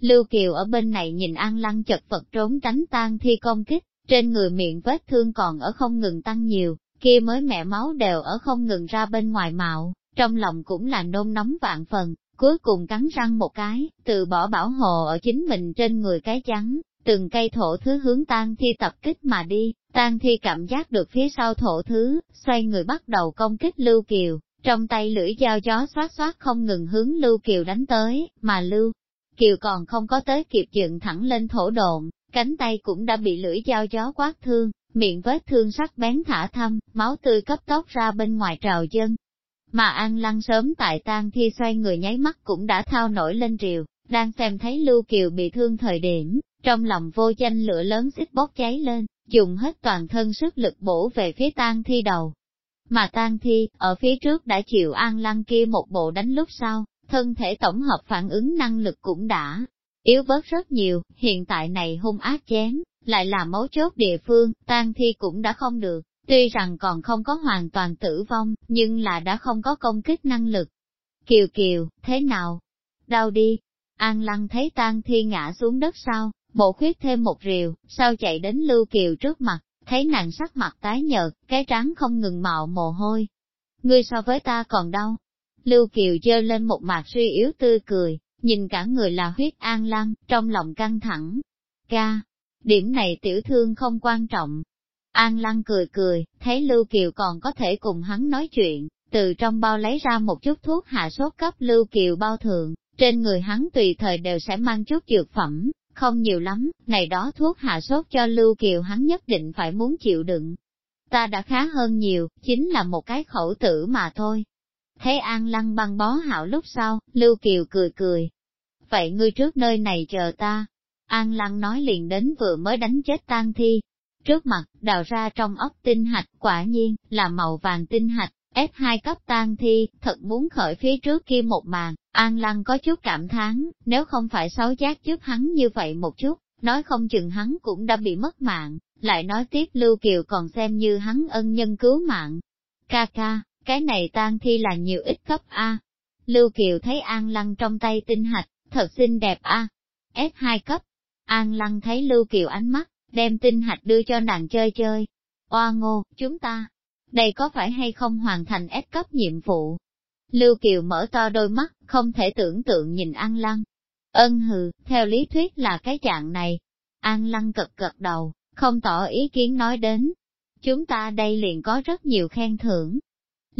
Lưu Kiều ở bên này nhìn An Lăng chật vật trốn tránh tan thi công kích, trên người miệng vết thương còn ở không ngừng tăng nhiều, kia mới mẹ máu đều ở không ngừng ra bên ngoài mạo, trong lòng cũng là nôn nóng vạn phần, cuối cùng cắn răng một cái, từ bỏ bảo hộ ở chính mình trên người cái trắng, từng cây thổ thứ hướng tan thi tập kích mà đi, tan thi cảm giác được phía sau thổ thứ, xoay người bắt đầu công kích Lưu Kiều, trong tay lưỡi dao gió xoát xoát không ngừng hướng Lưu Kiều đánh tới, mà Lưu Kiều còn không có tới kịp dựng thẳng lên thổ độn, cánh tay cũng đã bị lưỡi dao gió quát thương, miệng vết thương sắc bén thả thâm, máu tươi cấp tốc ra bên ngoài trào dân. Mà An Lăng sớm tại tang thi xoay người nháy mắt cũng đã thao nổi lên triều, đang xem thấy Lưu Kiều bị thương thời điểm, trong lòng vô danh lửa lớn xích bốc cháy lên, dùng hết toàn thân sức lực bổ về phía tang thi đầu. Mà tang thi, ở phía trước đã chịu An Lăng kia một bộ đánh lúc sau, thân thể tổng hợp phản ứng năng lực cũng đã yếu bớt rất nhiều, hiện tại này hung ác chém, lại là mấu chốt địa phương, tan thi cũng đã không được, tuy rằng còn không có hoàn toàn tử vong, nhưng là đã không có công kích năng lực. Kiều Kiều, thế nào? Đau đi. An Lăng thấy tan thi ngã xuống đất sau, bộ khuyết thêm một rìu, sau chạy đến Lưu Kiều trước mặt, thấy nàng sắc mặt tái nhợt, cái trán không ngừng mạo mồ hôi. Ngươi so với ta còn đau. Lưu Kiều dơ lên một mặt suy yếu tươi cười, nhìn cả người là huyết an lăng, trong lòng căng thẳng. Ca, điểm này tiểu thương không quan trọng. An lăng cười cười, thấy Lưu Kiều còn có thể cùng hắn nói chuyện, từ trong bao lấy ra một chút thuốc hạ sốt cấp Lưu Kiều bao thượng, trên người hắn tùy thời đều sẽ mang chút dược phẩm, không nhiều lắm, này đó thuốc hạ sốt cho Lưu Kiều hắn nhất định phải muốn chịu đựng. Ta đã khá hơn nhiều, chính là một cái khẩu tử mà thôi. Thấy An Lăng băng bó hảo lúc sau, Lưu Kiều cười cười. Vậy ngươi trước nơi này chờ ta. An Lăng nói liền đến vừa mới đánh chết tan thi. Trước mặt, đào ra trong ốc tinh hạch, quả nhiên, là màu vàng tinh hạch, F2 cấp tan thi, thật muốn khởi phía trước kia một màn, An Lăng có chút cảm thán, nếu không phải xấu giác trước hắn như vậy một chút, nói không chừng hắn cũng đã bị mất mạng, lại nói tiếp Lưu Kiều còn xem như hắn ân nhân cứu mạng. Ca ca, cái này tan thi là nhiều ít cấp A. Lưu Kiều thấy An Lăng trong tay tinh hạch, thật xinh đẹp A. F2 cấp. An Lăng thấy Lưu Kiều ánh mắt, đem tinh hạch đưa cho nàng chơi chơi. Oa ngô, chúng ta, đây có phải hay không hoàn thành S cấp nhiệm vụ? Lưu Kiều mở to đôi mắt, không thể tưởng tượng nhìn An Lăng. Ân hừ, theo lý thuyết là cái dạng này. An Lăng cật cật đầu, không tỏ ý kiến nói đến. Chúng ta đây liền có rất nhiều khen thưởng.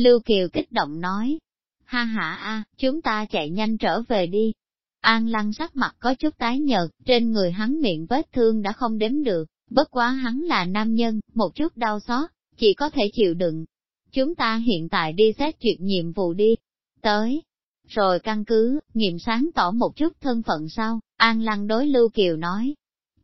Lưu Kiều kích động nói. Ha ha a, chúng ta chạy nhanh trở về đi. An Lăng sắc mặt có chút tái nhợt, trên người hắn miệng vết thương đã không đếm được, bất quá hắn là nam nhân, một chút đau xót, chỉ có thể chịu đựng. Chúng ta hiện tại đi xét chuyện nhiệm vụ đi. Tới. Rồi căn cứ, nghiệm sáng tỏ một chút thân phận sau, An Lăng đối Lưu Kiều nói.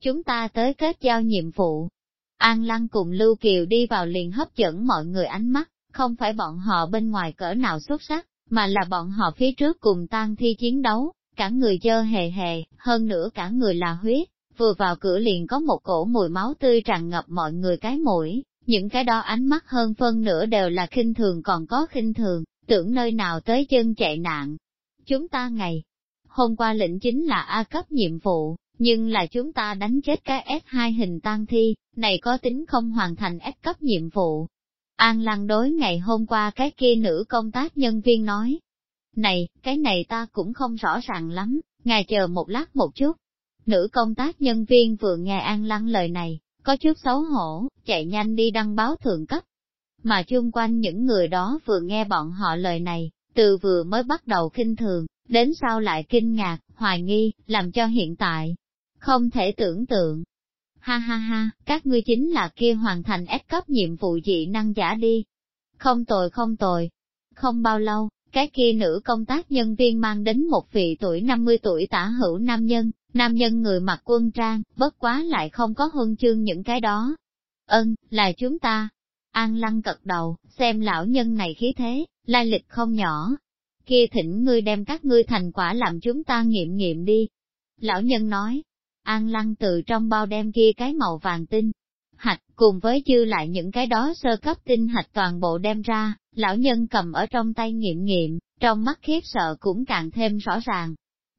Chúng ta tới kết giao nhiệm vụ. An Lăng cùng Lưu Kiều đi vào liền hấp dẫn mọi người ánh mắt, không phải bọn họ bên ngoài cỡ nào xuất sắc, mà là bọn họ phía trước cùng tan thi chiến đấu, cả người dơ hề hề, hơn nữa cả người là huyết, vừa vào cửa liền có một cổ mùi máu tươi tràn ngập mọi người cái mũi, những cái đó ánh mắt hơn phân nửa đều là khinh thường còn có khinh thường, tưởng nơi nào tới chân chạy nạn. Chúng ta ngày, hôm qua lệnh chính là A cấp nhiệm vụ, nhưng là chúng ta đánh chết cái S2 hình tan thi, này có tính không hoàn thành S cấp nhiệm vụ. An lăng đối ngày hôm qua cái kia nữ công tác nhân viên nói. Này, cái này ta cũng không rõ ràng lắm, ngài chờ một lát một chút. Nữ công tác nhân viên vừa nghe An lăng lời này, có chút xấu hổ, chạy nhanh đi đăng báo thượng cấp. Mà chung quanh những người đó vừa nghe bọn họ lời này, từ vừa mới bắt đầu kinh thường, đến sau lại kinh ngạc, hoài nghi, làm cho hiện tại, không thể tưởng tượng. Ha ha ha, các ngươi chính là kia hoàn thành ép cấp nhiệm vụ dị năng giả đi. Không tồi không tồi. Không bao lâu, cái kia nữ công tác nhân viên mang đến một vị tuổi 50 tuổi tả hữu nam nhân, nam nhân người mặc quân trang, bất quá lại không có huân chương những cái đó. Ân, là chúng ta. An lăng cật đầu, xem lão nhân này khí thế, lai lịch không nhỏ. Kia thỉnh ngươi đem các ngươi thành quả làm chúng ta nghiệm nghiệm đi. Lão nhân nói, An lăng từ trong bao đem kia cái màu vàng tinh, hạch, cùng với dư lại những cái đó sơ cấp tinh hạch toàn bộ đem ra, lão nhân cầm ở trong tay nghiệm nghiệm, trong mắt khiếp sợ cũng càng thêm rõ ràng.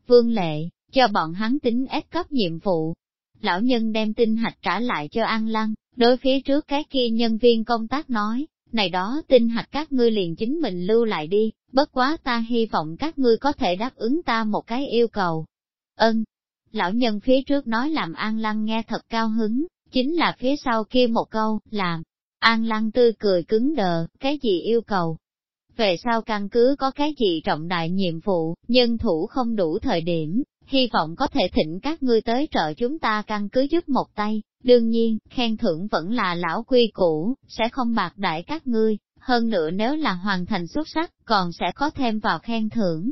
Vương lệ, cho bọn hắn tính ép cấp nhiệm vụ. Lão nhân đem tinh hạch trả lại cho An Lăng, đối phía trước cái kia nhân viên công tác nói, này đó tinh hạch các ngươi liền chính mình lưu lại đi, bất quá ta hy vọng các ngươi có thể đáp ứng ta một cái yêu cầu. Ân, lão nhân phía trước nói làm An Lăng nghe thật cao hứng, chính là phía sau kia một câu, làm. An Lăng tươi cười cứng đờ, cái gì yêu cầu? Về sau căn cứ có cái gì trọng đại nhiệm vụ, nhân thủ không đủ thời điểm, hy vọng có thể thỉnh các ngươi tới trợ chúng ta căn cứ giúp một tay. Đương nhiên, khen thưởng vẫn là lão quy cũ, sẽ không bạc đại các ngươi, hơn nữa nếu là hoàn thành xuất sắc, còn sẽ có thêm vào khen thưởng.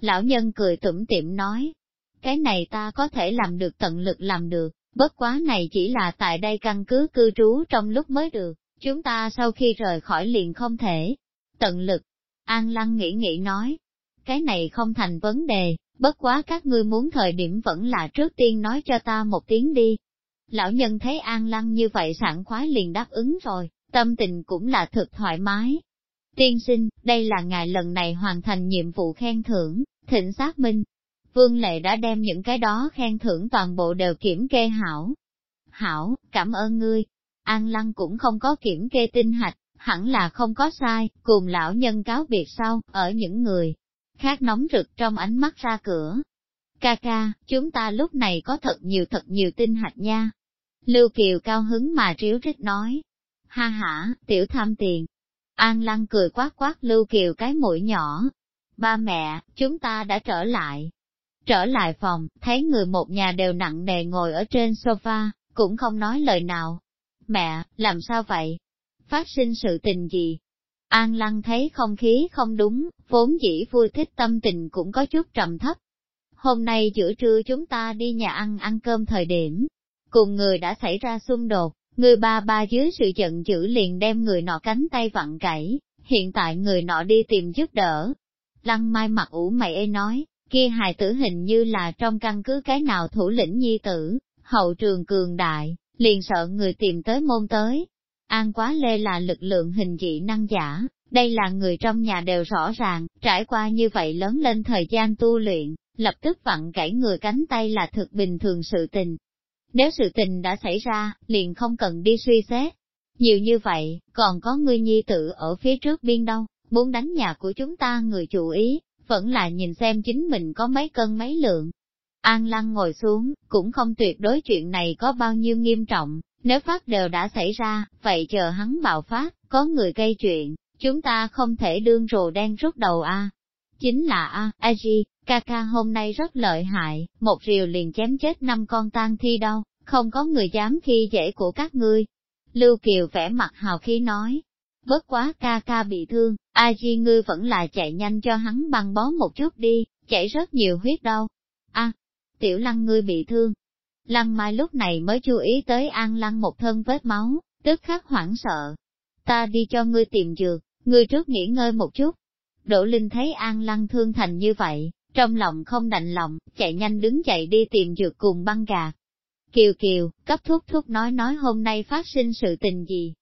Lão nhân cười tủm tỉm nói, cái này ta có thể làm được tận lực làm được, bất quá này chỉ là tại đây căn cứ cư trú trong lúc mới được, chúng ta sau khi rời khỏi liền không thể. Tận lực, An Lăng nghĩ nghĩ nói, cái này không thành vấn đề, bất quá các ngươi muốn thời điểm vẫn là trước tiên nói cho ta một tiếng đi. Lão nhân thấy An Lăng như vậy sảng khoái liền đáp ứng rồi, tâm tình cũng là thực thoải mái. Tiên sinh, đây là ngài lần này hoàn thành nhiệm vụ khen thưởng, thịnh xác minh, Vương Lệ đã đem những cái đó khen thưởng toàn bộ đều kiểm kê hảo. Hảo, cảm ơn ngươi. An Lăng cũng không có kiểm kê tinh hạch, hẳn là không có sai, cùng lão nhân cáo biệt sau, ở những người khác nóng rực trong ánh mắt ra cửa. Ca ca, chúng ta lúc này có thật nhiều thật nhiều tinh hạch nha. Lưu Kiều cao hứng mà ríu rít nói. Ha ha, tiểu tham tiền. An Lăng cười quát quát Lưu Kiều cái mũi nhỏ. Ba mẹ, chúng ta đã trở lại. Trở lại phòng, thấy người một nhà đều nặng nề ngồi ở trên sofa, cũng không nói lời nào. Mẹ, làm sao vậy? Phát sinh sự tình gì? An Lăng thấy không khí không đúng, vốn dĩ vui thích tâm tình cũng có chút trầm thấp. Hôm nay giữa trưa chúng ta đi nhà ăn ăn cơm thời điểm, cùng người đã xảy ra xung đột, người ba ba dưới sự giận dữ liền đem người nọ cánh tay vặn cẩy, hiện tại người nọ đi tìm giúp đỡ. Lăng mai mặt ủ mày ê nói, kia hài tử hình như là trong căn cứ cái nào thủ lĩnh nhi tử, hậu trường cường đại, liền sợ người tìm tới môn tới. An quá lê là lực lượng hình dị năng giả, đây là người trong nhà đều rõ ràng, trải qua như vậy lớn lên thời gian tu luyện, lập tức vặn gãy người cánh tay là thực bình thường sự tình. Nếu sự tình đã xảy ra, liền không cần đi suy xét. Nhiều như vậy, còn có người nhi tử ở phía trước biên đâu, muốn đánh nhà của chúng ta người chủ ý, vẫn là nhìn xem chính mình có mấy cân mấy lượng. An Lăng ngồi xuống, cũng không tuyệt đối chuyện này có bao nhiêu nghiêm trọng, nếu phát đều đã xảy ra, vậy chờ hắn bạo phát, có người gây chuyện, chúng ta không thể đương rồ đen rút đầu a. Chính là a, a di, ca ca hôm nay rất lợi hại, một rìu liền chém chết năm con tang thi đâu, không có người dám khi dễ của các ngươi. Lưu Kiều vẽ mặt hào khí nói, Bất quá ca ca bị thương, a di ngư vẫn là chạy nhanh cho hắn băng bó một chút đi, chảy rất nhiều huyết đâu. a tiểu lăng ngươi bị thương. Lăng mai lúc này mới chú ý tới an lăng một thân vết máu, tức khắc hoảng sợ. Ta đi cho ngươi tìm dược, ngươi trước nghỉ ngơi một chút. Đỗ Linh thấy an lăng thương thành như vậy, trong lòng không đành lòng, chạy nhanh đứng dậy đi tìm dược cùng băng gạt. Kiều Kiều, cấp thuốc thuốc nói nói hôm nay phát sinh sự tình gì,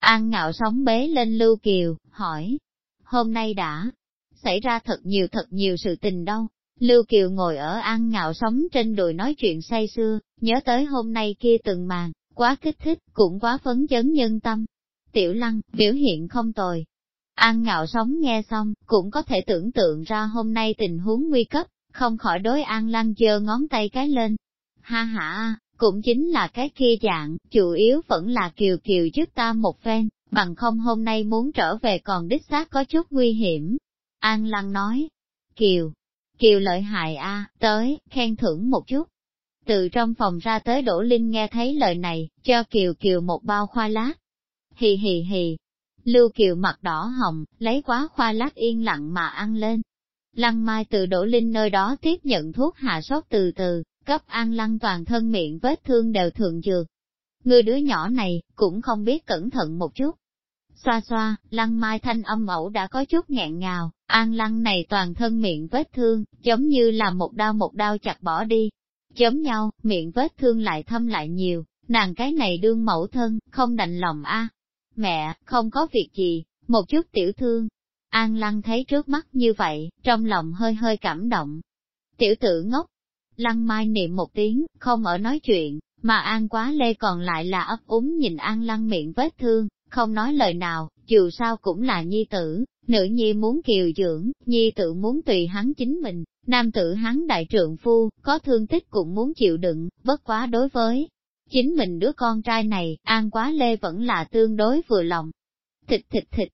An ngạo sóng bế lên Lưu Kiều, hỏi, hôm nay đã xảy ra thật nhiều thật nhiều sự tình đâu. Lưu Kiều ngồi ở An ngạo sóng trên đùi nói chuyện say xưa, nhớ tới hôm nay kia từng màn, quá kích thích, cũng quá phấn chấn nhân tâm. Tiểu Lăng, biểu hiện không tồi. An ngạo sóng nghe xong, cũng có thể tưởng tượng ra hôm nay tình huống nguy cấp, không khỏi đối An Lăng chơ ngón tay cái lên. Ha ha, cũng chính là cái kia dạng, chủ yếu vẫn là kiều kiều giúp ta một phen, bằng không hôm nay muốn trở về còn đích xác có chút nguy hiểm. An Lăng nói, Kiều, Kiều lợi hại a, tới, khen thưởng một chút. Từ trong phòng ra tới Đỗ Linh nghe thấy lời này, cho Kiều Kiều một bao khoa lát. Hì hì hì, Lưu Kiều mặt đỏ hồng, lấy quá khoa lát yên lặng mà ăn lên. Lăng Mai từ Đỗ Linh nơi đó tiếp nhận thuốc hạ sốt từ từ, cấp an lăng toàn thân miệng vết thương đều thượng dược. Người đứa nhỏ này, cũng không biết cẩn thận một chút. Xoa xoa, lăng mai thanh âm ẩu đã có chút nghẹn ngào, an lăng này toàn thân miệng vết thương, giống như là một đau một đau chặt bỏ đi. chấm nhau, miệng vết thương lại thâm lại nhiều, nàng cái này đương mẫu thân, không đành lòng a. Mẹ, không có việc gì, một chút tiểu thương. An lăng thấy trước mắt như vậy, trong lòng hơi hơi cảm động. Tiểu tử ngốc, Lăng Mai niệm một tiếng, không ở nói chuyện, mà An Quá Lê còn lại là ấp úng nhìn An Lăng miệng vết thương, không nói lời nào, dù sao cũng là nhi tử, nữ nhi muốn kiều dưỡng, nhi tử muốn tùy hắn chính mình, nam tử hắn đại trượng phu, có thương tích cũng muốn chịu đựng, bất quá đối với chính mình đứa con trai này, An Quá Lê vẫn là tương đối vừa lòng. Thịt thịt thịt,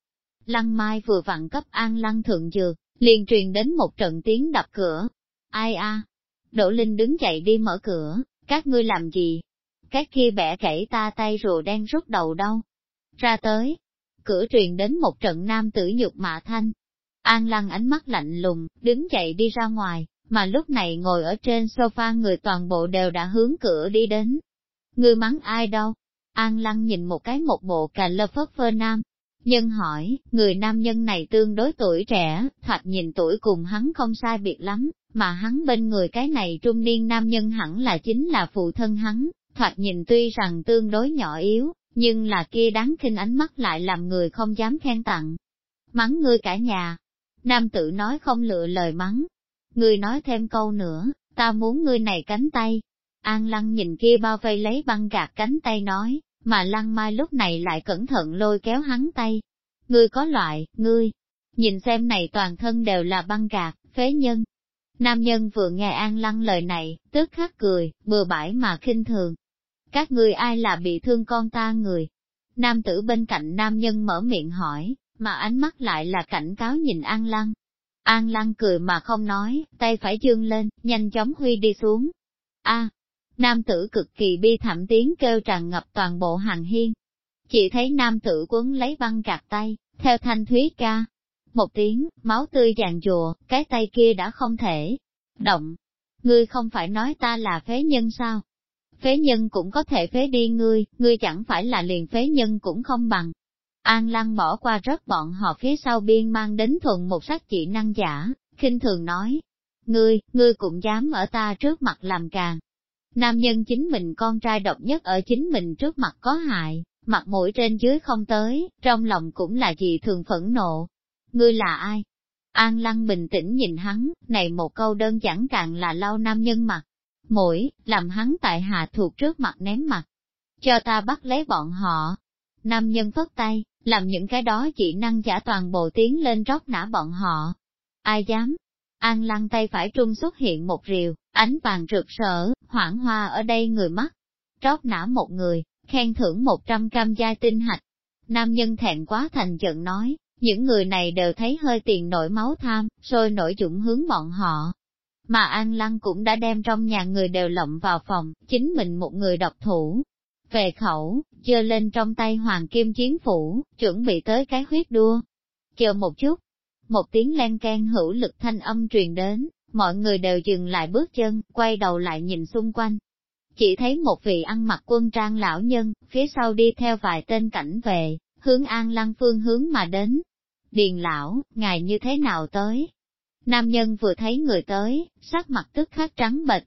Lăng Mai vừa vặn cấp An Lăng thượng dược, liền truyền đến một trận tiếng đập cửa. Ai a? Đỗ Linh đứng dậy đi mở cửa, các ngươi làm gì? Các kia bẻ gãy ta tay rùa đen rút đầu đâu? Ra tới, cửa truyền đến một trận nam tử nhục mạ thanh. An lăng ánh mắt lạnh lùng, đứng dậy đi ra ngoài, mà lúc này ngồi ở trên sofa người toàn bộ đều đã hướng cửa đi đến. Ngươi mắng ai đâu? An lăng nhìn một cái một bộ cà lơ phất phơ nam. Nhân hỏi, người nam nhân này tương đối tuổi trẻ, thoạt nhìn tuổi cùng hắn không sai biệt lắm, mà hắn bên người cái này trung niên nam nhân hẳn là chính là phụ thân hắn, thoạt nhìn tuy rằng tương đối nhỏ yếu, nhưng là kia đáng kinh ánh mắt lại làm người không dám khen tặng. Mắng ngươi cả nhà. Nam tử nói không lựa lời mắng. Ngươi nói thêm câu nữa, ta muốn ngươi này cánh tay. An lăng nhìn kia bao vây lấy băng gạt cánh tay nói, mà lăng mai lúc này lại cẩn thận lôi kéo hắn tay. Ngươi có loại, ngươi, nhìn xem này toàn thân đều là băng gạt, phế nhân. Nam nhân vừa nghe An Lăng lời này, tức khắc cười, bừa bãi mà khinh thường, các ngươi ai là bị thương con ta người? Nam tử bên cạnh nam nhân mở miệng hỏi, mà ánh mắt lại là cảnh cáo nhìn An Lăng. An Lăng cười mà không nói, tay phải dương lên, nhanh chóng huy đi xuống. A, nam tử cực kỳ bi thảm tiếng kêu tràn ngập toàn bộ hàng hiên. Chỉ thấy nam tử quấn lấy băng gạt tay, theo thanh thúy ca. Một tiếng, máu tươi dàn dùa, cái tay kia đã không thể động. Ngươi không phải nói ta là phế nhân sao? phế nhân cũng có thể phế đi ngươi, ngươi chẳng phải là liền phế nhân cũng không bằng. An Lăng bỏ qua rất bọn họ phía sau biên mang đến thuần một sắc chỉ năng giả, khinh thường nói. Ngươi, ngươi cũng dám ở ta trước mặt làm càng. Nam nhân chính mình con trai độc nhất ở chính mình trước mặt có hại, mặt mũi trên dưới không tới, trong lòng cũng là gì thường phẫn nộ. Ngươi là ai? An Lăng bình tĩnh nhìn hắn, này một câu đơn giản càng là lau nam nhân mặt mũi, làm hắn tại hạ thuộc trước mặt ném mặt. Cho ta bắt lấy bọn họ. Nam nhân phất tay, làm những cái đó chỉ năng giả toàn bộ tiến lên rót nã bọn họ. Ai dám? An lăng tay phải trung xuất hiện một rìu, ánh vàng rực rỡ, hoảng hoa ở đây người mắt. trót nã một người, khen thưởng một trăm cam giai tinh hạch. Nam nhân thẹn quá thành giận nói, những người này đều thấy hơi tiền nổi máu tham, rồi nổi dũng hướng bọn họ, mà An Lăng cũng đã đem trong nhà người đều lộng vào phòng, chính mình một người độc thủ. Về khẩu, dơ lên trong tay hoàng kim chiến phủ, chuẩn bị tới cái huyết đua. Chờ một chút, một tiếng len can hữu lực thanh âm truyền đến, mọi người đều dừng lại bước chân, quay đầu lại nhìn xung quanh. Chỉ thấy một vị ăn mặc quân trang lão nhân, phía sau đi theo vài tên cảnh về, hướng an lăng phương hướng mà đến. Điền lão, ngài như thế nào tới? Nam nhân vừa thấy người tới, sắc mặt tức khắc trắng bệch.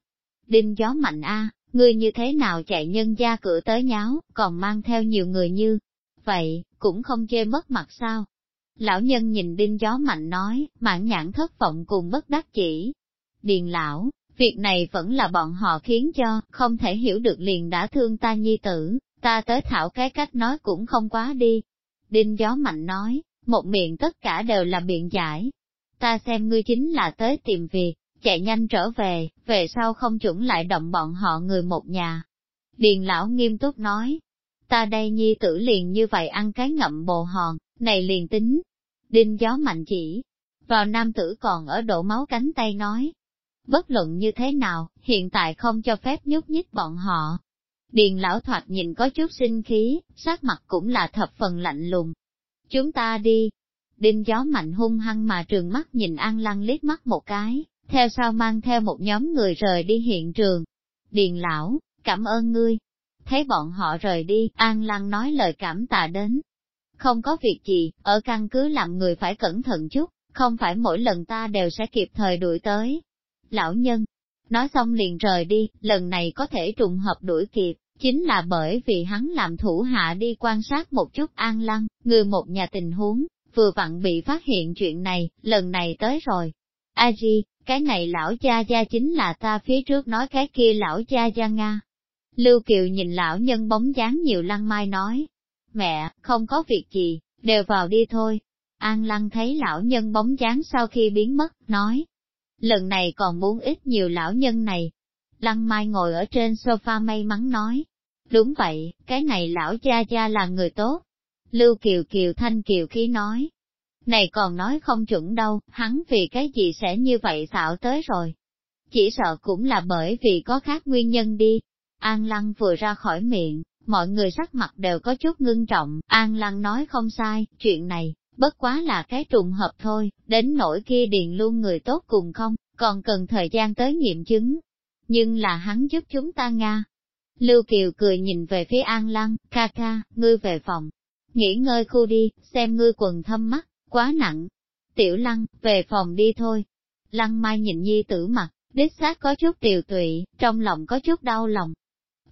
Đinh gió mạnh a, ngươi như thế nào chạy nhân gia cửa tới nháo, còn mang theo nhiều người như vậy, cũng không chê mất mặt sao? Lão nhân nhìn đinh gió mạnh nói, mãn nhãn thất vọng cùng bất đắc chỉ. Điền lão, việc này vẫn là bọn họ khiến cho, không thể hiểu được liền đã thương ta nhi tử, ta tới thảo cái cách nói cũng không quá đi. Đinh gió mạnh nói, một miệng tất cả đều là biện giải, ta xem ngươi chính là tới tìm việc, chạy nhanh trở về, về sau không chuẩn lại động bọn họ người một nhà. Điền lão nghiêm túc nói, ta đây nhi tử liền như vậy ăn cái ngậm bồ hòn, này liền tính. Đinh gió mạnh chỉ, vào nam tử còn ở đổ máu cánh tay nói. Bất luận như thế nào, hiện tại không cho phép nhúc nhích bọn họ. Điền lão thoạt nhìn có chút sinh khí, sát mặt cũng là thập phần lạnh lùng. Chúng ta đi, Đinh gió mạnh hung hăng mà trường mắt nhìn An Lăng liếc mắt một cái, theo sau mang theo một nhóm người rời đi hiện trường. Điền lão, cảm ơn ngươi. Thấy bọn họ rời đi, An Lăng nói lời cảm tạ đến. Không có việc gì, ở căn cứ làm người phải cẩn thận chút, không phải mỗi lần ta đều sẽ kịp thời đuổi tới. Lão nhân, nói xong liền rời đi, lần này có thể trùng hợp đuổi kịp, chính là bởi vì hắn làm thủ hạ đi quan sát một chút An Lăng, người một nhà tình huống, vừa vặn bị phát hiện chuyện này, lần này tới rồi. A Di, cái này lão cha gia chính là ta phía trước nói cái kia lão cha gia Nga. Lưu Kiều nhìn lão nhân bóng dáng nhiều lăng mai nói, mẹ, không có việc gì, đều vào đi thôi. An lăng thấy lão nhân bóng dáng sau khi biến mất, nói, lần này còn muốn ít nhiều lão nhân này. Lăng mai ngồi ở trên sofa may mắn nói, đúng vậy, cái này lão cha cha là người tốt. Lưu Kiều Kiều Thanh Kiều khí nói, này còn nói không chuẩn đâu, hắn vì cái gì sẽ như vậy xạo tới rồi. Chỉ sợ cũng là bởi vì có khác nguyên nhân đi. An Lăng vừa ra khỏi miệng, mọi người sắc mặt đều có chút ngưng trọng, An Lăng nói không sai, chuyện này, bất quá là cái trùng hợp thôi, đến nỗi kia điền luôn người tốt cùng không, còn cần thời gian tới nghiệm chứng. Nhưng là hắn giúp chúng ta Nga. Lưu Kiều cười nhìn về phía An Lăng, ca ca, ngươi về phòng, nghỉ ngơi khu đi, xem ngươi quần thâm mắt, quá nặng. Tiểu lăng, về phòng đi thôi. Lăng mai nhìn nhi tử mặt, đích xác có chút tiều tụy, trong lòng có chút đau lòng.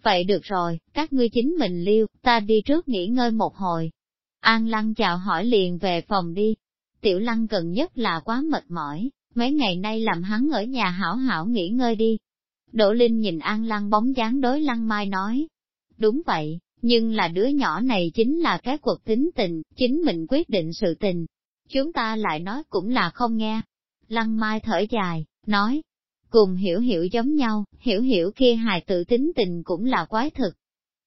Vậy được rồi, các ngươi chính mình liêu, ta đi trước nghỉ ngơi một hồi. An lăng chào hỏi liền về phòng đi. Tiểu lăng gần nhất là quá mệt mỏi, mấy ngày nay làm hắn ở nhà hảo hảo nghỉ ngơi đi. Đỗ Linh nhìn An lăng bóng dáng đối lăng mai nói. Đúng vậy, nhưng là đứa nhỏ này chính là cái cuộc tính tình, chính mình quyết định sự tình, chúng ta lại nói cũng là không nghe. Lăng Mai thở dài, nói, cùng hiểu hiểu giống nhau, hiểu hiểu kia hài tử tính tình cũng là quái thực.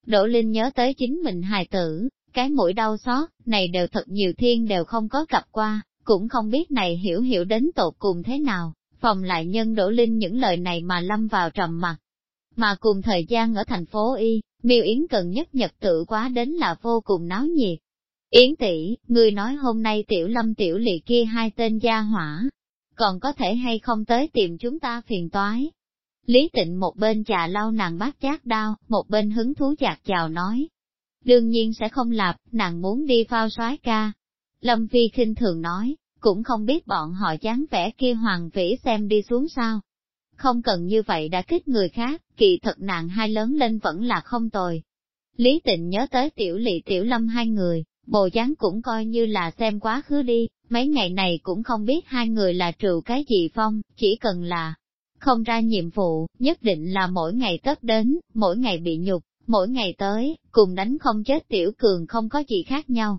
Đỗ Linh nhớ tới chính mình hài tử, cái mũi đau xót, này đều thật nhiều thiên đều không có gặp qua, cũng không biết này hiểu hiểu đến tột cùng thế nào, phòng lại nhân Đỗ Linh những lời này mà lâm vào trầm mặt. Mà cùng thời gian ở thành phố Y, miêu Yến cần nhất nhật tự quá đến là vô cùng náo nhiệt. Yến tỷ, người nói hôm nay tiểu lâm tiểu lị kia hai tên gia hỏa, còn có thể hay không tới tìm chúng ta phiền toái. Lý tịnh một bên trà lau nàng bát chát đau, một bên hứng thú chạc chào nói. Đương nhiên sẽ không lạp, nàng muốn đi phao soái ca. Lâm Phi khinh thường nói, cũng không biết bọn họ chán vẻ kia hoàng vĩ xem đi xuống sao. Không cần như vậy đã kích người khác, kỳ thật nàng hai lớn lên vẫn là không tồi. Lý tịnh nhớ tới tiểu lị tiểu lâm hai người, bồ dáng cũng coi như là xem quá khứ đi, mấy ngày này cũng không biết hai người là trừ cái gì phong, chỉ cần là không ra nhiệm vụ, nhất định là mỗi ngày tất đến, mỗi ngày bị nhục, mỗi ngày tới, cùng đánh không chết tiểu cường không có gì khác nhau.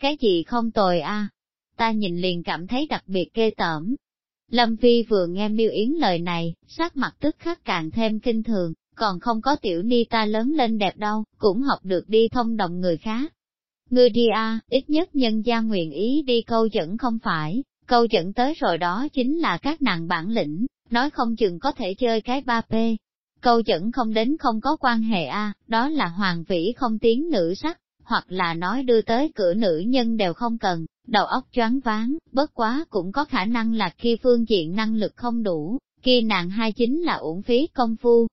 Cái gì không tồi a Ta nhìn liền cảm thấy đặc biệt ghê tởm. Lâm Vi vừa nghe miêu yến lời này, sắc mặt tức khắc càng thêm kinh thường, còn không có tiểu ni ta lớn lên đẹp đâu, cũng học được đi thông đồng người khác. Ngươi đi a, ít nhất nhân gia nguyện ý đi câu dẫn không phải, câu dẫn tới rồi đó chính là các nàng bản lĩnh, nói không chừng có thể chơi cái ba p Câu dẫn không đến không có quan hệ a, đó là hoàng vĩ không tiếng nữ sắc, hoặc là nói đưa tới cửa nữ nhân đều không cần, đầu óc choáng váng, bất quá cũng có khả năng là khi phương diện năng lực không đủ, khi nàng hai chính là uổng phí công phu.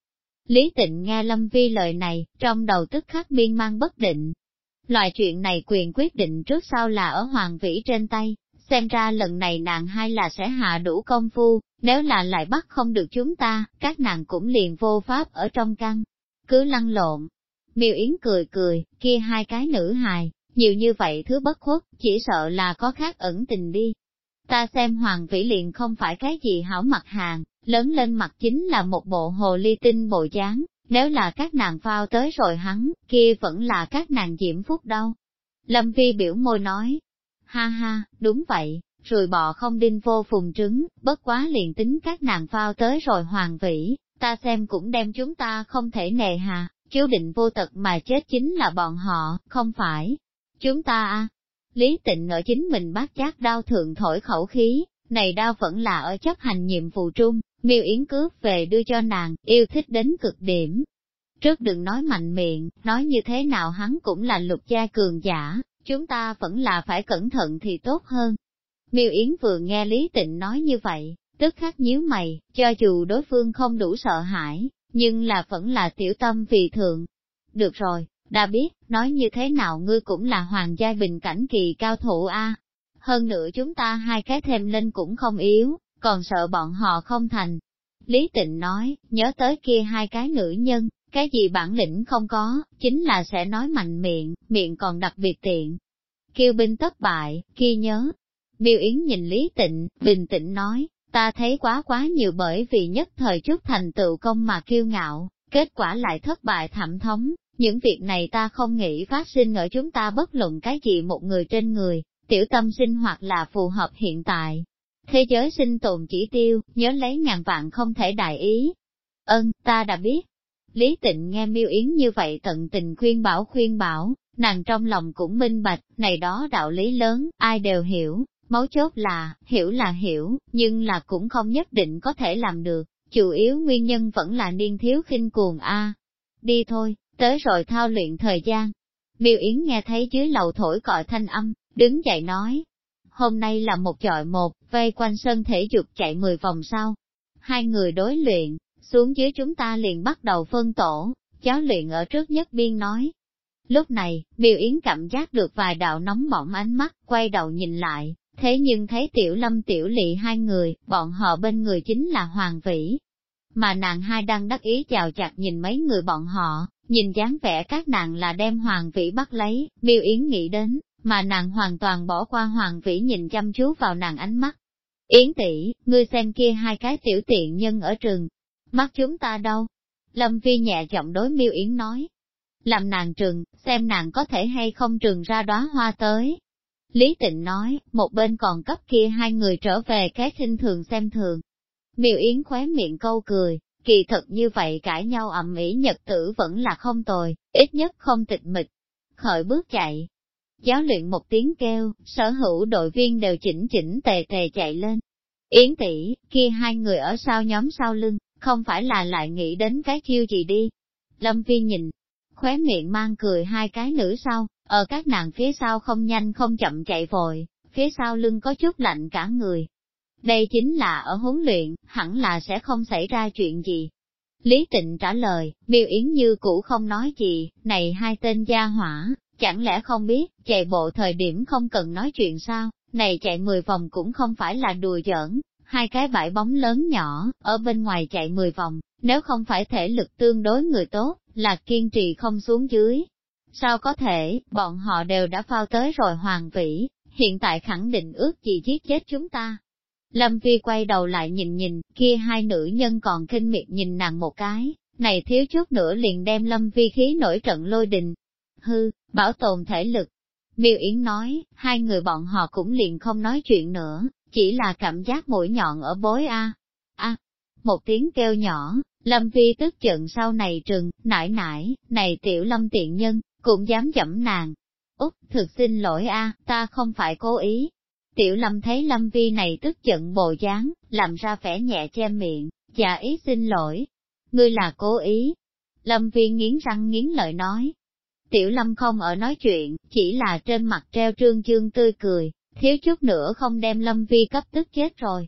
Lý tịnh nghe Lâm Vi lời này, trong đầu tức khắc miên man bất định, Loại chuyện này quyền quyết định trước sau là ở Hoàng Vĩ trên tay, xem ra lần này nàng hai là sẽ hạ đủ công phu, nếu là lại bắt không được chúng ta, các nàng cũng liền vô pháp ở trong căn. Cứ lăn lộn. Miêu Yến cười cười, kia hai cái nữ hài, nhiều như vậy thứ bất khuất, chỉ sợ là có khác ẩn tình đi. Ta xem Hoàng Vĩ liền không phải cái gì hảo mặt hàng, lớn lên mặt chính là một bộ hồ ly tinh bộ dáng, nếu là các nàng phao tới rồi hắn, kia vẫn là các nàng diễm phúc đâu. Lâm Vi biểu môi nói, ha ha, đúng vậy, rồi bọ không đinh vô phùng trứng, bất quá liền tính các nàng phao tới rồi hoàng vĩ, ta xem cũng đem chúng ta không thể nề hà, chiếu định vô tật mà chết chính là bọn họ, không phải. Chúng ta a Lý tịnh ở chính mình bác chát đau thượng thổi khẩu khí, này đau vẫn là ở chấp hành nhiệm vụ trung, miêu yến cướp về đưa cho nàng, yêu thích đến cực điểm. Trước đừng nói mạnh miệng, nói như thế nào hắn cũng là lục gia cường giả, chúng ta vẫn là phải cẩn thận thì tốt hơn. Miêu Yến vừa nghe Lý Tịnh nói như vậy, tức khắc nhíu mày, cho dù đối phương không đủ sợ hãi, nhưng là vẫn là tiểu tâm vì thượng. Được rồi, đã biết, nói như thế nào ngươi cũng là hoàng gia bình cảnh kỳ cao thủ a. Hơn nữa chúng ta hai cái thêm lên cũng không yếu, còn sợ bọn họ không thành. Lý Tịnh nói, nhớ tới kia hai cái nữ nhân, cái gì bản lĩnh không có, chính là sẽ nói mạnh miệng, miệng còn đặc biệt tiện. Kiêu binh thất bại, kia nhớ. Miêu Yến nhìn Lý Tịnh, bình tĩnh nói, ta thấy quá quá nhiều bởi vì nhất thời trước thành tựu công mà kiêu ngạo, kết quả lại thất bại thảm thống, những việc này ta không nghĩ phát sinh ở chúng ta bất luận cái gì một người trên người, tiểu tâm sinh hoạt là phù hợp hiện tại. Thế giới sinh tồn chỉ tiêu, nhớ lấy ngàn vạn không thể đại ý. Ơn, ta đã biết. Lý tịnh nghe miêu yến như vậy tận tình khuyên bảo khuyên bảo, nàng trong lòng cũng minh bạch, này đó đạo lý lớn, ai đều hiểu, mấu chốt là, hiểu là hiểu, nhưng là cũng không nhất định có thể làm được, chủ yếu nguyên nhân vẫn là niên thiếu khinh cuồng a. Đi thôi, tới rồi thao luyện thời gian. Miêu Yến nghe thấy dưới lầu thổi còi thanh âm, đứng dậy nói. Hôm nay là một chọi một, vây quanh sân thể dục chạy 10 vòng sau. Hai người đối luyện, xuống dưới chúng ta liền bắt đầu phân tổ, cháu luyện ở trước nhất biên nói. Lúc này, Miêu Yến cảm giác được vài đạo nóng bỏng ánh mắt, quay đầu nhìn lại, thế nhưng thấy tiểu lâm tiểu lị hai người, bọn họ bên người chính là Hoàng Vĩ. Mà nàng hai đang đắc ý chào chặt nhìn mấy người bọn họ, nhìn dáng vẻ các nàng là đem Hoàng Vĩ bắt lấy, miêu Yến nghĩ đến, mà nàng hoàn toàn bỏ qua Hoàng Vĩ nhìn chăm chú vào nàng ánh mắt. Yến tỷ, ngươi xem kia hai cái tiểu tiện nhân ở trường, mắt chúng ta đâu? Lâm Vi nhẹ giọng đối miêu Yến nói. Làm nàng trường xem nàng có thể hay không trường ra đóa hoa tới. Lý Tịnh nói, một bên còn cấp kia hai người trở về cái khinh thường xem thường. Miêu Yến khóe miệng câu cười, kỳ thật như vậy cãi nhau ầm ĩ nhật tử vẫn là không tồi, ít nhất không tịch mịch. Khởi bước chạy, giáo luyện một tiếng kêu, sở hữu đội viên đều chỉnh chỉnh tề tề chạy lên. Yến tỷ, kia hai người ở sau nhóm sau lưng, không phải là lại nghĩ đến cái chiêu gì đi. Lâm viên nhìn, khóe miệng mang cười hai cái nữ sau, ở các nàng phía sau không nhanh không chậm chạy vội, phía sau lưng có chút lạnh cả người. Đây chính là ở huấn luyện, hẳn là sẽ không xảy ra chuyện gì. Lý Tịnh trả lời, miêu yến như cũ không nói gì, này hai tên gia hỏa, chẳng lẽ không biết, chạy bộ thời điểm không cần nói chuyện sao, này chạy 10 vòng cũng không phải là đùa giỡn, hai cái bãi bóng lớn nhỏ, ở bên ngoài chạy 10 vòng, nếu không phải thể lực tương đối người tốt, là kiên trì không xuống dưới. Sao có thể, bọn họ đều đã phao tới rồi hoàng vĩ, hiện tại khẳng định ước gì giết chết chúng ta. Lâm Vi quay đầu lại nhìn nhìn, kia hai nữ nhân còn kinh miệt nhìn nàng một cái, này thiếu chút nữa liền đem Lâm Vi khí nổi trận lôi đình. Hư, bảo tồn thể lực. Miêu Yến nói, hai người bọn họ cũng liền không nói chuyện nữa, chỉ là cảm giác mũi nhọn ở bối a. A, một tiếng kêu nhỏ, Lâm Vi tức giận sau này trừng, nải nải, này tiểu lâm tiện nhân, cũng dám dẫm nàng. Úc, thực xin lỗi a, ta không phải cố ý. Tiểu lâm thấy lâm vi này tức giận bồ dáng, làm ra vẻ nhẹ che miệng, dạ ý xin lỗi. Ngươi là cố ý. Lâm vi nghiến răng nghiến lợi nói. Tiểu lâm không ở nói chuyện, chỉ là trên mặt treo trương chương tươi cười, thiếu chút nữa không đem lâm vi cấp tức chết rồi.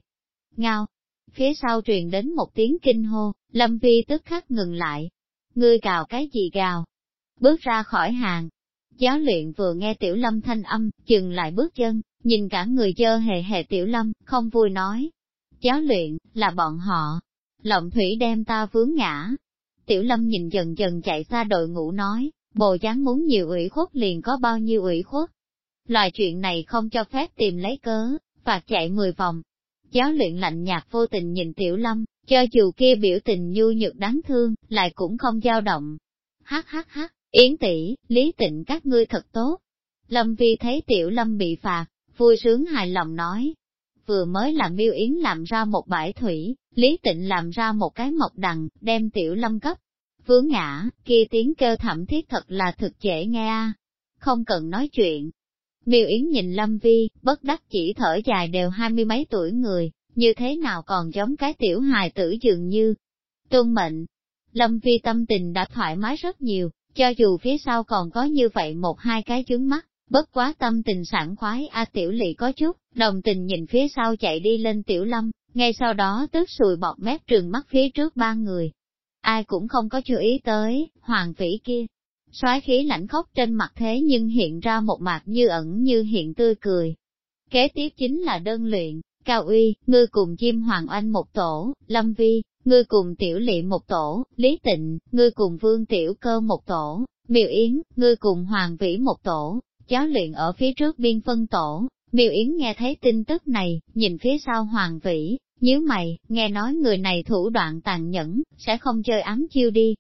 Ngao, phía sau truyền đến một tiếng kinh hô, Lâm Vi tức khắc ngừng lại. Ngươi gào cái gì gào? Bước ra khỏi hàng. Giáo luyện vừa nghe Tiểu Lâm thanh âm, chừng lại bước chân, nhìn cả người dơ hề hề Tiểu Lâm, không vui nói. Giáo luyện, là bọn họ. Lộng thủy đem ta vướng ngã. Tiểu Lâm nhìn dần dần chạy xa đội ngũ nói, bồ dáng muốn nhiều ủy khuất liền có bao nhiêu ủy khuất. Loại chuyện này không cho phép tìm lấy cớ, phạt chạy 10 vòng, Giáo luyện lạnh nhạt vô tình nhìn Tiểu Lâm, cho dù kia biểu tình nhu nhược đáng thương, lại cũng không dao động. Hát hát hát, Yến tỷ, Lý Tịnh các ngươi thật tốt. Lâm Vi thấy Tiểu Lâm bị phạt, vui sướng hài lòng nói. Vừa mới làm miêu Yến làm ra một bãi thủy, Lý Tịnh làm ra một cái mộc đằng, đem Tiểu Lâm cấp. Vướng ngã, kia tiếng kêu thảm thiết thật là thực dễ nghe a. Không cần nói chuyện, Miêu Yến nhìn Lâm Vi, bất đắc chỉ thở dài đều hai mươi mấy tuổi người, như thế nào còn giống cái tiểu hài tử dường như. Tôn mệnh, Lâm Vi tâm tình đã thoải mái rất nhiều, cho dù phía sau còn có như vậy một hai cái chướng mắt, bất quá tâm tình sảng khoái a tiểu lỵ có chút, đồng tình nhìn phía sau chạy đi lên tiểu lâm, ngay sau đó tức sùi bọt mép trường mắt phía trước ba người. Ai cũng không có chú ý tới, hoàng vĩ kia, soái khí lạnh khóc trên mặt thế nhưng hiện ra một mặt như ẩn như hiện tươi cười. Kế tiếp chính là đơn luyện, Cao Uy, ngươi cùng chim hoàng oanh một tổ, Lâm Vi, ngươi cùng tiểu lị một tổ, Lý Tịnh, ngươi cùng vương tiểu cơ một tổ, Miêu Yến, ngươi cùng hoàng vĩ một tổ, giáo luyện ở phía trước biên phân tổ. Miêu Yến nghe thấy tin tức này, nhìn phía sau hoàng vĩ, Nhíu mày, nghe nói người này thủ đoạn tàn nhẫn, sẽ không chơi ám chiêu đi.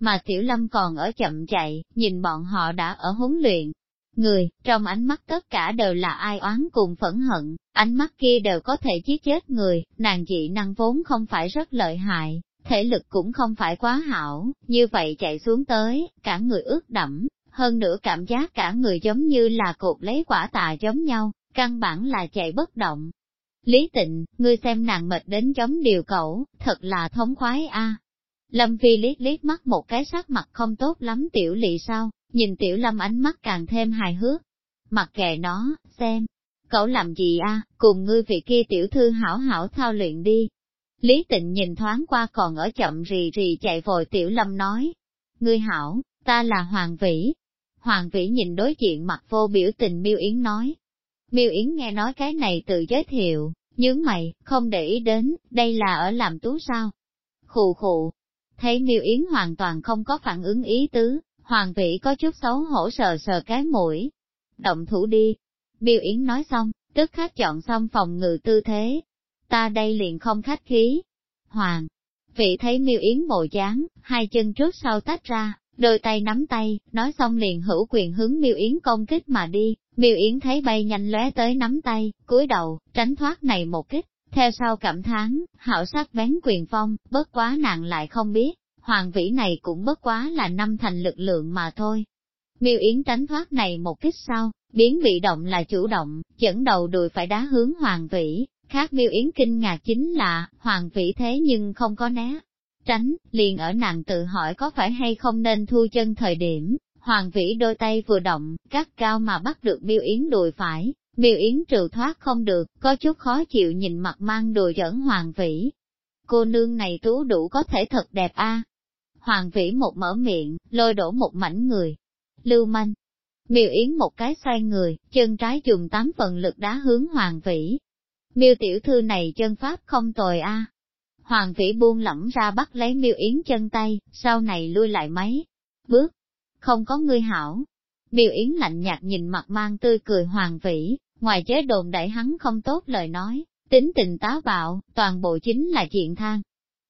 Mà Tiểu Lâm còn ở chậm chạy, nhìn bọn họ đã ở huấn luyện. Người, trong ánh mắt tất cả đều là ai oán cùng phẫn hận, ánh mắt kia đều có thể giết chết người, nàng dị năng vốn không phải rất lợi hại, thể lực cũng không phải quá hảo, như vậy chạy xuống tới, cả người ướt đẫm, hơn nữa cảm giác cả người giống như là cột lấy quả tà giống nhau, căn bản là chạy bất động. Lý tịnh, ngươi xem nàng mệt đến giống điều cẩu, thật là thống khoái a. Lâm Phi liếc liếc mắt một cái sắc mặt không tốt lắm tiểu lị sao, nhìn tiểu lâm ánh mắt càng thêm hài hước. Mặc kệ nó, xem, cậu làm gì a? cùng ngươi vị kia tiểu thư hảo hảo thao luyện đi. Lý tịnh nhìn thoáng qua còn ở chậm rì rì chạy vội tiểu lâm nói. Ngươi hảo, ta là Hoàng Vĩ. Hoàng Vĩ nhìn đối diện mặt vô biểu tình miêu Yến nói. Miêu Yến nghe nói cái này tự giới thiệu, nhướng mày, không để ý đến, đây là ở làm tú sao. Khù khụ, thấy miêu Yến hoàn toàn không có phản ứng ý tứ, Hoàng Vĩ có chút xấu hổ sờ sờ cái mũi. Động thủ đi. Miêu Yến nói xong, tức khắc chọn xong phòng ngự tư thế. Ta đây liền không khách khí. Hoàng, vị thấy miêu Yến bộ dáng, hai chân trước sau tách ra, đôi tay nắm tay, nói xong liền hữu quyền hướng miêu Yến công kích mà đi. Miêu Yến thấy bay nhanh lóe tới nắm tay, cúi đầu, tránh thoát này một kích. Theo sau cảm thán, hảo sắc vén quyền phong, bất quá nàng lại không biết, hoàng vĩ này cũng bất quá là năm thành lực lượng mà thôi. Miêu Yến tránh thoát này một kích sau, biến bị động là chủ động, dẫn đầu đùi phải đá hướng hoàng vĩ, khác Miêu Yến kinh ngạc chính là, hoàng vĩ thế nhưng không có né. Tránh, liền ở nàng tự hỏi có phải hay không nên thu chân thời điểm, hoàng vĩ đôi tay vừa động, cắt cao mà bắt được Miêu Yến đùi phải, Miêu Yến trừ thoát không được, có chút khó chịu nhìn mặt mang đùi dẫn hoàng vĩ. Cô nương này tú đủ có thể thật đẹp a Hoàng vĩ một mở miệng, lôi đổ một mảnh người. Lưu manh. Miêu Yến một cái xoay người, chân trái dùng tám phần lực đá hướng Hoàng vĩ. Miêu tiểu thư này chân pháp không tồi a. Hoàng vĩ buông lỏng ra bắt lấy miêu Yến chân tay, sau này lui lại mấy bước. Không có ngươi hảo. Miêu Yến lạnh nhạt nhìn mặt mang tươi cười Hoàng vĩ, ngoài chế đồn đẩy hắn không tốt lời nói, tính tình táo bạo, toàn bộ chính là chuyện thang.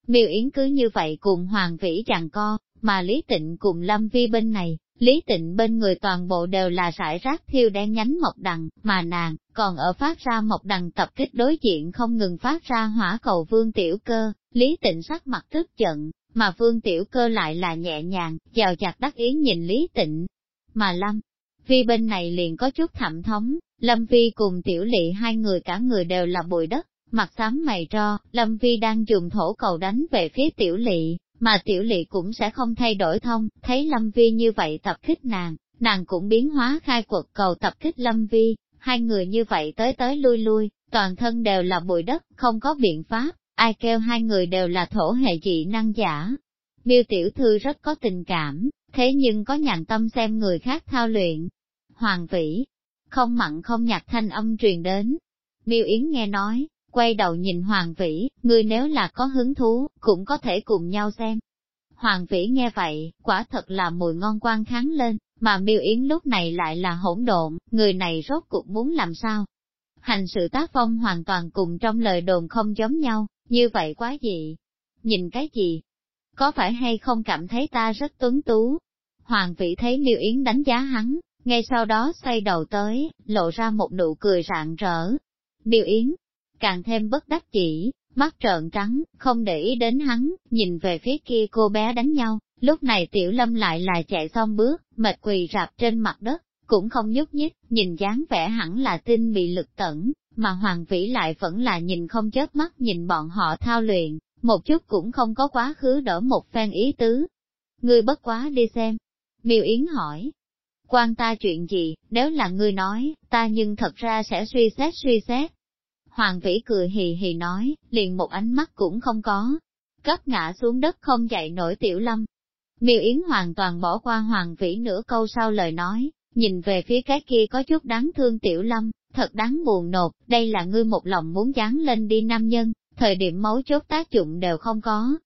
Miêu Yến cứ như vậy cùng Hoàng Vĩ chàng co, mà Lý Tịnh cùng Lâm Vi bên này, Lý Tịnh bên người toàn bộ đều là rải rác thiêu đen nhánh mộc đằng, mà nàng, còn ở phát ra mộc đằng tập kích đối diện không ngừng phát ra hỏa cầu vương tiểu cơ, Lý Tịnh sắc mặt tức giận, mà vương tiểu cơ lại là nhẹ nhàng, chào chặt đắc ý nhìn Lý Tịnh. Mà Lâm, Vi bên này liền có chút thảm thống, Lâm Vi cùng tiểu lị hai người cả người đều là bụi đất, Mặt xám mày tro, Lâm Vi đang dùng thổ cầu đánh về phía tiểu lỵ, mà tiểu lỵ cũng sẽ không thay đổi thông, thấy Lâm Vi như vậy tập kích nàng, nàng cũng biến hóa khai quật cầu tập kích Lâm Vi, hai người như vậy tới tới lui lui, toàn thân đều là bụi đất, không có biện pháp, ai kêu hai người đều là thổ hệ dị năng giả. Miêu tiểu thư rất có tình cảm, thế nhưng có nhàn tâm xem người khác thao luyện. Hoàng vĩ, không mặn không nhạt thanh âm truyền đến. Miêu Yến nghe nói, quay đầu nhìn Hoàng Vĩ, ngươi nếu là có hứng thú, cũng có thể cùng nhau xem. Hoàng Vĩ nghe vậy, quả thật là mùi ngon quan kháng lên, mà miêu yến lúc này lại là hỗn độn, người này rốt cuộc muốn làm sao? Hành sự tác phong hoàn toàn cùng trong lời đồn không giống nhau, như vậy quá gì? Nhìn cái gì? Có phải hay không cảm thấy ta rất tuấn tú? Hoàng Vĩ thấy miêu yến đánh giá hắn, ngay sau đó xoay đầu tới, lộ ra một nụ cười rạng rỡ. Miêu Yến, càng thêm bất đắc chỉ, mắt trợn trắng, không để ý đến hắn, nhìn về phía kia cô bé đánh nhau, lúc này tiểu lâm lại là chạy xong bước, mệt quỳ rạp trên mặt đất, cũng không nhúc nhích, nhìn dáng vẻ hẳn là tin bị lực tẩn, mà hoàng vĩ lại vẫn là nhìn không chớp mắt nhìn bọn họ thao luyện, một chút cũng không có quá khứ đỡ một phen ý tứ. Ngươi bất quá đi xem. Miêu Yến hỏi, quan ta chuyện gì, nếu là ngươi nói, ta nhưng thật ra sẽ suy xét suy xét, Hoàng vĩ cười hì hì nói, liền một ánh mắt cũng không có. Cấp ngã xuống đất không dậy nổi tiểu lâm. Miêu Yến hoàn toàn bỏ qua hoàng vĩ nửa câu sau lời nói, nhìn về phía cái kia có chút đáng thương tiểu lâm, thật đáng buồn nột, đây là ngươi một lòng muốn dán lên đi nam nhân, thời điểm mấu chốt tác dụng đều không có.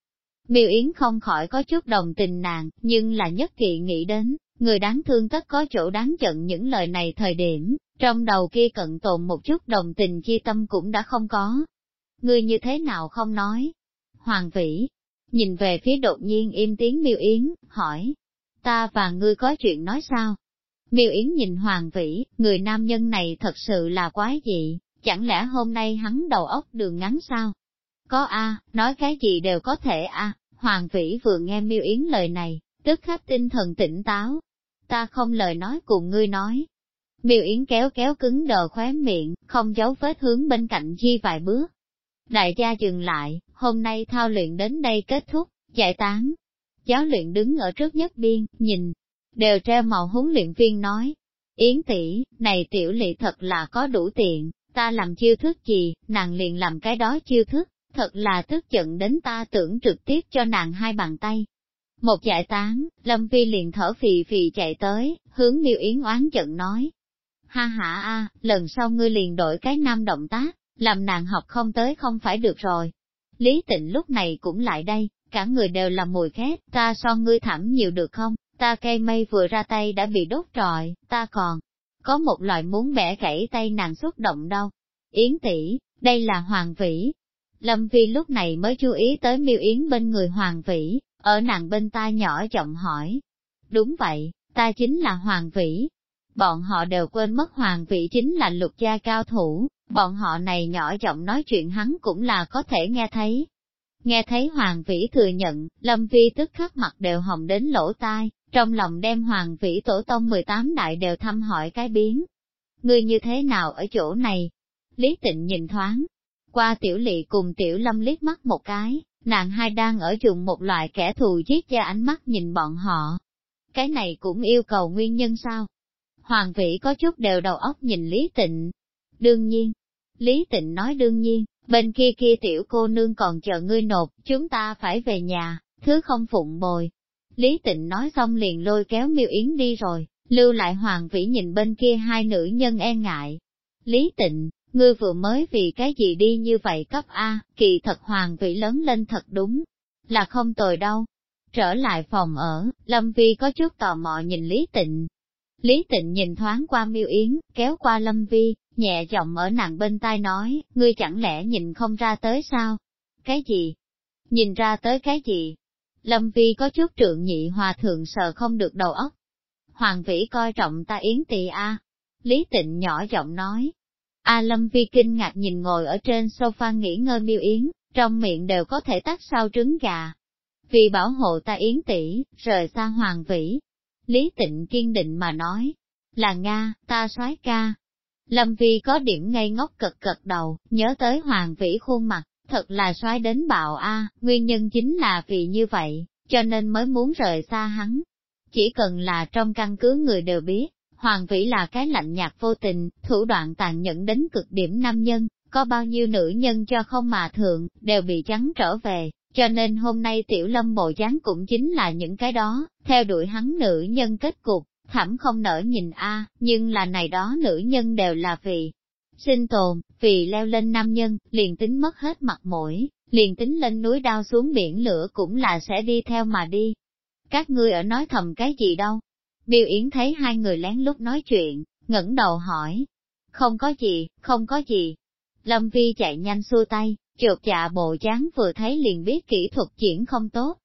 Miêu Yến không khỏi có chút đồng tình nàng, nhưng là nhất kỵ nghĩ đến, người đáng thương tất có chỗ đáng giận những lời này thời điểm, trong đầu kia cận tồn một chút đồng tình chi tâm cũng đã không có. ngươi như thế nào không nói? Hoàng vĩ, nhìn về phía đột nhiên im tiếng miêu yến, hỏi, ta và ngươi có chuyện nói sao? Miêu Yến nhìn Hoàng Vĩ, người nam nhân này thật sự là quái dị, chẳng lẽ hôm nay hắn đầu óc đường ngắn sao? Có a, nói cái gì đều có thể a. Hoàng Vĩ vừa nghe Miêu Yến lời này, tức khắc tinh thần tỉnh táo. Ta không lời nói cùng ngươi nói. Miêu Yến kéo kéo cứng đờ khóe miệng, không giấu vết hướng bên cạnh Di vài bước. Đại gia dừng lại, hôm nay thao luyện đến đây kết thúc, giải tán. Giáo luyện đứng ở trước nhất biên, nhìn, đều treo màu huấn luyện viên nói. Yến tỷ, này tiểu lị thật là có đủ tiện, ta làm chiêu thức gì, nàng liền làm cái đó chiêu thức, thật là tức giận đến ta tưởng trực tiếp cho nàng hai bàn tay. Một giải tán, Lâm Vi liền thở phì phì chạy tới, hướng miêu yến oán giận nói. Ha ha a, lần sau ngươi liền đổi cái nam động tác, làm nàng học không tới không phải được rồi. Lý tịnh lúc này cũng lại đây, cả người đều là mùi khét, ta so ngươi thảm nhiều được không? ta cây mây vừa ra tay đã bị đốt trọi, ta còn có một loại muốn bẻ gãy tay nàng xúc động đâu. Yến tỷ, đây là Hoàng Vĩ. Lâm Vi lúc này mới chú ý tới miêu Yến bên người Hoàng Vĩ, ở nàng bên tai nhỏ giọng hỏi. Đúng vậy, ta chính là Hoàng Vĩ. Bọn họ đều quên mất Hoàng vị chính là lục gia cao thủ, bọn họ này nhỏ giọng nói chuyện hắn cũng là có thể nghe thấy. Nghe thấy Hoàng Vĩ thừa nhận, Lâm Vi tức khắc mặt đều hồng đến lỗ tai, trong lòng đem hoàng vĩ tổ tông 18 đại đều thăm hỏi cái biến. Ngươi như thế nào ở chỗ này? Lý tịnh nhìn thoáng, qua tiểu lị cùng tiểu lâm liếc mắt một cái, nàng hai đang ở dùng một loại kẻ thù giết cho ánh mắt nhìn bọn họ. Cái này cũng yêu cầu nguyên nhân sao? Hoàng vĩ có chút đều đầu óc nhìn Lý tịnh. Đương nhiên, Lý tịnh nói đương nhiên, bên kia kia tiểu cô nương còn chờ ngươi nộp, chúng ta phải về nhà, thứ không phụng bồi, Lý Tịnh nói xong liền lôi kéo miêu yến đi rồi, lưu lại hoàng vĩ nhìn bên kia hai nữ nhân e ngại. Lý Tịnh, ngươi vừa mới vì cái gì đi như vậy cấp A, kỳ thật hoàng vĩ lớn lên thật đúng, là không tồi đâu. Trở lại phòng ở, Lâm Vi có chút tò mò nhìn Lý Tịnh. Lý Tịnh nhìn thoáng qua miêu yến, kéo qua Lâm Vi, nhẹ giọng ở nàng bên tai nói, ngươi chẳng lẽ nhìn không ra tới sao? Cái gì? Nhìn ra tới cái gì? Lâm Vi có chút trượng nhị hòa thượng sợ không được đầu óc. Hoàng vĩ coi trọng ta yến tỳ a. Lý tịnh nhỏ giọng nói. A Lâm Vi kinh ngạc nhìn ngồi ở trên sofa nghỉ ngơi miêu yến, trong miệng đều có thể tắt sau trứng gà. Vì bảo hộ ta yến tỷ, rời xa hoàng vĩ. Lý tịnh kiên định mà nói. Là Nga, ta soái ca. Lâm Vi có điểm ngây ngốc cực cực đầu, nhớ tới hoàng vĩ khuôn mặt, thật là xoái đến bạo a, nguyên nhân chính là vì như vậy, cho nên mới muốn rời xa hắn. Chỉ cần là trong căn cứ người đều biết, Hoàng Vĩ là cái lạnh nhạt vô tình, thủ đoạn tàn nhẫn đến cực điểm nam nhân, có bao nhiêu nữ nhân cho không mà thượng, đều bị trắng trở về, cho nên hôm nay tiểu lâm bộ dáng cũng chính là những cái đó, theo đuổi hắn nữ nhân kết cục, thẳm không nở nhìn a nhưng là này đó nữ nhân đều là vì sinh tồn, vì leo lên nam nhân, liền tính mất hết mặt mũi, liền tính lên núi đao xuống biển lửa cũng là sẽ đi theo mà đi. Các ngươi ở nói thầm cái gì đâu? Miêu Yến thấy hai người lén lúc nói chuyện, ngẩng đầu hỏi. Không có gì, không có gì. Lâm Vi chạy nhanh xua tay, chột dạ bộ dáng vừa thấy liền biết kỹ thuật chuyển không tốt.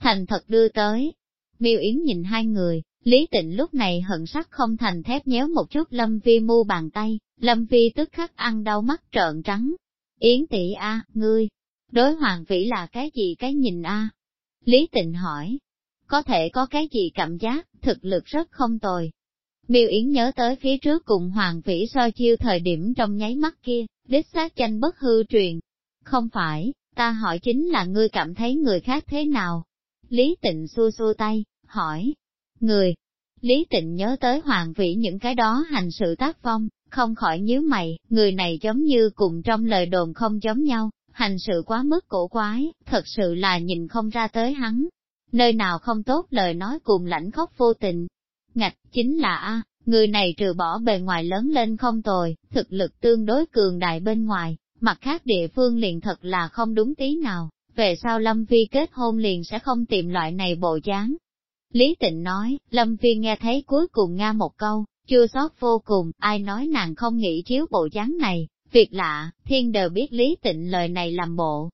Thành thật đưa tới. Miêu Yến nhìn hai người, Lý Tịnh lúc này hận sắc không thành thép nhéo một chút Lâm Vi mu bàn tay, Lâm Vi tức khắc ăn đau mắt trợn trắng. Yến tỷ a, ngươi, đối hoàng vĩ là cái gì cái nhìn a? Lý Tịnh hỏi, có thể có cái gì cảm giác, thực lực rất không tồi. Miêu Yến nhớ tới phía trước cùng hoàng vĩ so chiêu thời điểm trong nháy mắt kia, đích xác tranh bất hư truyền. Không phải, ta hỏi chính là ngươi cảm thấy người khác thế nào? Lý Tịnh xua xua tay, hỏi, người. Lý Tịnh nhớ tới hoàng vĩ những cái đó hành sự tác phong, không khỏi nhíu mày, người này giống như cùng trong lời đồn không giống nhau, hành sự quá mức cổ quái, thật sự là nhìn không ra tới hắn. Nơi nào không tốt lời nói cùng lãnh khóc vô tình. Ngạch, chính là a người này trừ bỏ bề ngoài lớn lên không tồi, thực lực tương đối cường đại bên ngoài, mặt khác địa phương liền thật là không đúng tí nào, về sau Lâm Vi kết hôn liền sẽ không tìm loại này bộ dáng, Lý Tịnh nói, Lâm Vi nghe thấy cuối cùng Nga một câu, chưa sót vô cùng, ai nói nàng không nghĩ chiếu bộ dáng này, Việc lạ, thiên đều biết lý tịnh lời này làm bộ.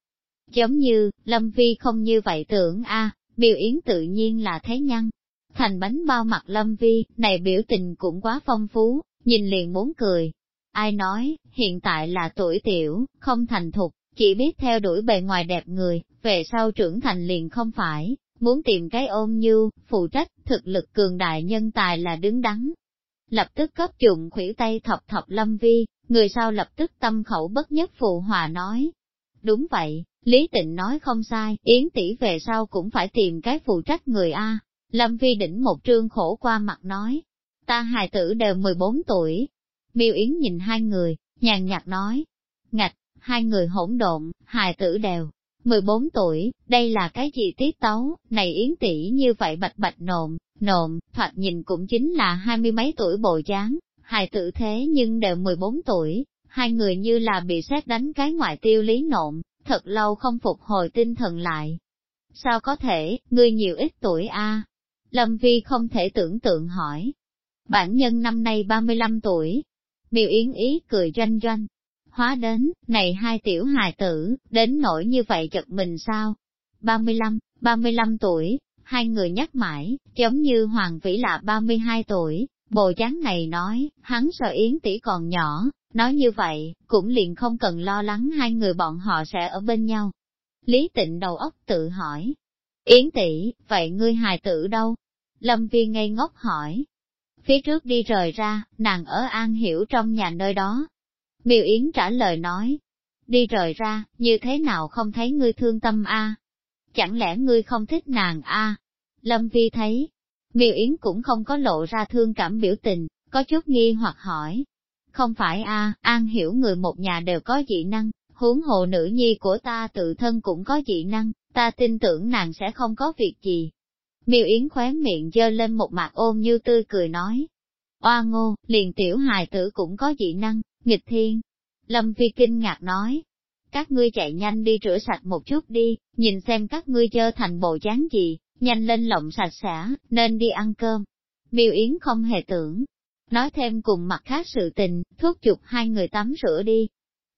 Giống như, Lâm Vi không như vậy tưởng a biểu yến tự nhiên là thấy nhăn. Thành bánh bao mặt Lâm Vi, này biểu tình cũng quá phong phú, nhìn liền muốn cười. Ai nói, hiện tại là tuổi tiểu, không thành thục, chỉ biết theo đuổi bề ngoài đẹp người, về sau trưởng thành liền không phải, muốn tìm cái ôm như, phụ trách, thực lực cường đại nhân tài là đứng đắn. Lập tức cấp dụng khủy tay thọc thọc lâm vi, người sau lập tức tâm khẩu bất nhất phụ hòa nói. Đúng vậy, Lý Tịnh nói không sai, Yến tỷ về sau cũng phải tìm cái phụ trách người A. Lâm Vi đỉnh một trương khổ qua mặt nói, ta hài tử đều 14 tuổi. Miêu Yến nhìn hai người, nhàn nhạt nói, ngạch, hai người hỗn độn, hài tử đều, 14 tuổi, đây là cái gì tiết tấu, này yến tỷ như vậy bạch bạch nộm, nộm, thoạt nhìn cũng chính là hai mươi mấy tuổi bộ dáng, hài tử thế nhưng đều 14 tuổi, hai người như là bị xét đánh cái ngoại tiêu lý nộm, thật lâu không phục hồi tinh thần lại. Sao có thể, ngươi nhiều ít tuổi a? Lâm Vi không thể tưởng tượng hỏi. Bản nhân năm nay 35 tuổi. Miêu Yến ý cười doanh doanh, hóa đến, này hai tiểu hài tử, đến nỗi như vậy chật mình sao? 35, 35 tuổi, hai người nhắc mãi, giống như Hoàng Vĩ là 32 tuổi, bồ chán này nói, hắn sợ Yến tỷ còn nhỏ, nói như vậy, cũng liền không cần lo lắng hai người bọn họ sẽ ở bên nhau. Lý tịnh đầu óc tự hỏi, Yến tỷ, vậy ngươi hài tử đâu? Lâm viên ngây ngốc hỏi. Phía trước đi rời ra, nàng ở An Hiểu trong nhà nơi đó, Miêu Yến trả lời nói, đi rời ra, như thế nào không thấy ngươi thương tâm a? Chẳng lẽ ngươi không thích nàng a? Lâm Vi thấy, Miêu Yến cũng không có lộ ra thương cảm biểu tình, có chút nghi hoặc hỏi. Không phải a, An hiểu người một nhà đều có dị năng, huống hồ nữ nhi của ta tự thân cũng có dị năng, ta tin tưởng nàng sẽ không có việc gì. Miêu Yến khóe miệng dơ lên một mặt ôm như tươi cười nói. Oa ngô, liền tiểu hài tử cũng có dị năng, Nghịch thiên. Lâm Phi kinh ngạc nói. Các ngươi chạy nhanh đi rửa sạch một chút đi, nhìn xem các ngươi dơ thành bộ dáng gì, nhanh lên lộng sạch sẽ, nên đi ăn cơm. Miêu Yến không hề tưởng. Nói thêm cùng mặt khác sự tình, thuốc chụp hai người tắm rửa đi.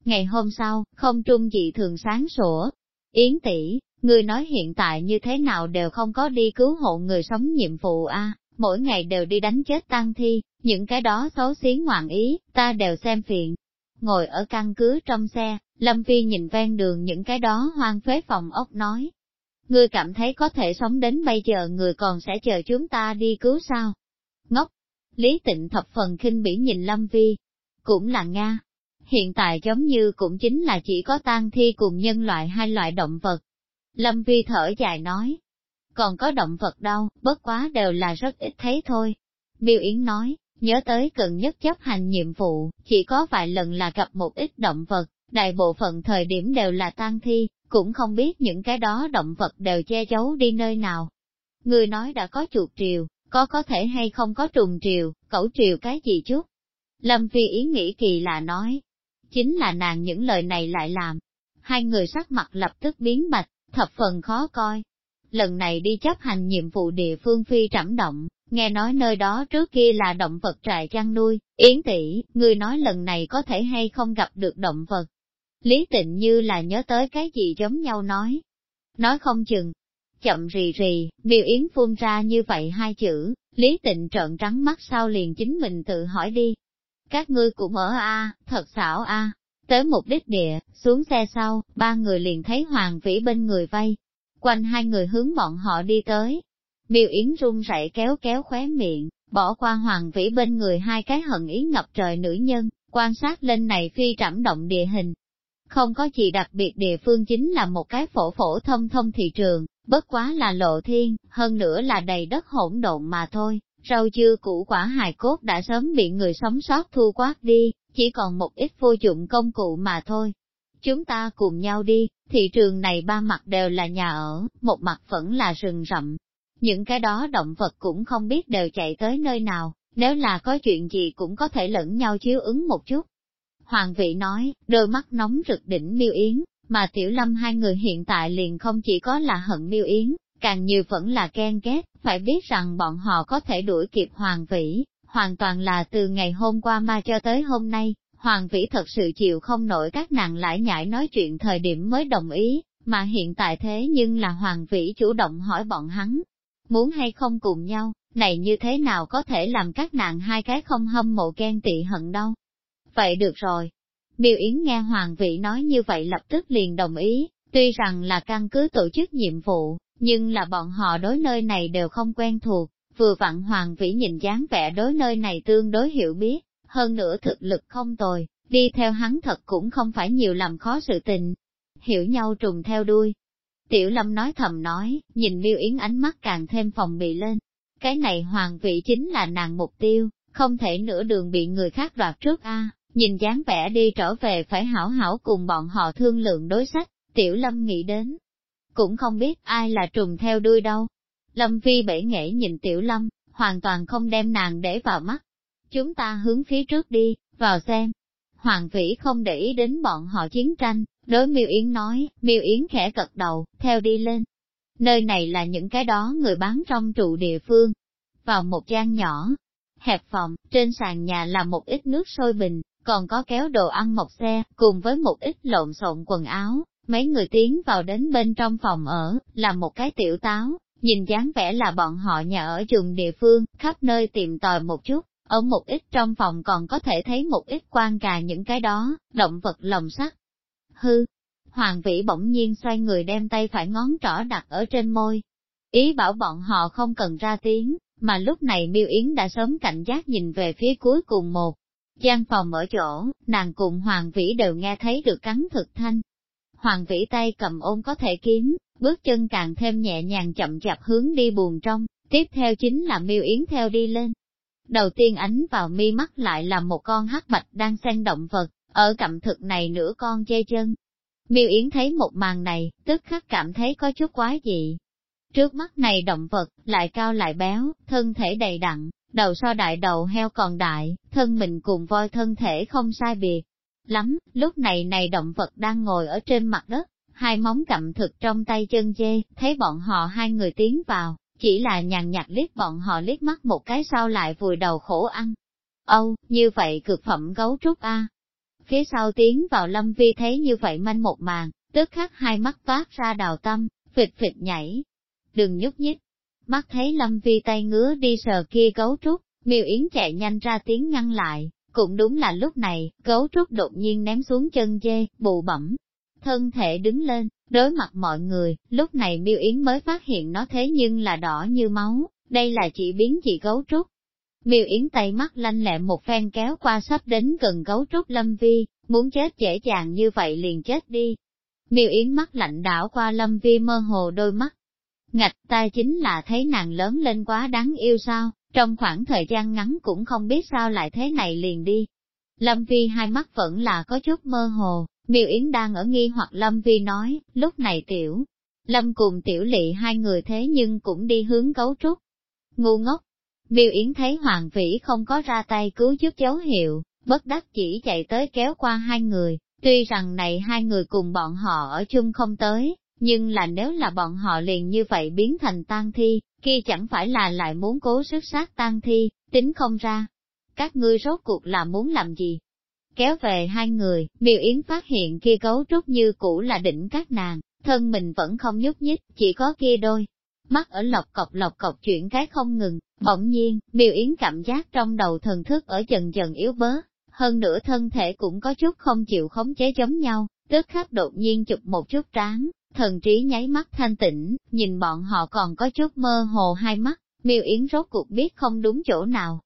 Ngày hôm sau, không trung dị thường sáng sủa. Yến tỷ, người nói hiện tại như thế nào đều không có đi cứu hộ người sống nhiệm vụ a mỗi ngày đều đi đánh chết tang thi, những cái đó xấu xí ngoạn ý, ta đều xem phiền. Ngồi ở căn cứ trong xe, Lâm Phi nhìn ven đường những cái đó hoang phế phòng ốc nói. Ngươi cảm thấy có thể sống đến bây giờ người còn sẽ chờ chúng ta đi cứu sao? Ngốc! Lý tịnh thập phần khinh bỉ nhìn Lâm Vi. Cũng là Nga. Hiện tại giống như cũng chính là chỉ có tang thi cùng nhân loại hai loại động vật. Lâm Vi thở dài nói, còn có động vật đâu, bất quá đều là rất ít thấy thôi. Miêu Yến nói, nhớ tới gần nhất chấp hành nhiệm vụ, chỉ có vài lần là gặp một ít động vật, đại bộ phận thời điểm đều là tan thi, cũng không biết những cái đó động vật đều che giấu đi nơi nào. Người nói đã có chuột triều, có có thể hay không có trùng triều, cẩu triều cái gì chút. Lâm Phi ý nghĩ kỳ lạ nói, chính là nàng những lời này lại làm. Hai người sắc mặt lập tức biến bạch, thập phần khó coi, lần này đi chấp hành nhiệm vụ địa phương phi trảm động, nghe nói nơi đó trước kia là động vật trại chăn nuôi, yến tỷ, người nói lần này có thể hay không gặp được động vật. Lý tịnh như là nhớ tới cái gì giống nhau nói. Nói không chừng, chậm rì rì, miêu yến phun ra như vậy hai chữ, lý tịnh trợn trắng mắt sau liền chính mình tự hỏi đi. Các ngươi cũng ở A, thật xảo A. Tới mục đích địa, xuống xe sau, ba người liền thấy Hoàng Vĩ bên người vây, quanh hai người hướng bọn họ đi tới. Miêu Yến run rẩy kéo kéo khóe miệng, bỏ qua hoàng vĩ bên người hai cái hận ý ngập trời nữ nhân, quan sát lên này phi trảm động địa hình. Không có gì đặc biệt địa phương chính là một cái phổ phổ thông thông thị trường, bất quá là lộ thiên, hơn nữa là đầy đất hỗn độn mà thôi, rau dưa củ quả hài cốt đã sớm bị người sống sót thu quát đi, chỉ còn một ít vô dụng công cụ mà thôi, Chúng ta cùng nhau đi, thị trường này ba mặt đều là nhà ở, một mặt vẫn là rừng rậm. Những cái đó động vật cũng không biết đều chạy tới nơi nào, nếu là có chuyện gì cũng có thể lẫn nhau chiếu ứng một chút. Hoàng vị nói, đôi mắt nóng rực đỉnh miêu yến, mà tiểu lâm hai người hiện tại liền không chỉ có là hận miêu yến, càng nhiều vẫn là ghen ghét, phải biết rằng bọn họ có thể đuổi kịp hoàng vĩ, hoàn toàn là từ ngày hôm qua mà cho tới hôm nay, Hoàng vĩ thật sự chịu không nổi các nàng lại nhảy nói chuyện thời điểm mới đồng ý, mà hiện tại thế nhưng là Hoàng vĩ chủ động hỏi bọn hắn, muốn hay không cùng nhau, này như thế nào có thể làm các nàng hai cái không hâm mộ ghen tị hận đâu. Vậy được rồi. Miêu Yến nghe Hoàng vĩ nói như vậy lập tức liền đồng ý, tuy rằng là căn cứ tổ chức nhiệm vụ, nhưng là bọn họ đối nơi này đều không quen thuộc, vừa vặn Hoàng Vĩ nhìn dáng vẻ đối nơi này tương đối hiểu biết, hơn nữa thực lực không tồi, đi theo hắn thật cũng không phải nhiều làm khó sự tình. Hiểu nhau trùng theo đuôi. Tiểu Lâm nói thầm nói, nhìn Miêu Yến ánh mắt càng thêm phòng bị lên, cái này hoàng vị chính là nàng mục tiêu, không thể nửa đường bị người khác đoạt trước a. nhìn dáng vẻ đi trở về phải hảo hảo cùng bọn họ thương lượng đối sách, tiểu lâm nghĩ đến. Cũng không biết ai là trùng theo đuôi đâu. Lâm vi bể nghệ nhìn tiểu lâm, hoàn toàn không đem nàng để vào mắt. Chúng ta hướng phía trước đi, vào xem. Hoàng vĩ không để ý đến bọn họ chiến tranh, đối miêu yến nói, miêu yến khẽ cật đầu, theo đi lên, Nơi này là những cái đó người bán trong trụ địa phương. Vào một gian nhỏ, hẹp phòng, trên sàn nhà là một ít nước sôi bình, còn có kéo đồ ăn một xe, cùng với một ít lộn xộn quần áo. Mấy người tiến vào đến bên trong phòng ở, là một cái tiểu táo, nhìn dáng vẻ là bọn họ nhà ở trường địa phương, khắp nơi tìm tòi một chút, ở một ít trong phòng còn có thể thấy một ít quan cà những cái đó, động vật lồng sắt. Hư, Hoàng vĩ bỗng nhiên xoay người đem tay phải ngón trỏ đặt ở trên môi. Ý bảo bọn họ không cần ra tiếng, mà lúc này miêu yến đã sớm cảnh giác nhìn về phía cuối cùng một. gian phòng ở chỗ, nàng cùng Hoàng vĩ đều nghe thấy được cắn thực thanh. Hoàng vĩ tay cầm ôm có thể kiếm, bước chân càng thêm nhẹ nhàng chậm chạp hướng đi buồn trong, tiếp theo chính là miêu yến theo đi lên. Đầu tiên ánh vào mi mắt lại là một con hắc bạch đang xen động vật, ở cặm thực này nửa con chê chân, Miêu Yến thấy một màn này, tức khắc cảm thấy có chút quá dị. Trước mắt này động vật, lại cao lại béo, thân thể đầy đặn, đầu so đại đầu heo còn đại, thân mình cùng voi thân thể không sai biệt. Lắm, lúc này này động vật đang ngồi ở trên mặt đất, hai móng cầm thực trong tay chân dê, thấy bọn họ hai người tiến vào, chỉ là nhàn nhạt liếc bọn họ liếc mắt một cái sau lại vùi đầu khổ ăn. Âu, như vậy cực phẩm gấu trúc a Phía sau tiến vào lâm vi thấy như vậy manh một màn, tức khắc hai mắt toát ra đào tâm, phịch phịch nhảy. Đừng nhúc nhích. Mắt thấy lâm vi tay ngứa đi sờ kia gấu trúc, miêu yến chạy nhanh ra tiếng ngăn lại. Cũng đúng là lúc này, gấu trúc đột nhiên ném xuống chân dê, bụ bẩm. Thân thể đứng lên, đối mặt mọi người, lúc này miêu yến mới phát hiện nó thế nhưng là đỏ như máu, đây là chỉ biến dị gấu trúc. Miêu Yến tay mắt lanh lẹ một phen kéo qua sắp đến gần gấu trúc Lâm Vi, muốn chết dễ dàng như vậy liền chết đi. Miêu Yến mắt lạnh đảo qua Lâm Vi mơ hồ đôi mắt. Ngạch ta chính là thấy nàng lớn lên quá đáng yêu sao, trong khoảng thời gian ngắn cũng không biết sao lại thế này liền đi. Lâm Vi hai mắt vẫn là có chút mơ hồ, Miêu Yến đang ở nghi hoặc Lâm Vi nói, lúc này tiểu. Lâm cùng tiểu lị hai người thế nhưng cũng đi hướng cấu trúc. Ngu ngốc, Miêu Yến thấy Hoàng Vĩ không có ra tay cứu giúp dấu hiệu, bất đắc chỉ chạy tới kéo qua hai người, tuy rằng này hai người cùng bọn họ ở chung không tới, nhưng là nếu là bọn họ liền như vậy biến thành tang thi, kia chẳng phải là lại muốn cố sức sát tang thi, tính không ra. Các ngươi rốt cuộc là muốn làm gì? Kéo về hai người, miêu yến phát hiện kia cấu trúc như cũ là đỉnh các nàng, thân mình vẫn không nhúc nhích, chỉ có kia đôi. Mắt ở lọc cọc lọc cọc chuyển cái không ngừng, bỗng nhiên, miêu yến cảm giác trong đầu thần thức ở dần dần yếu bớt, hơn nữa thân thể cũng có chút không chịu khống chế giống nhau, tức khắc đột nhiên chụp một chút tráng, thần trí nháy mắt thanh tĩnh, nhìn bọn họ còn có chút mơ hồ hai mắt, miêu yến rốt cuộc biết không đúng chỗ nào.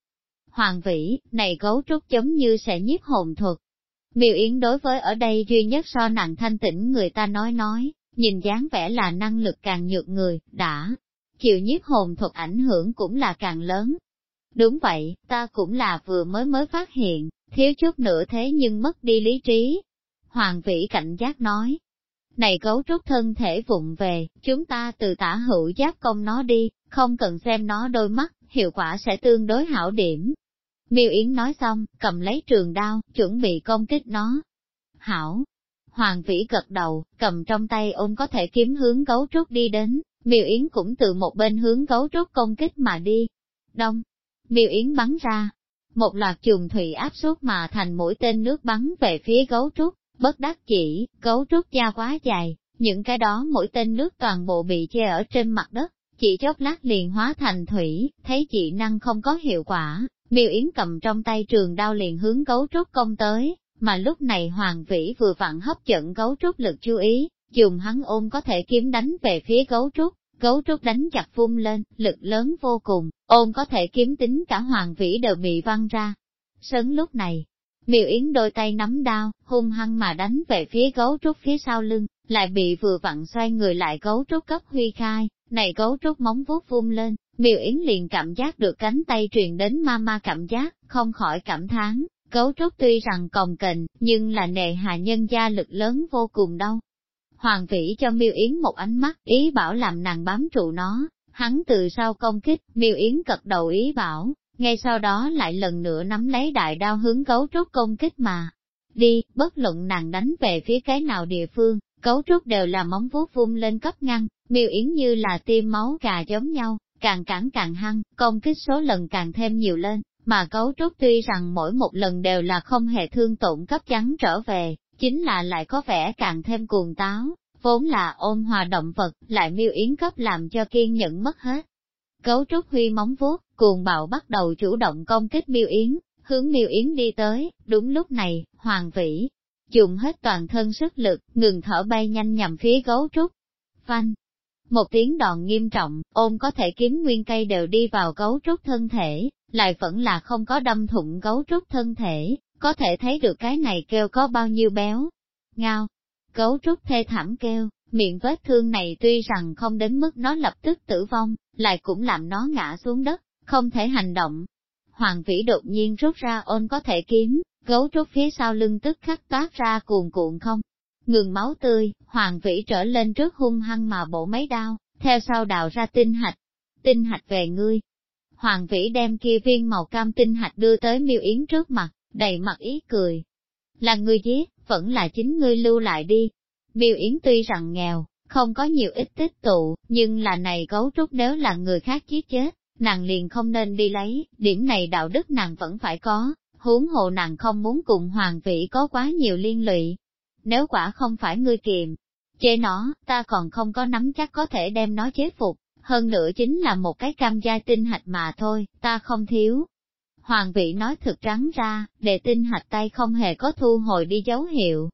Hoàng vĩ, này gấu trúc giống như sẽ nhiếp hồn thuật. Miêu yến đối với ở đây duy nhất so nặng thanh tĩnh người ta nói nói, nhìn dáng vẻ là năng lực càng nhược người, đã, chịu nhiếp hồn thuật ảnh hưởng cũng là càng lớn. Đúng vậy, ta cũng là vừa mới mới phát hiện, thiếu chút nữa thế nhưng mất đi lý trí. Hoàng vĩ cảnh giác nói, này gấu trúc thân thể vụng về, chúng ta từ tả hữu giáp công nó đi, không cần xem nó đôi mắt, hiệu quả sẽ tương đối hảo điểm. Miêu Yến nói xong, cầm lấy trường đao, chuẩn bị công kích nó. Hảo! Hoàng vĩ gật đầu, cầm trong tay ôm có thể kiếm hướng Gấu trúc đi đến, miêu Yến cũng từ một bên hướng Gấu trúc công kích mà đi. Đông! Miêu Yến bắn ra, một loạt chùm thủy áp suất mà thành mũi tên nước bắn về phía gấu trúc, bất đắc chỉ, gấu trúc da quá dài, những cái đó mũi tên nước toàn bộ bị che ở trên mặt đất, chỉ chốc lát liền hóa thành thủy, thấy chị năng không có hiệu quả, miêu yến cầm trong tay trường đao liền hướng cấu trúc công tới, mà lúc này hoàng vĩ vừa vặn hấp dẫn cấu trúc lực chú ý, dùng hắn ôm có thể kiếm đánh về phía cấu trúc, cấu trúc đánh chặt phun lên, lực lớn vô cùng, ôm có thể kiếm tính cả hoàng vĩ đều bị văng ra. Sớm lúc này, miêu yến đôi tay nắm đao, hung hăng mà đánh về phía gấu trúc phía sau lưng, lại bị vừa vặn xoay người lại gấu trúc cấp huy khai, này gấu trúc móng vuốt vung lên, miêu yến liền cảm giác được cánh tay truyền đến ma ma cảm giác, không khỏi cảm thán, gấu trúc tuy rằng còng kềnh, nhưng là nề hà nhân gia lực lớn vô cùng đâu. Hoàng vĩ cho miêu yến một ánh mắt, ý bảo làm nàng bám trụ nó, hắn từ sau công kích, miêu yến cật đầu ý bảo, ngay sau đó lại lần nữa nắm lấy đại đao hướng gấu trúc công kích mà. Đi, bất luận nàng đánh về phía cái nào địa phương, Cấu trúc đều là móng vuốt vung lên cấp ngăn, miêu yến như là tim máu gà giống nhau, càng cản càng hăng, công kích số lần càng thêm nhiều lên, mà cấu trúc tuy rằng mỗi một lần đều là không hề thương tổn cấp trắng trở về, chính là lại có vẻ càng thêm cuồng táo, vốn là ôn hòa động vật, lại miêu yến cấp làm cho kiên nhẫn mất hết. Cấu trúc huy móng vuốt, cuồng bạo bắt đầu chủ động công kích miêu yến, hướng miêu yến đi tới, đúng lúc này, hoàng vĩ, dùng hết toàn thân sức lực, ngừng thở bay nhanh nhằm phía gấu trúc. Phanh! Một tiếng đòn nghiêm trọng, ôm có thể kiếm nguyên cây đều đi vào cấu trúc thân thể, lại vẫn là không có đâm thụng cấu trúc thân thể, có thể thấy được cái này kêu có bao nhiêu béo. Ngao! cấu trúc thê thảm kêu, miệng vết thương này tuy rằng không đến mức nó lập tức tử vong, lại cũng làm nó ngã xuống đất, không thể hành động. Hoàng vĩ đột nhiên rút ra ôn có thể kiếm, Gấu trúc phía sau lưng tức khắc toát ra cuồn cuộn không. Ngừng máu tươi, hoàng vĩ trở lên trước hung hăng mà bổ mấy đao, theo sau đào ra tinh hạch. Tinh hạch về ngươi. Hoàng vĩ đem kia viên màu cam tinh hạch đưa tới miêu yến trước mặt, đầy mặt ý cười. Là ngươi giết, vẫn là chính ngươi lưu lại đi. Miêu yến tuy rằng nghèo, không có nhiều ít tích tụ, nhưng là này gấu trúc nếu là người khác giết chết, nàng liền không nên đi lấy, điểm này đạo đức nàng vẫn phải có huống hồ nàng không muốn cùng hoàng vị có quá nhiều liên lụy. Nếu quả không phải ngươi kiềm, chế nó, ta còn không có nắm chắc có thể đem nó chế phục, hơn nữa chính là một cái cam giai tinh hạch mà thôi, ta không thiếu. Hoàng vị nói thực trắng ra, để tinh hạch tay không hề có thu hồi đi dấu hiệu.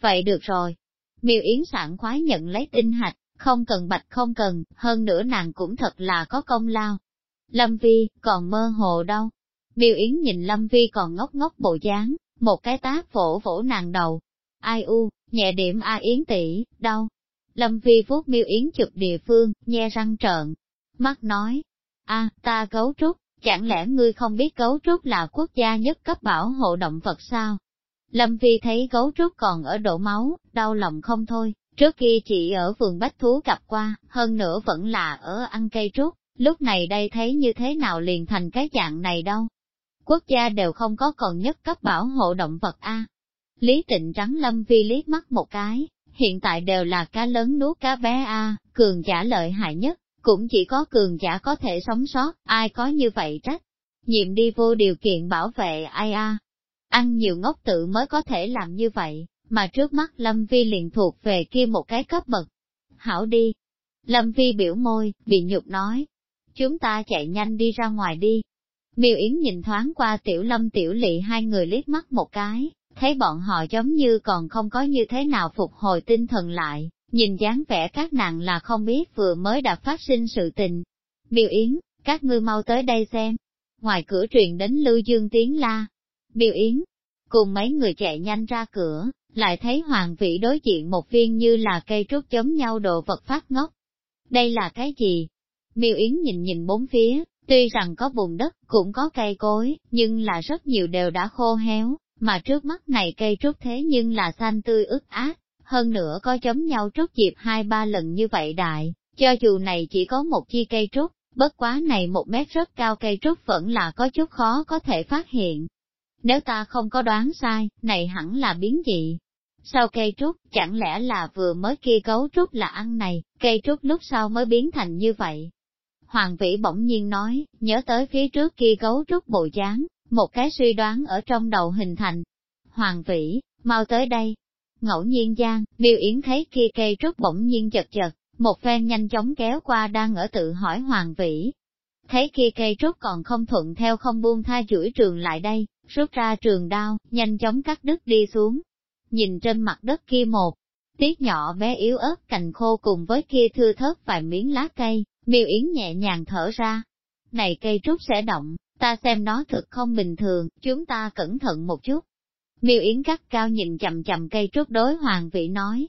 Vậy được rồi. Miêu Yến sảng khoái nhận lấy tinh hạch, không cần bạch không cần, hơn nữa nàng cũng thật là có công lao. Lâm Vi, còn mơ hồ đâu, Miêu Yến nhìn Lâm Vi còn ngốc ngốc bộ dáng, một cái tác vỗ vỗ nàng đầu. Ai u, nhẹ điểm A Yến tỷ, đau Lâm Vi vuốt Miêu Yến chụp địa phương, nhe răng trợn. Mắt nói, a ta cấu trúc, chẳng lẽ ngươi không biết cấu trúc là quốc gia nhất cấp bảo hộ động vật sao? Lâm Vi thấy gấu trúc còn ở đổ máu, đau lòng không thôi, trước kia chị ở vườn bách thú gặp qua, hơn nữa vẫn là ở ăn cây trúc, lúc này đây thấy như thế nào liền thành cái dạng này đâu quốc gia đều không có còn nhất cấp bảo hộ động vật A. Lý tịnh trắng lâm vi liếc mắt một cái, hiện tại đều là cá lớn nuốt cá bé A, cường giả lợi hại nhất, cũng chỉ có cường giả có thể sống sót, ai có như vậy trách. Nhiệm đi vô điều kiện bảo vệ ai A. Ăn nhiều ngốc tự mới có thể làm như vậy, mà trước mắt Lâm Vi liền thuộc về kia một cái cấp bậc. Hảo đi. Lâm Vi biểu môi, bị nhục nói. Chúng ta chạy nhanh đi ra ngoài đi, Miêu Yến nhìn thoáng qua tiểu lâm tiểu lị hai người liếc mắt một cái, thấy bọn họ giống như còn không có như thế nào phục hồi tinh thần lại, nhìn dáng vẻ các nàng là không biết vừa mới đã phát sinh sự tình. Miêu Yến, các ngươi mau tới đây xem. Ngoài cửa truyền đến Lưu Dương tiếng la. Miêu Yến, cùng mấy người chạy nhanh ra cửa, lại thấy hoàng vị đối diện một viên như là cây trúc giống nhau đồ vật phát ngốc. Đây là cái gì? Miêu Yến nhìn nhìn bốn phía, Tuy rằng có vùng đất, cũng có cây cối, nhưng là rất nhiều đều đã khô héo, mà trước mắt này cây trúc thế nhưng là xanh tươi ướt át, hơn nữa có chấm nhau trúc dịp hai ba lần như vậy đại, cho dù này chỉ có một chi cây trúc, bất quá này một mét rất cao cây trúc vẫn là có chút khó có thể phát hiện. Nếu ta không có đoán sai, này hẳn là biến dị. Sau cây trúc, chẳng lẽ là vừa mới kia cấu trúc là ăn này, cây trúc lúc sau mới biến thành như vậy, Hoàng vĩ bỗng nhiên nói, nhớ tới phía trước kia gấu trúc bộ dáng, một cái suy đoán ở trong đầu hình thành. Hoàng vĩ, mau tới đây. Ngẫu nhiên gian, Miêu Yến thấy kia cây trúc bỗng nhiên chật chật, một phen nhanh chóng kéo qua đang ở tự hỏi Hoàng vĩ. Thấy kia cây trúc còn không thuận theo không buông tha chuỗi trường lại đây, rút ra trường đao, nhanh chóng cắt đứt đi xuống. Nhìn trên mặt đất kia một, tiết nhỏ bé yếu ớt cành khô cùng với kia thưa thớt vài miếng lá cây, miêu yến nhẹ nhàng thở ra. Này cây trúc sẽ động, ta xem nó thực không bình thường, chúng ta cẩn thận một chút. Miêu Yến cắt cao nhìn chầm chầm cây trúc đối Hoàng Vĩ nói.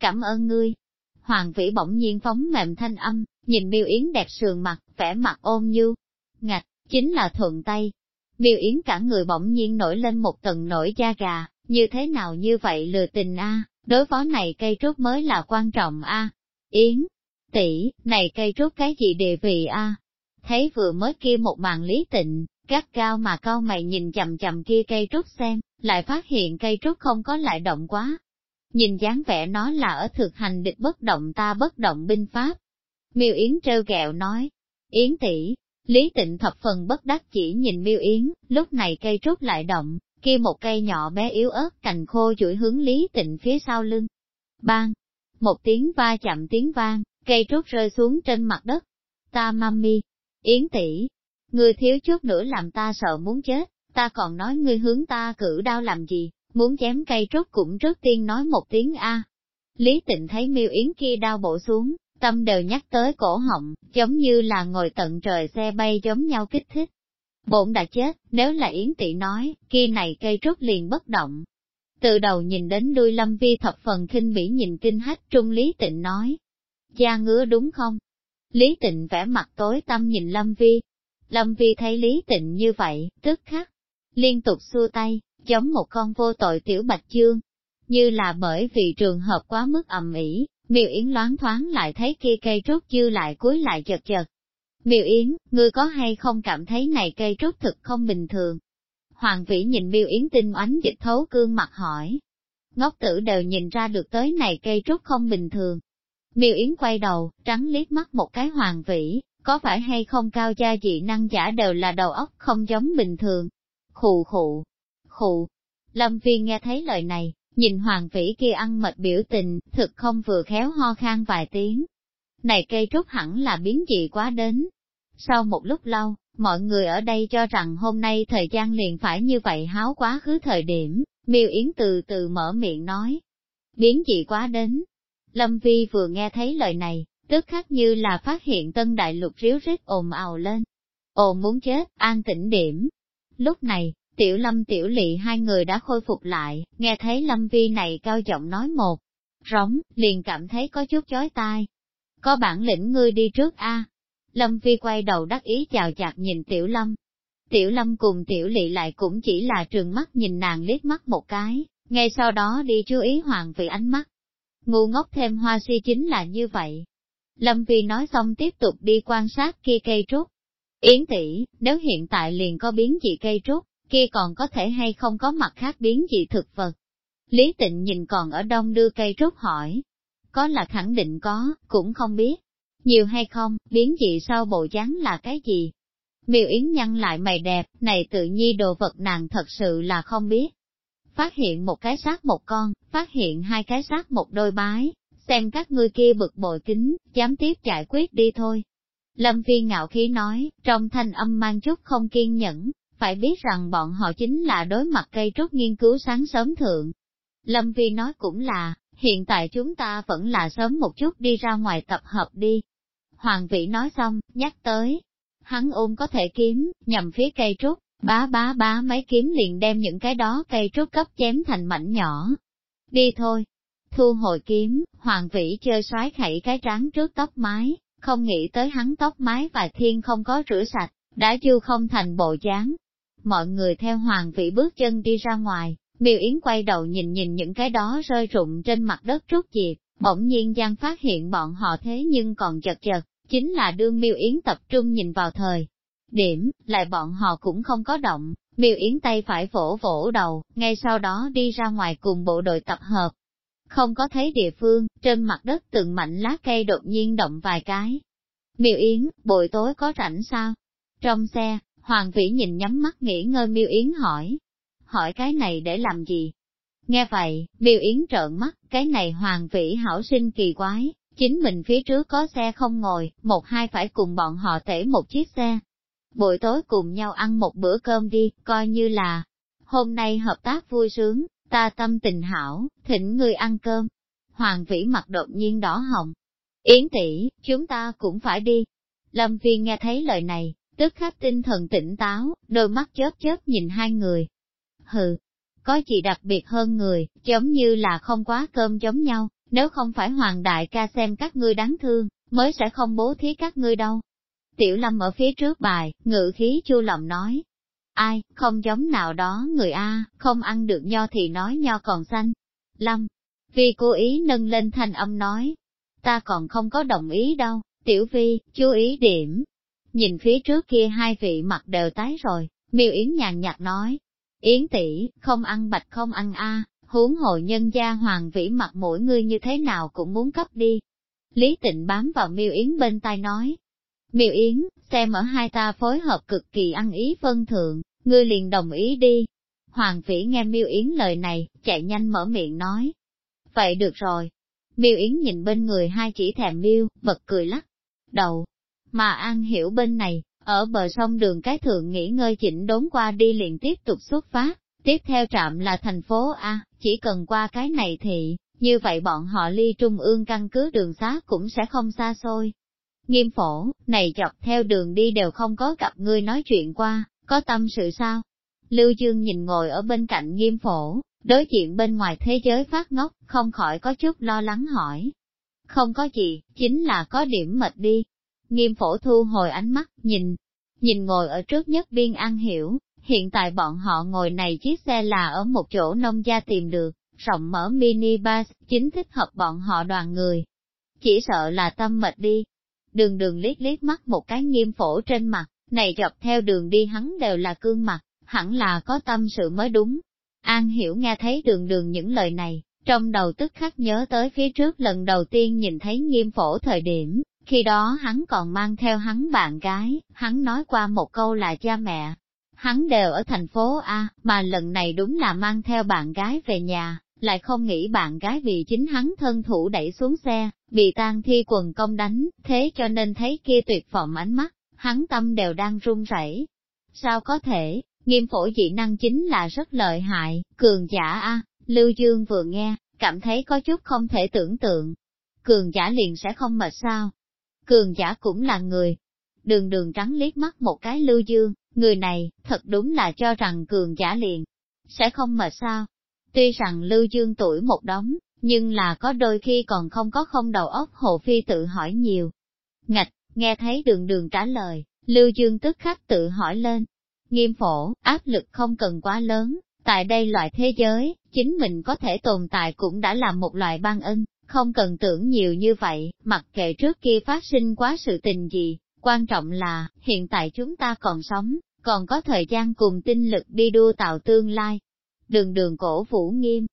Cảm ơn ngươi. Hoàng Vĩ bỗng nhiên phóng mềm thanh âm, nhìn Miêu Yến đẹp sườn mặt, vẻ mặt ôm như. Ngạch, chính là thuận tay. Miêu Yến cả người bỗng nhiên nổi lên một tầng nổi da gà, như thế nào như vậy lừa tình a đối phó này cây trúc mới là quan trọng a Yến, tỷ, này cây trúc cái gì địa vị a Thấy vừa mới kia một màn lý tịnh, gắt cao mà cao mày nhìn chầm chầm kia cây trúc xem, lại phát hiện cây trúc không có lại động quá. Nhìn dáng vẻ nó là ở thực hành địch bất động ta bất động binh pháp. Miêu Yến trêu ghẹo nói, Yến tỷ, Lý Tịnh thập phần bất đắc chỉ nhìn Miêu Yến, lúc này cây trúc lại động, kia một cây nhỏ bé yếu ớt cành khô chuỗi hướng Lý Tịnh phía sau lưng. Bang! Một tiếng va chạm tiếng vang, cây trúc rơi xuống trên mặt đất. Ta mami, Yến tỷ, ngươi thiếu chút nữa làm ta sợ muốn chết, ta còn nói ngươi hướng ta cử đau làm gì, muốn chém cây trúc cũng trước tiên nói một tiếng A. Lý tịnh thấy miêu yến kia đau bổ xuống, tâm đều nhắc tới cổ họng, giống như là ngồi tận trời xe bay giống nhau kích thích. Bổn đã chết, nếu là yến tỷ nói, kia này cây trúc liền bất động. Từ đầu nhìn đến đuôi lâm vi thập phần khinh bỉ nhìn kinh hách trung Lý tịnh nói. Cha ngứa đúng không? Lý tịnh vẽ mặt tối tâm nhìn Lâm Vi. Lâm Vi thấy Lý tịnh như vậy, tức khắc, liên tục xua tay, giống một con vô tội tiểu bạch chương. Như là bởi vì trường hợp quá mức ầm ĩ, miêu yến loáng thoáng lại thấy kia cây trúc dư lại cúi lại chật chật. Miêu Yến, ngươi có hay không cảm thấy này cây trúc thực không bình thường? Hoàng vĩ nhìn Miêu Yến tinh oánh dịch thấu cương mặt hỏi. Ngốc tử đều nhìn ra được tới này cây trúc không bình thường. Miêu Yến quay đầu, trắng liếc mắt một cái hoàng vĩ, có phải hay không cao gia dị năng giả đều là đầu óc không giống bình thường. Khụ khụ, khụ. Lâm Viên nghe thấy lời này, nhìn hoàng vĩ kia ăn mệt biểu tình, thực không vừa khéo ho khan vài tiếng. Này cây trúc hẳn là biến dị quá đến. Sau một lúc lâu, mọi người ở đây cho rằng hôm nay thời gian liền phải như vậy háo quá khứ thời điểm, miêu yến từ từ mở miệng nói. Biến dị quá đến, Lâm Vi vừa nghe thấy lời này, tức khắc như là phát hiện tân đại lục ríu rít ồn ào lên. Ồn muốn chết, an tĩnh điểm. Lúc này, tiểu lâm tiểu lị hai người đã khôi phục lại, nghe thấy lâm vi này cao giọng nói một, rống, liền cảm thấy có chút chói tai. Có bản lĩnh ngươi đi trước a. Lâm vi quay đầu đắc ý chào chặt nhìn tiểu lâm. Tiểu lâm cùng tiểu lị lại cũng chỉ là trường mắt nhìn nàng liếc mắt một cái, ngay sau đó đi chú ý hoàng vị ánh mắt ngu ngốc thêm hoa si chính là như vậy. Lâm Vi nói xong tiếp tục đi quan sát kia cây trúc. Yến tỷ, nếu hiện tại liền có biến dị cây trúc, kia còn có thể hay không có mặt khác biến dị thực vật. Lý tịnh nhìn còn ở đông đưa cây trúc hỏi. Có là khẳng định có, cũng không biết. Nhiều hay không, biến dị sau bộ dáng là cái gì? Miêu Yến nhăn lại mày đẹp, này tự nhi đồ vật nàng thật sự là không biết phát hiện một cái xác một con, phát hiện hai cái xác một đôi bái, xem các ngươi kia bực bội kính, dám tiếp giải quyết đi thôi. Lâm Phi ngạo khí nói, trong thanh âm mang chút không kiên nhẫn, phải biết rằng bọn họ chính là đối mặt cây trúc nghiên cứu sáng sớm thượng. Lâm Vi nói cũng là, hiện tại chúng ta vẫn là sớm một chút đi ra ngoài tập hợp đi. Hoàng vị nói xong, nhắc tới, hắn ôm có thể kiếm, nhằm phía cây trúc, Bá bá bá mấy kiếm liền đem những cái đó cây trúc cấp chém thành mảnh nhỏ. Đi thôi. Thu hồi kiếm, hoàng vĩ chơi xoái khẩy cái trán trước tóc mái, không nghĩ tới hắn tóc mái và thiên không có rửa sạch, đã chưa không thành bộ dáng. Mọi người theo hoàng vĩ bước chân đi ra ngoài, miêu yến quay đầu nhìn nhìn những cái đó rơi rụng trên mặt đất trút diệt, bỗng nhiên gian phát hiện bọn họ thế nhưng còn chật chật, chính là đương miêu yến tập trung nhìn vào thời điểm, lại bọn họ cũng không có động, miêu yến tay phải vỗ vỗ đầu, ngay sau đó đi ra ngoài cùng bộ đội tập hợp. Không có thấy địa phương, trên mặt đất từng mảnh lá cây đột nhiên động vài cái. Miêu yến, buổi tối có rảnh sao? Trong xe, Hoàng vĩ nhìn nhắm mắt nghỉ ngơi miêu yến hỏi. Hỏi cái này để làm gì? Nghe vậy, miêu yến trợn mắt, cái này hoàng vĩ hảo sinh kỳ quái, chính mình phía trước có xe không ngồi, một hai phải cùng bọn họ tể một chiếc xe. Buổi tối cùng nhau ăn một bữa cơm đi, coi như là, hôm nay hợp tác vui sướng, ta tâm tình hảo, thỉnh ngươi ăn cơm. Hoàng vĩ mặt đột nhiên đỏ hồng. Yến tỷ, chúng ta cũng phải đi. Lâm Viên nghe thấy lời này, tức khắc tinh thần tỉnh táo, đôi mắt chớp chớp nhìn hai người. Hừ, có gì đặc biệt hơn người, giống như là không quá cơm giống nhau, nếu không phải hoàng đại ca xem các ngươi đáng thương, mới sẽ không bố thí các ngươi đâu. Tiểu Lâm ở phía trước bài, ngự khí chu lòng nói. Ai, không giống nào đó người A, không ăn được nho thì nói nho còn xanh. Lâm, vì cố ý nâng lên thanh âm nói. Ta còn không có đồng ý đâu, Tiểu Vi, chú ý điểm. Nhìn phía trước kia hai vị mặt đều tái rồi, miêu Yến nhàn nhạt nói. Yến tỷ không ăn bạch không ăn A, huống hồ nhân gia hoàng vĩ mặt mỗi ngươi như thế nào cũng muốn cấp đi. Lý tịnh bám vào miêu Yến bên tai nói, Miêu Yến, xem ở hai ta phối hợp cực kỳ ăn ý phân thượng, ngươi liền đồng ý đi. Hoàng Phỉ nghe Miêu Yến lời này, chạy nhanh mở miệng nói. Vậy được rồi. Miêu Yến nhìn bên người hai chỉ thèm miêu, bật cười lắc. Đầu. Mà An hiểu bên này, ở bờ sông đường cái thượng nghỉ ngơi chỉnh đốn qua đi liền tiếp tục xuất phát. Tiếp theo trạm là thành phố A, chỉ cần qua cái này thì, như vậy bọn họ ly trung ương căn cứ đường xá cũng sẽ không xa xôi, Nghiêm phổ, này chọc theo đường đi đều không có gặp ngươi nói chuyện qua, có tâm sự sao? Lưu Dương nhìn ngồi ở bên cạnh nghiêm phổ, đối diện bên ngoài thế giới phát ngốc, không khỏi có chút lo lắng hỏi. Không có gì, chính là có điểm mệt đi. Nghiêm phổ thu hồi ánh mắt, nhìn, nhìn ngồi ở trước nhất biên an hiểu, hiện tại bọn họ ngồi này chiếc xe là ở một chỗ nông gia tìm được, rộng mở mini bus, chính thích hợp bọn họ đoàn người. Chỉ sợ là tâm mệt đi, đường đường liếc liếc mắt một cái nghiêm phổ trên mặt, này dọc theo đường đi hắn đều là cương mặt, hẳn là có tâm sự mới đúng. An hiểu nghe thấy đường đường những lời này, trong đầu tức khắc nhớ tới phía trước lần đầu tiên nhìn thấy nghiêm phổ thời điểm, khi đó hắn còn mang theo hắn bạn gái, hắn nói qua một câu là cha mẹ. Hắn đều ở thành phố A, mà lần này đúng là mang theo bạn gái về nhà, lại không nghĩ bạn gái vì chính hắn thân thủ đẩy xuống xe, bị tan thi quần công đánh, thế cho nên thấy kia tuyệt vọng ánh mắt, hắn tâm đều đang run rẩy. Sao có thể, nghiêm phổ dị năng chính là rất lợi hại, cường giả a Lưu Dương vừa nghe, cảm thấy có chút không thể tưởng tượng. Cường giả liền sẽ không mệt sao? Cường giả cũng là người. Đường đường trắng liếc mắt một cái Lưu Dương, người này, thật đúng là cho rằng cường giả liền, sẽ không mệt sao? Tuy rằng Lưu Dương tuổi một đống, nhưng là có đôi khi còn không có không đầu óc Hồ Phi tự hỏi nhiều. Ngạch, nghe thấy đường đường trả lời, Lưu Dương tức khắc tự hỏi lên. Nghiêm phổ, áp lực không cần quá lớn, tại đây loại thế giới, chính mình có thể tồn tại cũng đã là một loại ban ân, không cần tưởng nhiều như vậy, mặc kệ trước kia phát sinh quá sự tình gì, quan trọng là, hiện tại chúng ta còn sống, còn có thời gian cùng tinh lực đi đua tạo tương lai. Đường đường cổ vũ nghiêm,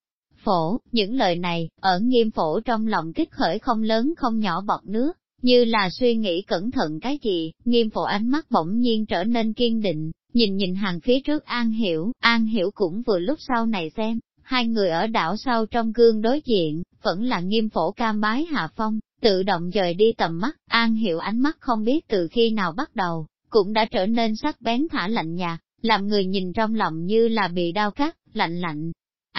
phổ, những lời này, ở nghiêm phổ trong lòng kích khởi không lớn không nhỏ bọt nước, như là suy nghĩ cẩn thận cái gì, nghiêm phổ ánh mắt bỗng nhiên trở nên kiên định, nhìn nhìn hàng phía trước An Hiểu, An Hiểu cũng vừa lúc sau này xem, hai người ở đảo sau trong gương đối diện, vẫn là nghiêm phổ cam bái hạ phong, tự động dời đi tầm mắt, An Hiểu ánh mắt không biết từ khi nào bắt đầu, cũng đã trở nên sắc bén thả lạnh nhạt, làm người nhìn trong lòng như là bị đau cắt, lạnh lạnh,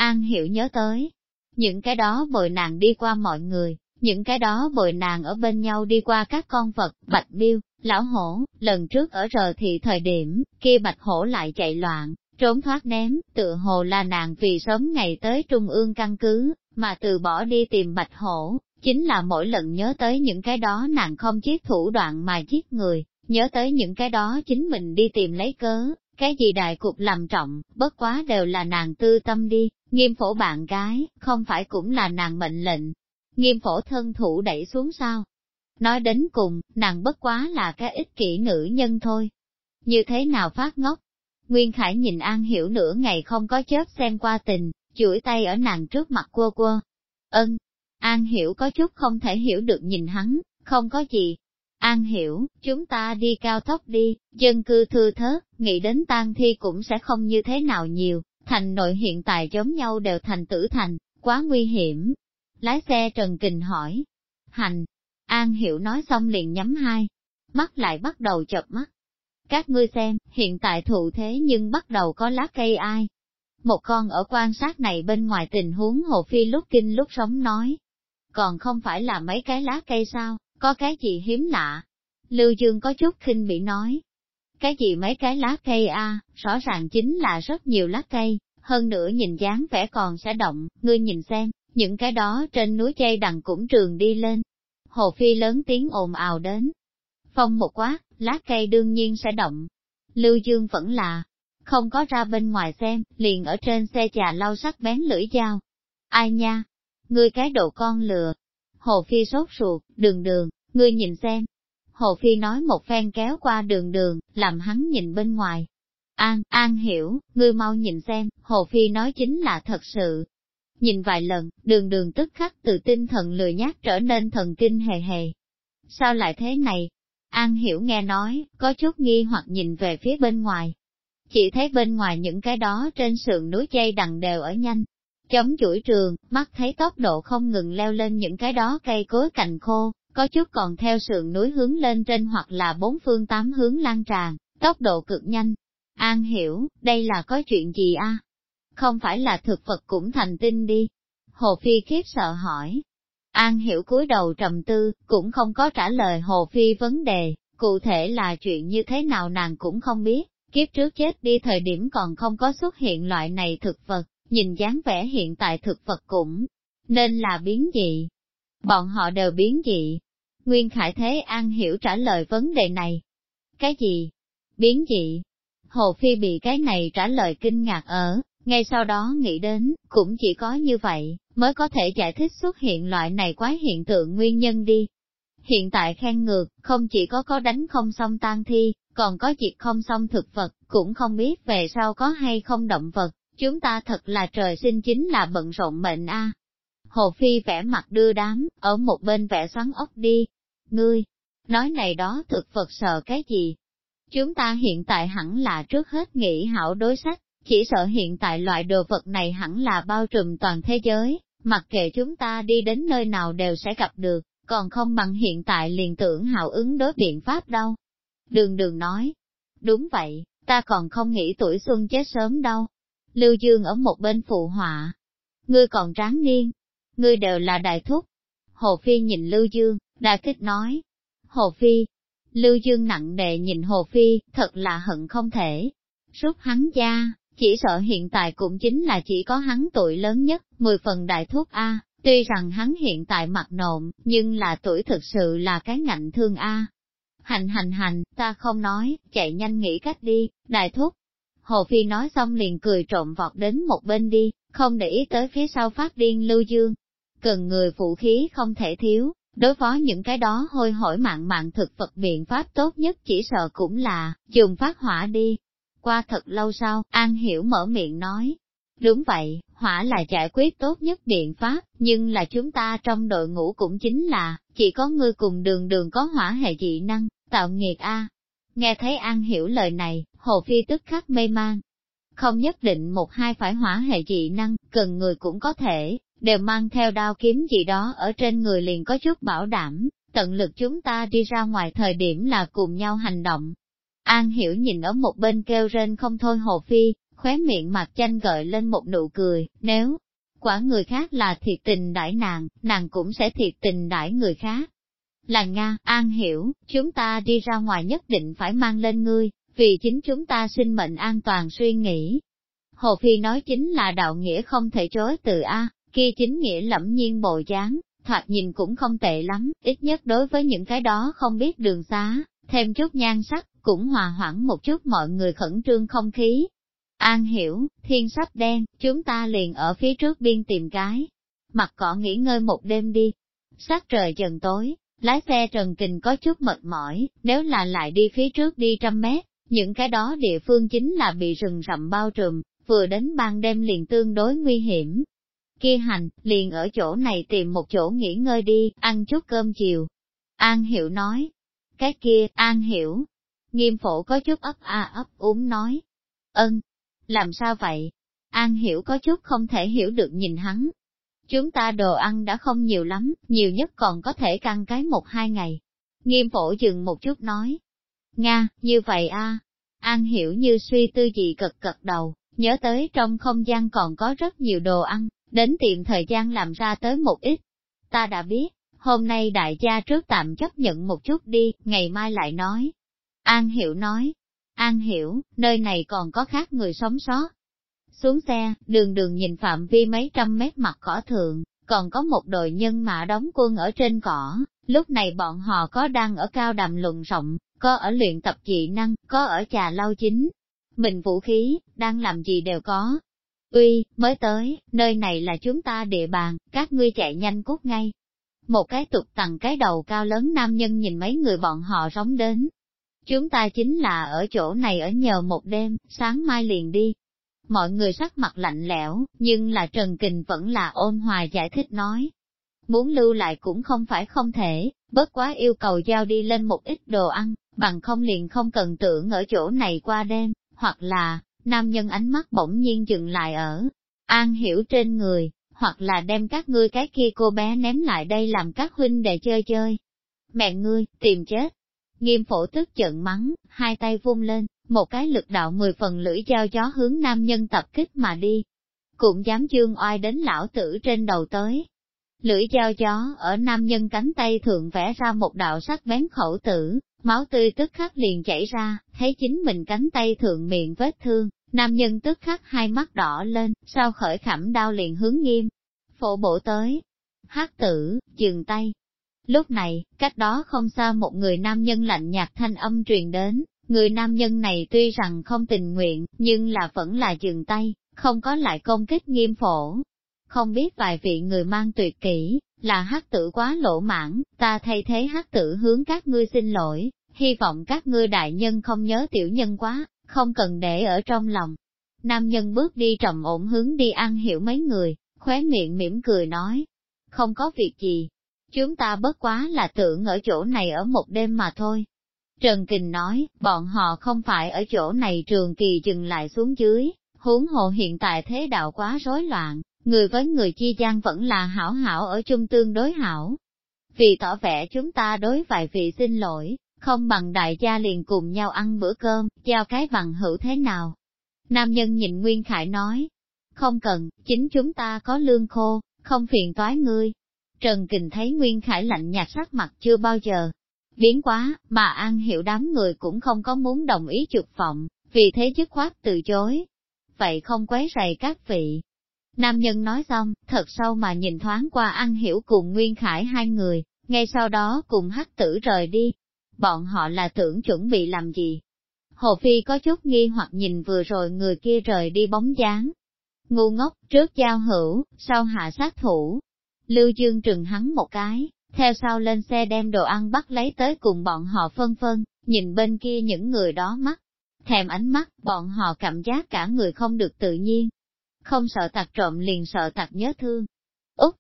An hiểu nhớ tới, những cái đó bồi nàng đi qua mọi người, những cái đó bồi nàng ở bên nhau đi qua các con vật, bạch biêu, lão hổ, lần trước ở rờ thì thời điểm, kia bạch hổ lại chạy loạn, trốn thoát ném, tự hồ là nàng vì sớm ngày tới trung ương căn cứ, mà từ bỏ đi tìm bạch hổ, chính là mỗi lần nhớ tới những cái đó nàng không chiết thủ đoạn mà giết người, nhớ tới những cái đó chính mình đi tìm lấy cớ, cái gì đại cục làm trọng, bất quá đều là nàng tư tâm đi, Nghiêm phổ bạn gái, không phải cũng là nàng mệnh lệnh. Nghiêm phổ thân thủ đẩy xuống sao? Nói đến cùng, nàng bất quá là cái ích kỷ nữ nhân thôi. Như thế nào phát ngốc? Nguyên Khải nhìn An Hiểu nửa ngày không có chớp xem qua tình, chuỗi tay ở nàng trước mặt quơ quơ. Ân, An Hiểu có chút không thể hiểu được nhìn hắn, không có gì. An hiểu, chúng ta đi cao tốc đi, dân cư thưa thớt, nghĩ đến tang thi cũng sẽ không như thế nào nhiều, thành nội hiện tại giống nhau đều thành tử thành, quá nguy hiểm. Lái xe Trần Kình hỏi, hành, An hiểu nói xong liền nhắm hai, mắt lại bắt đầu chập mắt. Các ngươi xem, hiện tại thụ thế nhưng bắt đầu có lá cây ai. Một con ở quan sát này bên ngoài tình huống Hồ Phi lúc kinh lúc sống nói. Còn không phải là mấy cái lá cây sao, có cái gì hiếm lạ. Lưu Dương có chút khinh bị nói. Cái gì mấy cái lá cây a rõ ràng chính là rất nhiều lá cây, hơn nữa nhìn dáng vẻ còn sẽ động, ngươi nhìn xem, những cái đó trên núi chây đằng cũng trường đi lên. Hồ Phi lớn tiếng ồn ào đến. Phong một quá, lá cây đương nhiên sẽ động. Lưu Dương vẫn là, không có ra bên ngoài xem, liền ở trên xe trà lau sắc bén lưỡi dao. Ai nha? Ngươi cái đồ con lừa. Hồ Phi sốt ruột, đường đường, ngươi nhìn xem. Hồ Phi nói một phen kéo qua đường đường, làm hắn nhìn bên ngoài. An, An hiểu, ngươi mau nhìn xem, Hồ Phi nói chính là thật sự. Nhìn vài lần, đường đường tức khắc từ tinh thần lười nhát trở nên thần kinh hề hề. Sao lại thế này? An hiểu nghe nói, có chút nghi hoặc nhìn về phía bên ngoài. Chỉ thấy bên ngoài những cái đó trên sườn núi dây đằng đều ở nhanh. Chống chuỗi trường, mắt thấy tốc độ không ngừng leo lên những cái đó cây cối cành khô, có chút còn theo sườn núi hướng lên trên hoặc là bốn phương tám hướng lan tràn, tốc độ cực nhanh. An hiểu, đây là có chuyện gì a? Không phải là thực vật cũng thành tinh đi. Hồ Phi khiếp sợ hỏi. An hiểu cúi đầu trầm tư, cũng không có trả lời Hồ Phi vấn đề, cụ thể là chuyện như thế nào nàng cũng không biết, kiếp trước chết đi thời điểm còn không có xuất hiện loại này thực vật, nhìn dáng vẻ hiện tại thực vật cũng nên là biến dị. Bọn họ đều biến dị. Nguyên Khải Thế An hiểu trả lời vấn đề này. Cái gì? Biến dị? Hồ Phi bị cái này trả lời kinh ngạc ở, ngay sau đó nghĩ đến, cũng chỉ có như vậy, mới có thể giải thích xuất hiện loại này quái hiện tượng nguyên nhân đi. Hiện tại khen ngược, không chỉ có có đánh không xong tan thi, còn có diệt không xong thực vật, cũng không biết về sau có hay không động vật, chúng ta thật là trời sinh chính là bận rộn mệnh a. Hồ Phi vẽ mặt đưa đám, ở một bên vẽ xoắn ốc đi. Ngươi, nói này đó thực vật sợ cái gì? Chúng ta hiện tại hẳn là trước hết nghĩ hảo đối sách, chỉ sợ hiện tại loại đồ vật này hẳn là bao trùm toàn thế giới, mặc kệ chúng ta đi đến nơi nào đều sẽ gặp được, còn không bằng hiện tại liền tưởng hào ứng đối biện pháp đâu. Đường đường nói, đúng vậy, ta còn không nghĩ tuổi xuân chết sớm đâu. Lưu Dương ở một bên phụ họa, ngươi còn tráng niên, ngươi đều là đại thúc. Hồ Phi nhìn Lưu Dương, đã kích nói, Hồ Phi, Lưu Dương nặng nề nhìn Hồ Phi, thật là hận không thể, rút hắn ra, chỉ sợ hiện tại cũng chính là chỉ có hắn tuổi lớn nhất, 10 phần đại thuốc A, tuy rằng hắn hiện tại mặt nộm, nhưng là tuổi thực sự là cái ngạnh thương A. Hành hành hành, ta không nói, chạy nhanh nghĩ cách đi, đại thúc. Hồ Phi nói xong liền cười trộm vọt đến một bên đi, không để ý tới phía sau phát điên lưu dương. Cần người phụ khí không thể thiếu, đối phó những cái đó hôi hổi mạng mạng thực vật biện pháp tốt nhất chỉ sợ cũng là, dùng phát hỏa đi, qua thật lâu sau, An Hiểu mở miệng nói, đúng vậy, hỏa là giải quyết tốt nhất biện pháp, nhưng là chúng ta trong đội ngũ cũng chính là, chỉ có ngươi cùng đường đường có hỏa hệ dị năng, tạo nghiệt A. Nghe thấy An Hiểu lời này, Hồ Phi tức khắc mê man. Không nhất định một hai phải hỏa hệ dị năng, cần người cũng có thể, đều mang theo đao kiếm gì đó ở trên người liền có chút bảo đảm, tận lực chúng ta đi ra ngoài thời điểm là cùng nhau hành động, An hiểu nhìn ở một bên kêu rên không thôi hồ phi, khóe miệng mặt chanh gợi lên một nụ cười, nếu quả người khác là thiệt tình đãi nàng, nàng cũng sẽ thiệt tình đãi người khác. Là Nga, An hiểu, chúng ta đi ra ngoài nhất định phải mang lên ngươi, vì chính chúng ta sinh mệnh an toàn suy nghĩ. Hồ Phi nói chính là đạo nghĩa không thể chối từ A, kia chính nghĩa lẫm nhiên bồi dáng, thoạt nhìn cũng không tệ lắm, ít nhất đối với những cái đó không biết đường xá, thêm chút nhan sắc, cũng hòa hoãn một chút mọi người khẩn trương không khí. An hiểu, thiên sắp đen, chúng ta liền ở phía trước biên tìm cái. Mặt cỏ nghỉ ngơi một đêm đi. Sát trời dần tối, lái xe Trần Kình có chút mệt mỏi, nếu là lại đi phía trước đi trăm mét, những cái đó địa phương chính là bị rừng rậm bao trùm, vừa đến ban đêm liền tương đối nguy hiểm. Kia hành, liền ở chỗ này tìm một chỗ nghỉ ngơi đi, ăn chút cơm chiều. An Hiểu nói, Cái kia, An hiểu. Nghiêm phổ có chút ấp a ấp uống nói. Ân, làm sao vậy? An hiểu có chút không thể hiểu được nhìn hắn. Chúng ta đồ ăn đã không nhiều lắm, nhiều nhất còn có thể căng cái một hai ngày. Nghiêm phổ dừng một chút nói. Nga, như vậy a An hiểu như suy tư gì cực cật đầu, nhớ tới trong không gian còn có rất nhiều đồ ăn, đến tiệm thời gian làm ra tới một ít. Ta đã biết, hôm nay đại gia trước tạm chấp nhận một chút đi, ngày mai lại nói. An hiểu nói, An hiểu, nơi này còn có khác người sống sót. Xuống xe, đường đường nhìn phạm vi mấy trăm mét mặt cỏ thượng, còn có một đội nhân mã đóng quân ở trên cỏ, lúc này bọn họ có đang ở cao đàm luận rộng, có ở luyện tập dị năng, có ở trà lau chính. Mình vũ khí, đang làm gì đều có. Uy, mới tới, nơi này là chúng ta địa bàn, các ngươi chạy nhanh cút ngay. Một cái tục tầng cái đầu cao lớn nam nhân nhìn mấy người bọn họ rống đến. Chúng ta chính là ở chỗ này ở nhờ một đêm, sáng mai liền đi. Mọi người sắc mặt lạnh lẽo, nhưng là Trần Kình vẫn là ôn hòa giải thích nói. Muốn lưu lại cũng không phải không thể, bất quá yêu cầu giao đi lên một ít đồ ăn, bằng không liền không cần tưởng ở chỗ này qua đêm, hoặc là, nam nhân ánh mắt bỗng nhiên dừng lại ở an hiểu trên người, hoặc là đem các ngươi cái kia cô bé ném lại đây làm các huynh để chơi chơi. Mẹ ngươi, tìm chết. Nghiêm phổ tức giận mắng, hai tay vung lên, một cái lực đạo mười phần lưỡi dao gió hướng nam nhân tập kích mà đi. Cũng dám chương oai đến lão tử trên đầu tới. Lưỡi dao gió ở nam nhân cánh tay thượng vẽ ra một đạo sắc bén khẩu tử, máu tươi tức khắc liền chảy ra, thấy chính mình cánh tay thượng miệng vết thương, nam nhân tức khắc hai mắt đỏ lên, sau khởi khẩm đau liền hướng nghiêm, phổ bộ tới. Hát tử, dừng tay. Lúc này, cách đó không xa một người nam nhân lạnh nhạt thanh âm truyền đến, người nam nhân này tuy rằng không tình nguyện, nhưng là vẫn là dừng tay, không có lại công kích nghiêm phổ. Không biết vài vị người mang tuyệt kỹ, là hát tử quá lỗ mãn, ta thay thế hát tử hướng các ngươi xin lỗi, hy vọng các ngươi đại nhân không nhớ tiểu nhân quá, không cần để ở trong lòng. Nam nhân bước đi trầm ổn hướng đi ăn hiểu mấy người, khóe miệng mỉm cười nói, không có việc gì, chúng ta bất quá là tưởng ở chỗ này ở một đêm mà thôi. Trần Kình nói, bọn họ không phải ở chỗ này trường kỳ dừng lại xuống dưới, huống hồ hiện tại thế đạo quá rối loạn, người với người chi gian vẫn là hảo hảo ở chung tương đối hảo. Vì tỏ vẻ chúng ta đối vài vị xin lỗi, không bằng đại gia liền cùng nhau ăn bữa cơm, giao cái bằng hữu thế nào. Nam nhân nhìn Nguyên Khải nói, không cần, chính chúng ta có lương khô, không phiền toái ngươi. Trần Kình thấy Nguyên Khải lạnh nhạt sắc mặt chưa bao giờ. Biến quá, mà An Hiểu đám người cũng không có muốn đồng ý chụp vọng, vì thế dứt khoát từ chối. Vậy không quấy rầy các vị, Nam nhân nói xong, thật sâu mà nhìn thoáng qua An Hiểu cùng Nguyên Khải hai người, ngay sau đó cùng hắc tử rời đi. Bọn họ là tưởng chuẩn bị làm gì? Hồ Phi có chút nghi hoặc nhìn vừa rồi người kia rời đi bóng dáng. Ngu ngốc, trước giao hữu, sau hạ sát thủ. Lưu Dương trừng hắn một cái, theo sau lên xe đem đồ ăn bắt lấy tới cùng bọn họ phân phân, nhìn bên kia những người đó mắt. Thèm ánh mắt, bọn họ cảm giác cả người không được tự nhiên, không sợ tặc trộm liền sợ tặc nhớ thương. Úc!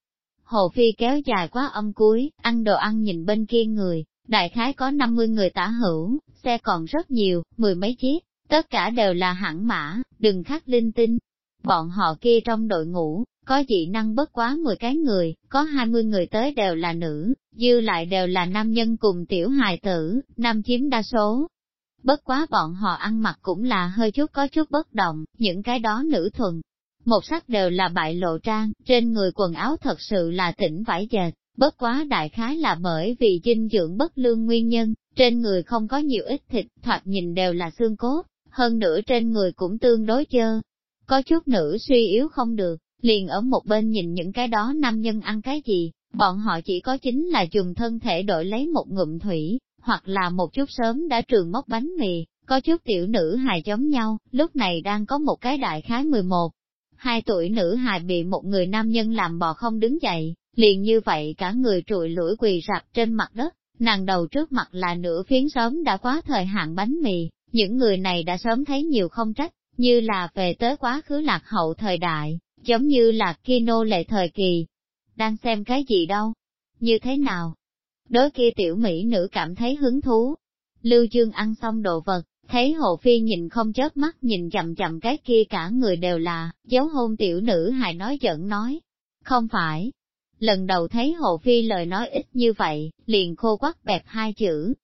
Hồ Phi kéo dài quá âm cuối, ăn đồ ăn nhìn bên kia người, đại khái có 50 người tả hữu, xe còn rất nhiều, mười mấy chiếc, tất cả đều là hãng mã, đừng khắc linh tinh. Bọn họ kia trong đội ngũ, có dị năng bất quá 10 cái người, có 20 người tới đều là nữ, dư lại đều là nam nhân cùng tiểu hài tử, nam chiếm đa số. Bất quá bọn họ ăn mặc cũng là hơi chút có chút bất động, những cái đó nữ thuần, một sắc đều là bại lộ trang, trên người quần áo thật sự là tỉnh vải dệt, bất quá đại khái là bởi vì dinh dưỡng bất lương nguyên nhân, trên người không có nhiều ít thịt, thoạt nhìn đều là xương cốt, hơn nữa trên người cũng tương đối chơ. Có chút nữ suy yếu không được, liền ở một bên nhìn những cái đó nam nhân ăn cái gì, bọn họ chỉ có chính là dùng thân thể đổi lấy một ngụm thủy, hoặc là một chút sớm đã trường móc bánh mì, có chút tiểu nữ hài giống nhau, lúc này đang có một cái đại khái 11, hai tuổi nữ hài bị một người nam nhân làm bò không đứng dậy, liền như vậy cả người trụi lũi quỳ rạp trên mặt đất, nàng đầu trước mặt là nửa phiến sớm đã quá thời hạn bánh mì, những người này đã sớm thấy nhiều không trách, như là về tới quá khứ lạc hậu thời đại, giống như là kino lệ thời kỳ. Đang xem cái gì đâu? Như thế nào? đối kia tiểu mỹ nữ cảm thấy hứng thú. Lưu Dương ăn xong đồ vật, thấy Hồ Phi nhìn không chớp mắt nhìn chậm chậm cái kia cả người đều là, dấu hôn tiểu nữ hài nói giận nói. Không phải. Lần đầu thấy Hồ Phi lời nói ít như vậy, liền khô quắc bẹp hai chữ.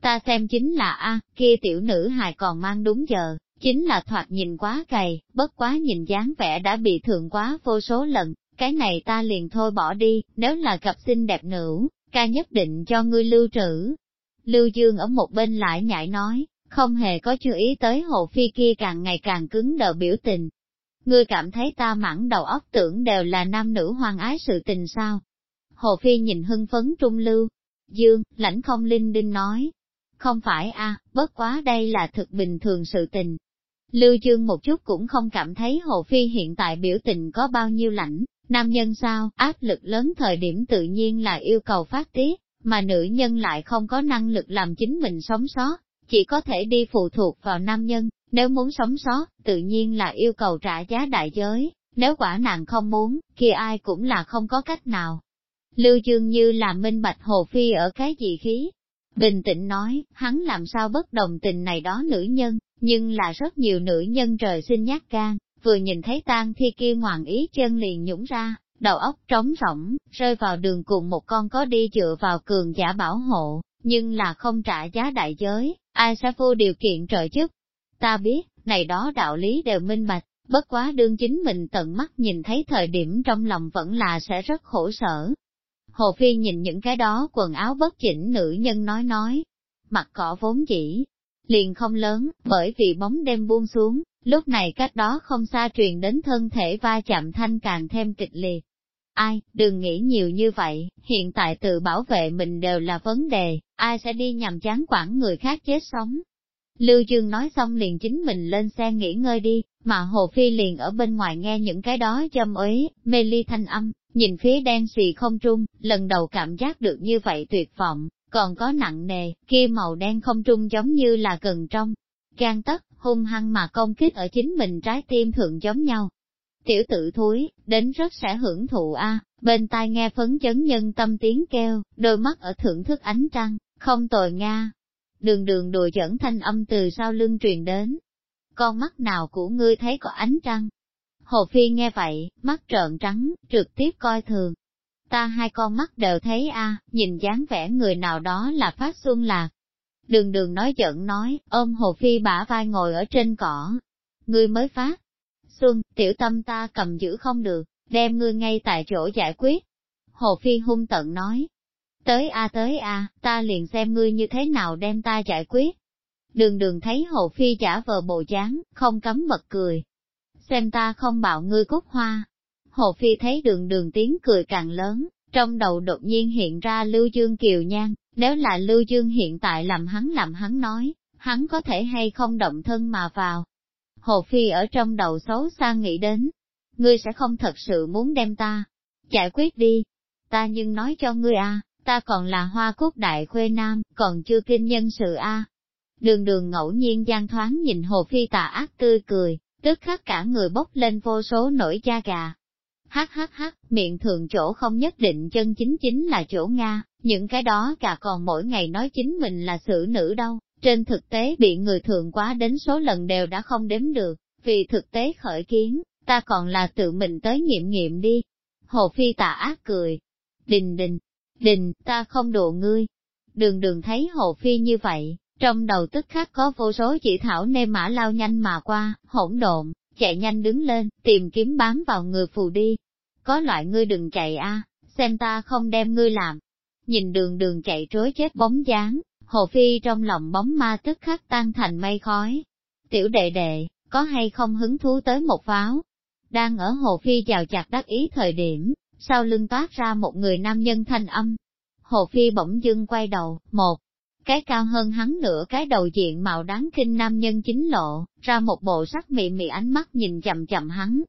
Ta xem chính là A, kia tiểu nữ hài còn mang đúng giờ, chính là thoạt nhìn quá cày, bất quá nhìn dáng vẻ đã bị thượng quá vô số lần, cái này ta liền thôi bỏ đi, nếu là gặp xinh đẹp nữ, ca nhất định cho ngươi lưu trữ. Lưu Dương ở một bên lại nhại nói, không hề có chú ý tới hồ phi kia càng ngày càng cứng đờ biểu tình. Ngươi cảm thấy ta mãn đầu óc tưởng đều là nam nữ hoang ái sự tình sao? Hồ phi nhìn hưng phấn trung lưu. Dương, lãnh không linh đinh nói. Không phải a, bất quá đây là thực bình thường sự tình. Lưu Chương một chút cũng không cảm thấy Hồ Phi hiện tại biểu tình có bao nhiêu lãnh, Nam nhân sao, áp lực lớn thời điểm tự nhiên là yêu cầu phát tiết, mà nữ nhân lại không có năng lực làm chính mình sống sót, chỉ có thể đi phụ thuộc vào nam nhân, nếu muốn sống sót, tự nhiên là yêu cầu trả giá đại giới, nếu quả nàng không muốn, kia ai cũng là không có cách nào. Lưu Dương như là minh bạch hồ phi ở cái gì khí. Bình tĩnh nói, hắn làm sao bất đồng tình này đó nữ nhân, nhưng là rất nhiều nữ nhân trời sinh nhát gan, vừa nhìn thấy tang thi kia ngoạn ý chân liền nhũng ra, đầu óc trống rỗng, rơi vào đường cùng một con có đi dựa vào cường giả bảo hộ, nhưng là không trả giá đại giới, ai sẽ vô điều kiện trợ giúp. Ta biết, này đó đạo lý đều minh bạch, bất quá đương chính mình tận mắt nhìn thấy thời điểm trong lòng vẫn là sẽ rất khổ sở. Hồ Phi nhìn những cái đó quần áo bất chỉnh nữ nhân nói nói, mặt cỏ vốn chỉ, liền không lớn, bởi vì bóng đêm buông xuống, Lúc này cách đó không xa truyền đến thân thể va chạm thanh càng thêm kịch liệt. Ai, đừng nghĩ nhiều như vậy, hiện tại tự bảo vệ mình đều là vấn đề, ai sẽ đi nhằm chán quản người khác chết sống. Lưu Dương nói xong liền chính mình lên xe nghỉ ngơi đi, mà Hồ Phi liền ở bên ngoài nghe những cái đó châm ấy, mê ly thanh âm, nhìn phía đen xì không trung, lần đầu cảm giác được như vậy tuyệt vọng, còn có nặng nề, kia màu đen không trung giống như là gần trong, gan tất, hung hăng mà công kích ở chính mình trái tim thượng giống nhau. Tiểu tử thúi, đến rất sẽ hưởng thụ a à, bên tai nghe phấn chấn nhân tâm tiếng kêu, đôi mắt ở thưởng thức ánh trăng, không tồi nga. Đường đường đùa dẫn thanh âm từ sau lưng truyền đến. Con mắt nào của ngươi thấy có ánh trăng? Hồ Phi nghe vậy, mắt trợn trắng, trực tiếp coi thường. Ta hai con mắt đều thấy a nhìn dáng vẻ người nào đó là phát xuân lạc, Đường đường nói giận nói, ôm Hồ Phi bả vai ngồi ở trên cỏ. Ngươi mới phát. Xuân, tiểu tâm ta cầm giữ không được, đem ngươi ngay tại chỗ giải quyết. Hồ Phi hung tận nói. Tới a tới a, ta liền xem ngươi như thế nào đem ta giải quyết. Đường đường thấy Hồ Phi giả vờ bộ dáng, không cấm bật cười. Xem ta không bạo ngươi cúc hoa. Hồ Phi thấy đường đường tiếng cười càng lớn, trong đầu đột nhiên hiện ra Lưu Dương Kiều Nhan, nếu là Lưu Dương hiện tại làm hắn làm hắn nói, hắn có thể hay không động thân mà vào. Hồ Phi ở trong đầu xấu xa nghĩ đến, ngươi sẽ không thật sự muốn đem ta, giải quyết đi. Ta nhưng nói cho ngươi a, ta còn là hoa cúc đại khuê nam, còn chưa kinh nhân sự a. Đường đường ngẫu nhiên gian thoáng nhìn Hồ Phi tà ác tươi cười, tức khắc cả người bốc lên vô số nổi da gà, hắc hắc hắc, miệng thường chỗ không nhất định chân chính chính là chỗ Nga, những cái đó cả còn mỗi ngày nói chính mình là xử nữ đâu, trên thực tế bị người thường quá đến số lần đều đã không đếm được, vì thực tế khởi kiến, ta còn là tự mình tới nghiệm nghiệm đi. Hồ Phi tà ác cười, đình đình, đình, ta không đùa ngươi. Đường đường thấy Hồ Phi như vậy, trong đầu tức khắc có vô số chỉ thảo nê mã lao nhanh mà qua, hỗn độn, chạy nhanh đứng lên, tìm kiếm bám vào người phù đi. Có loại ngươi đừng chạy a, xem ta không đem ngươi làm. Nhìn đường đường chạy trối chết bóng dáng, hồ phi trong lòng bóng ma tức khắc tan thành mây khói. Tiểu đệ đệ, có hay không hứng thú tới một pháo? Đang ở hồ phi chào chặt đắc ý thời điểm, sau lưng toát ra một người nam nhân thanh âm. Hồ phi bỗng dưng quay đầu, một, cái cao hơn hắn nửa cái đầu diện màu đáng kinh nam nhân chính lộ, ra một bộ sắc mị mị ánh mắt nhìn chậm chậm hắn.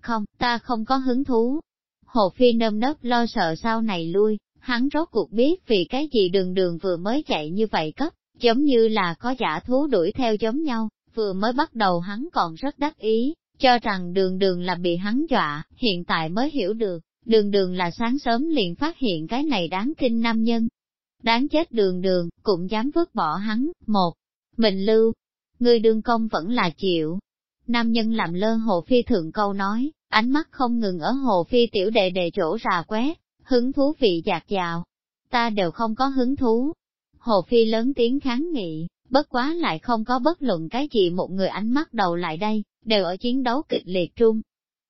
Không, ta không có hứng thú. Hồ Phi nơm nớp lo sợ sau này lui, hắn rốt cuộc biết vì cái gì đường đường vừa mới chạy như vậy cấp, giống như là có giả thú đuổi theo giống nhau, vừa mới bắt đầu hắn còn rất đắc ý, cho rằng đường đường là bị hắn dọa, hiện tại mới hiểu được, đường đường là sáng sớm liền phát hiện cái này đáng kinh nam nhân, đáng chết đường đường, cũng dám vứt bỏ hắn, một, mình lưu, người đương công vẫn là chịu. Nam nhân làm lơ hồ phi thượng câu nói, ánh mắt không ngừng ở hồ phi tiểu đệ đệ chỗ rà quét, hứng thú vị dạt dào. Ta đều không có hứng thú. Hồ phi lớn tiếng kháng nghị, bất quá lại không có bất luận cái gì một người ánh mắt đầu lại đây, đều ở chiến đấu kịch liệt trung.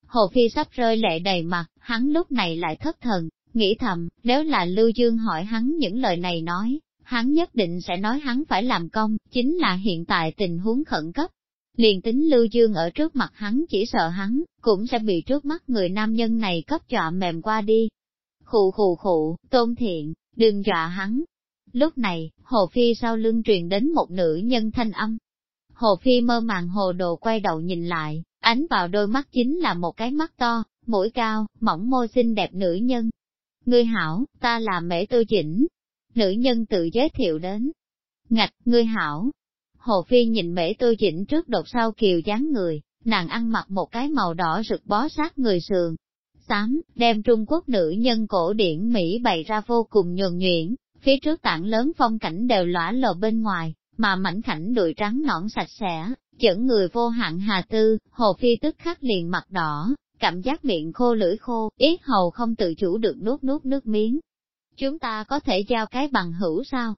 Hồ Phi sắp rơi lệ đầy mặt, hắn lúc này lại thất thần, nghĩ thầm, nếu là Lưu Dương hỏi hắn những lời này nói, hắn nhất định sẽ nói hắn phải làm công, chính là hiện tại tình huống khẩn cấp. Liền tính Lưu Dương ở trước mặt hắn chỉ sợ hắn, cũng sẽ bị trước mắt người nam nhân này cấp dọa mềm qua đi. Khụ khụ khụ, tôn thiện, đừng dọa hắn. Lúc này, Hồ Phi sau lưng truyền đến một nữ nhân thanh âm. Hồ Phi mơ màng hồ đồ quay đầu nhìn lại, ánh vào đôi mắt chính là một cái mắt to, mũi cao, mỏng môi xinh đẹp nữ nhân. Ngươi hảo, ta là mễ tư chỉnh. Nữ nhân tự giới thiệu đến. Ngạch, ngươi hảo. Hồ Phi nhìn mễ tư chỉnh trước đột sau kiều dáng người, nàng ăn mặc một cái màu đỏ rực bó sát người sườn. Xám, đem Trung Quốc nữ nhân cổ điển Mỹ bày ra vô cùng nhuần nhuyễn, phía trước tảng lớn phong cảnh đều lõa lồ bên ngoài, mà mảnh khảnh đùi trắng nõn sạch sẽ, Chẩn người vô hạn hà tư, hồ phi tức khắc liền mặt đỏ, cảm giác miệng khô lưỡi khô, yết hầu không tự chủ được nuốt nuốt nước miếng. Chúng ta có thể giao cái bằng hữu sao?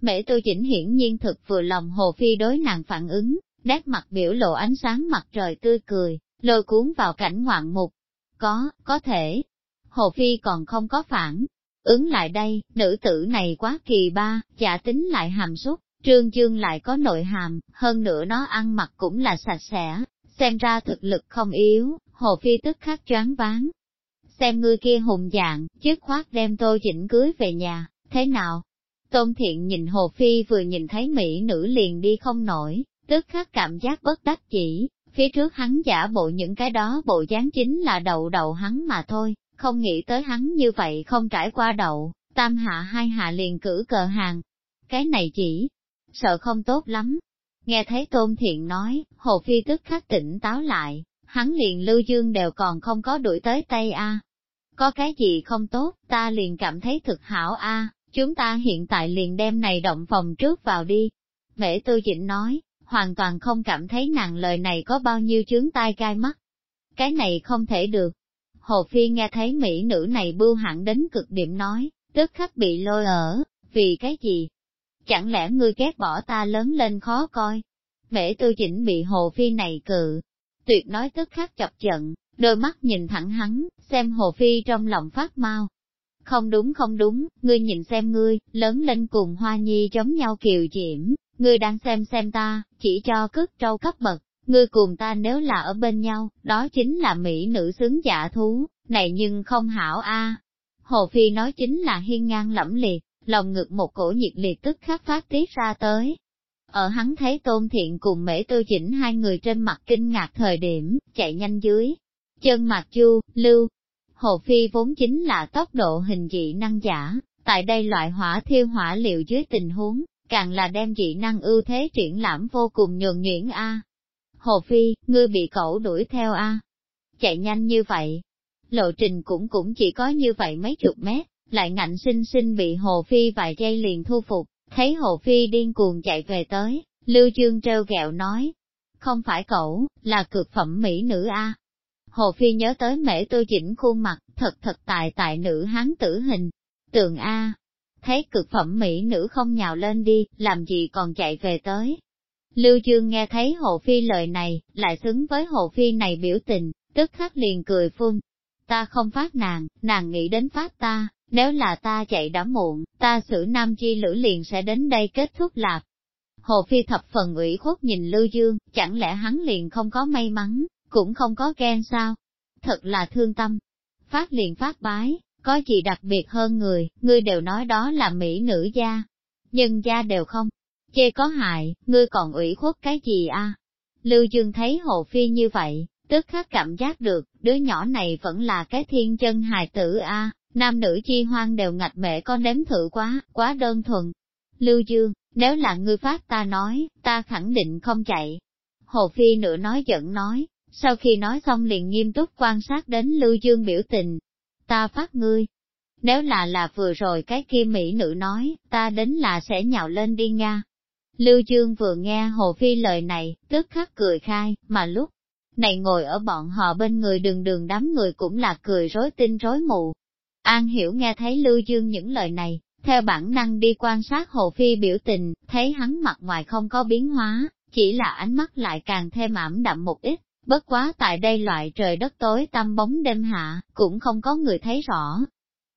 Mẹ tôi chỉnh hiển nhiên thực vừa lòng hồ phi đối nàng phản ứng, nét mặt biểu lộ ánh sáng mặt trời tươi cười, lôi cuốn vào cảnh ngoạn mục. Có, có thể. Hồ phi còn không có phản. Ứng lại đây, nữ tử này quá kỳ ba, giả tính lại hàm xúc, Trương Dương lại có nội hàm, hơn nữa nó ăn mặc cũng là sạch sẽ, xem ra thực lực không yếu, Hồ Phi tức khắc choáng váng. Xem ngươi kia hùng dạng, chiếc khoát đem tôi chỉnh cưới về nhà, thế nào? Tôn Thiện nhìn Hồ Phi vừa nhìn thấy mỹ nữ liền đi không nổi, tức khắc cảm giác bất đắc chỉ, phía trước hắn giả bộ những cái đó bộ dáng chính là đầu đầu hắn mà thôi, không nghĩ tới hắn như vậy không trải qua đậu, tam hạ hai hạ liền cử cờ hàng. Cái này chỉ sợ không tốt lắm. Nghe thấy Tôn Thiện nói, Hồ Phi tức khắc tỉnh táo lại, hắn liền Lưu Dương đều còn không có đuổi tới Tây A. Có cái gì không tốt, ta liền cảm thấy thực hảo A, chúng ta hiện tại liền đem này động phòng trước vào đi. Mễ Tư Dĩnh nói, hoàn toàn không cảm thấy nàng lời này có bao nhiêu chướng tai gai mắt. Cái này không thể được. Hồ Phi nghe thấy mỹ nữ này bưu hẳn đến cực điểm nói, tức khắc bị lôi ở, vì cái gì, chẳng lẽ ngươi ghét bỏ ta lớn lên khó coi? Mễ tư chỉnh bị hồ phi này cự, tuyệt nói tức khắc chọc giận, đôi mắt nhìn thẳng hắn, xem hồ phi trong lòng phát mau. Không đúng không đúng, ngươi nhìn xem ngươi, lớn lên cùng hoa nhi giống nhau kiều diễm, ngươi đang xem xem ta, chỉ cho cất trâu cấp bậc, ngươi cùng ta nếu là ở bên nhau, đó chính là mỹ nữ xứng giả thú, này nhưng không hảo a. Hồ Phi nói chính là hiên ngang lẫm liệt, lòng ngực một cổ nhiệt liệt tức khắc phát tiết ra tới. Ở hắn thấy tôn thiện cùng mễ tư chỉnh hai người trên mặt kinh ngạc thời điểm, chạy nhanh dưới. Chân mặt chu, lưu. Hồ Phi vốn chính là tốc độ hình dị năng giả, tại đây loại hỏa thiêu hỏa liệu dưới tình huống, càng là đem dị năng ưu thế triển lãm vô cùng nhường nhuyễn A. Hồ Phi, ngươi bị cậu đuổi theo A. Chạy nhanh như vậy. Lộ trình cũng cũng chỉ có như vậy mấy chục mét, lại ngạnh sinh sinh bị Hồ Phi vài giây liền thu phục, thấy Hồ Phi điên cuồng chạy về tới, Lưu Dương treo gẹo nói, không phải cậu, là cực phẩm mỹ nữ A. Hồ Phi nhớ tới mễ tôi chỉnh khuôn mặt, thật thật tài tại nữ hán tử hình, tường A. Thấy cực phẩm mỹ nữ không nhào lên đi, làm gì còn chạy về tới. Lưu Dương nghe thấy Hồ Phi lời này, lại xứng với Hồ Phi này biểu tình, tức khắc liền cười phun. Ta không phát nàng, nàng nghĩ đến phát ta, nếu là ta chạy đã muộn, ta xử nam chi lữ liền sẽ đến đây kết thúc lạc. Hồ Phi thập phần ủy khuất nhìn Lưu Dương, chẳng lẽ hắn liền không có may mắn, cũng không có ghen sao? Thật là thương tâm. Phát liền phát bái, có gì đặc biệt hơn người, ngươi đều nói đó là mỹ nữ gia. Nhưng gia đều không, chê có hại, ngươi còn ủy khuất cái gì a? Lưu Dương thấy Hồ Phi như vậy, tức khắc cảm giác được, đứa nhỏ này vẫn là cái thiên chân hài tử a, Nam nữ chi hoang đều ngạch mẹ con đếm thử quá, quá đơn thuần. Lưu Dương, nếu là ngươi phát ta nói, ta khẳng định không chạy. Hồ Phi nửa nói giận nói, sau khi nói xong liền nghiêm túc quan sát đến Lưu Dương biểu tình. Ta phát ngươi. Nếu là là vừa rồi cái kia Mỹ nữ nói, ta đến là sẽ nhào lên đi Nga. Lưu Dương vừa nghe Hồ Phi lời này, tức khắc cười khai, mà lúc này ngồi ở bọn họ bên người đường đường đám người cũng là cười rối tinh rối mù. An Hiểu nghe thấy Lưu Dương những lời này, theo bản năng đi quan sát Hồ Phi biểu tình, thấy hắn mặt ngoài không có biến hóa, chỉ là ánh mắt lại càng thêm ảm đậm một ít, bất quá tại đây loại trời đất tối tăm bóng đêm hạ, cũng không có người thấy rõ.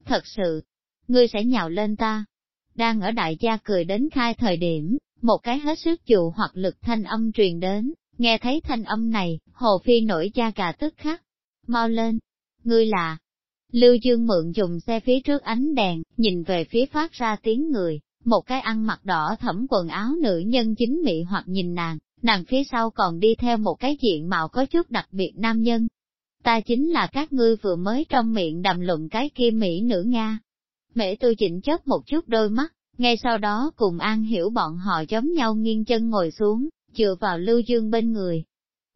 Thật sự, ngươi sẽ nhào lên ta. Đang ở đại gia cười đến khai thời điểm, một cái hết sức dụ hoặc lực thanh âm truyền đến, nghe thấy thanh âm này, Hồ Phi nổi da gà tức khắc. Mau lên, ngươi là, Lưu Dương mượn dùng xe phía trước ánh đèn, nhìn về phía phát ra tiếng người, một cái ăn mặc đỏ thẫm quần áo nữ nhân chính mị hoặc nhìn nàng, nàng phía sau còn đi theo một cái diện mạo có chút đặc biệt nam nhân. Ta chính là các ngươi vừa mới trong miệng đầm luận cái kia mỹ nữ Nga. Mễ tôi chỉnh chớp một chút đôi mắt, ngay sau đó cùng An hiểu bọn họ giống nhau nghiêng chân ngồi xuống, dựa vào Lưu Dương bên người.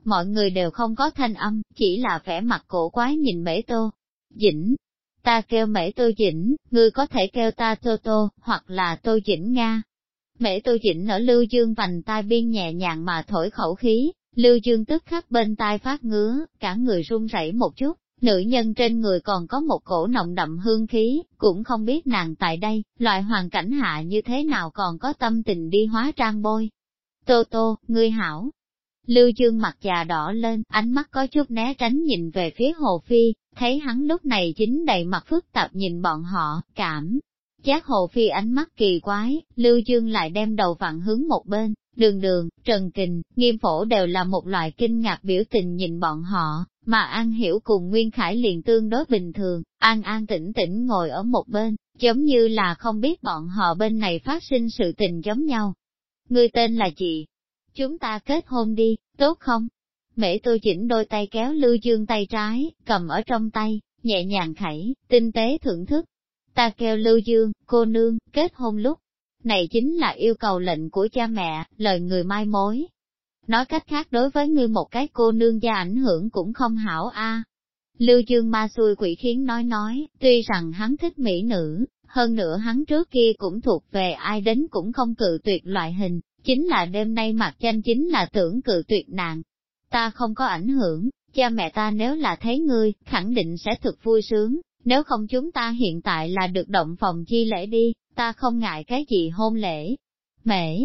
Mọi người đều không có thanh âm, chỉ là vẻ mặt cổ quái nhìn Mễ Tô, Dĩnh, ta kêu mễ tô dĩnh, ngươi có thể kêu ta tô tô, hoặc là tô dĩnh Nga. Mễ tô dĩnh ở Lưu Dương vành tai biên nhẹ nhàng mà thổi khẩu khí, Lưu Dương tức khắc bên tai phát ngứa, cả người run rẩy một chút, nữ nhân trên người còn có một cổ nồng đậm hương khí, cũng không biết nàng tại đây, loại hoàn cảnh hạ như thế nào còn có tâm tình đi hóa trang bôi. Tô tô, ngươi hảo. Lưu Dương mặt già đỏ lên, ánh mắt có chút né tránh nhìn về phía Hồ Phi, thấy hắn lúc này chính đầy mặt phức tạp nhìn bọn họ, cảm. Giác hồ phi ánh mắt kỳ quái, Lưu Dương lại đem đầu vặn hướng một bên, đường đường, trần kình, nghiêm phổ đều là một loại kinh ngạc biểu tình nhìn bọn họ, mà An Hiểu cùng Nguyên Khải liền tương đối bình thường, An An tĩnh tĩnh ngồi ở một bên, giống như là không biết bọn họ bên này phát sinh sự tình giống nhau. Người tên là gì? Chúng ta kết hôn đi, tốt không? Mễ tôi chỉnh đôi tay kéo Lưu Dương tay trái, cầm ở trong tay, nhẹ nhàng khẩy, tinh tế thưởng thức. Ta kêu Lưu Dương, cô nương, kết hôn lúc. Này chính là yêu cầu lệnh của cha mẹ, lời người mai mối. Nói cách khác đối với ngươi một cái cô nương gia ảnh hưởng cũng không hảo a. Lưu Dương ma xui quỷ khiến nói nói, tuy rằng hắn thích mỹ nữ, hơn nữa hắn trước kia cũng thuộc về ai đến cũng không cự tuyệt loại hình, chính là đêm nay mặt tranh chính là tưởng cự tuyệt nàng, ta không có ảnh hưởng, cha mẹ ta nếu là thấy ngươi, khẳng định sẽ thực vui sướng, nếu không chúng ta hiện tại là được động phòng chi lễ đi, ta không ngại cái gì hôn lễ. Mễ,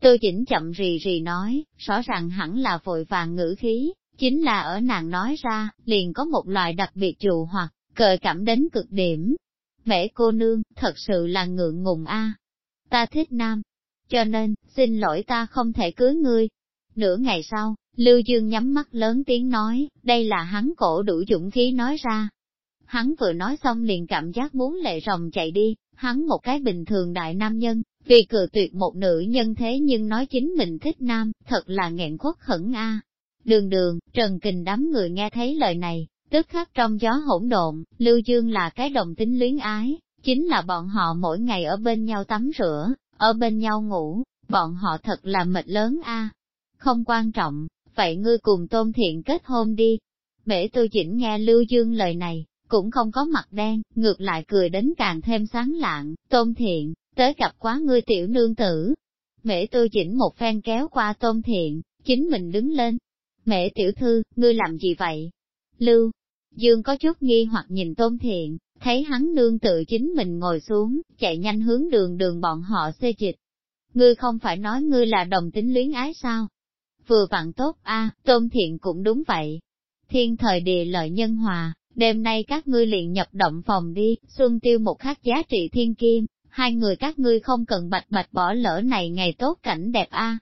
tư chỉnh chậm rì rì nói, rõ ràng hẳn là vội vàng ngữ khí, chính là ở nàng nói ra, liền có một loại đặc biệt trù hoặc, cờ cảm đến cực điểm. Mễ cô nương, thật sự là ngượng ngùng a. Ta thích nam, cho nên, xin lỗi ta không thể cưới ngươi. Nửa ngày sau, Lưu Dương nhắm mắt lớn tiếng nói, đây là hắn cổ đủ dũng khí nói ra. Hắn vừa nói xong liền cảm giác muốn lệ rồng chạy đi, hắn một cái bình thường đại nam nhân, vì cự tuyệt một nữ nhân thế nhưng nói chính mình thích nam, thật là nghẹn khuất khẩn a. Đường đường, Trần Kình đám người nghe thấy lời này, tức khắc trong gió hỗn độn, Lưu Dương là cái đồng tính luyến ái, chính là bọn họ mỗi ngày ở bên nhau tắm rửa, ở bên nhau ngủ, bọn họ thật là mệt lớn a. Không quan trọng, vậy ngươi cùng tôn thiện kết hôn đi. Mễ tư chỉnh nghe Lưu Dương lời này, cũng không có mặt đen, ngược lại cười đến càng thêm sáng lạng, tôn thiện, tới gặp quá ngươi tiểu nương tử. Mễ tư chỉnh một phen kéo qua tôn thiện, chính mình đứng lên. Mễ tiểu thư, ngươi làm gì vậy? Lưu, Dương có chút nghi hoặc nhìn tôn thiện, thấy hắn nương tự chính mình ngồi xuống, chạy nhanh hướng đường đường bọn họ xê dịch. Ngươi không phải nói ngươi là đồng tính luyến ái sao? vừa vặn tốt a tôn thiện cũng đúng vậy. Thiên thời địa lợi nhân hòa, đêm nay các ngươi liền nhập động phòng đi, xuân tiêu một khắc giá trị thiên kim, hai người các ngươi không cần bạch bạch bỏ lỡ này ngày tốt cảnh đẹp a.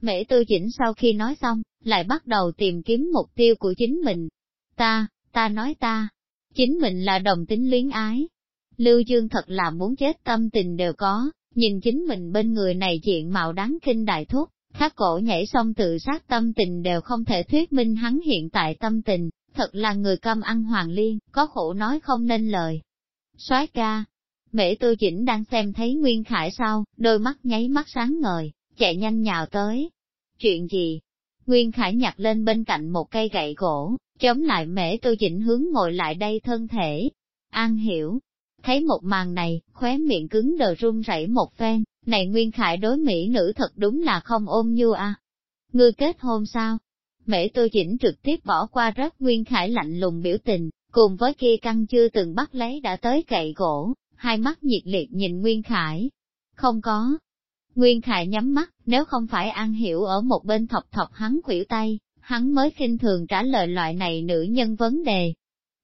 Mễ tư chỉnh sau khi nói xong, lại bắt đầu tìm kiếm mục tiêu của chính mình. Ta, ta nói ta, chính mình là đồng tính luyến ái. Lưu Dương thật là muốn chết tâm tình đều có, nhìn chính mình bên người này diện mạo đáng kinh đại thúc, khắc cổ nhảy xong tự sát tâm tình đều không thể thuyết minh hắn hiện tại tâm tình, thật là người câm ăn hoàng liên, có khổ nói không nên lời. soái ca, mễ tư chỉnh đang xem thấy Nguyên Khải sau, đôi mắt nháy mắt sáng ngời, chạy nhanh nhào tới. Chuyện gì? Nguyên Khải nhặt lên bên cạnh một cây gậy gỗ, chống lại mễ tư chỉnh hướng ngồi lại đây thân thể. An hiểu, Thấy một màn này, khóe miệng cứng đờ run rẩy một phen, này Nguyên Khải đối mỹ nữ thật đúng là không ôm nhu à. Ngươi kết hôn sao? Mễ tôi chỉnh trực tiếp bỏ qua rất Nguyên Khải lạnh lùng biểu tình, cùng với kia căng chưa từng bắt lấy đã tới cậy gỗ, hai mắt nhiệt liệt nhìn Nguyên Khải. Không có. Nguyên Khải nhắm mắt, nếu không phải An Hiểu ở một bên thọc thọc hắn khuỷu tay, hắn mới khinh thường trả lời loại này nữ nhân vấn đề.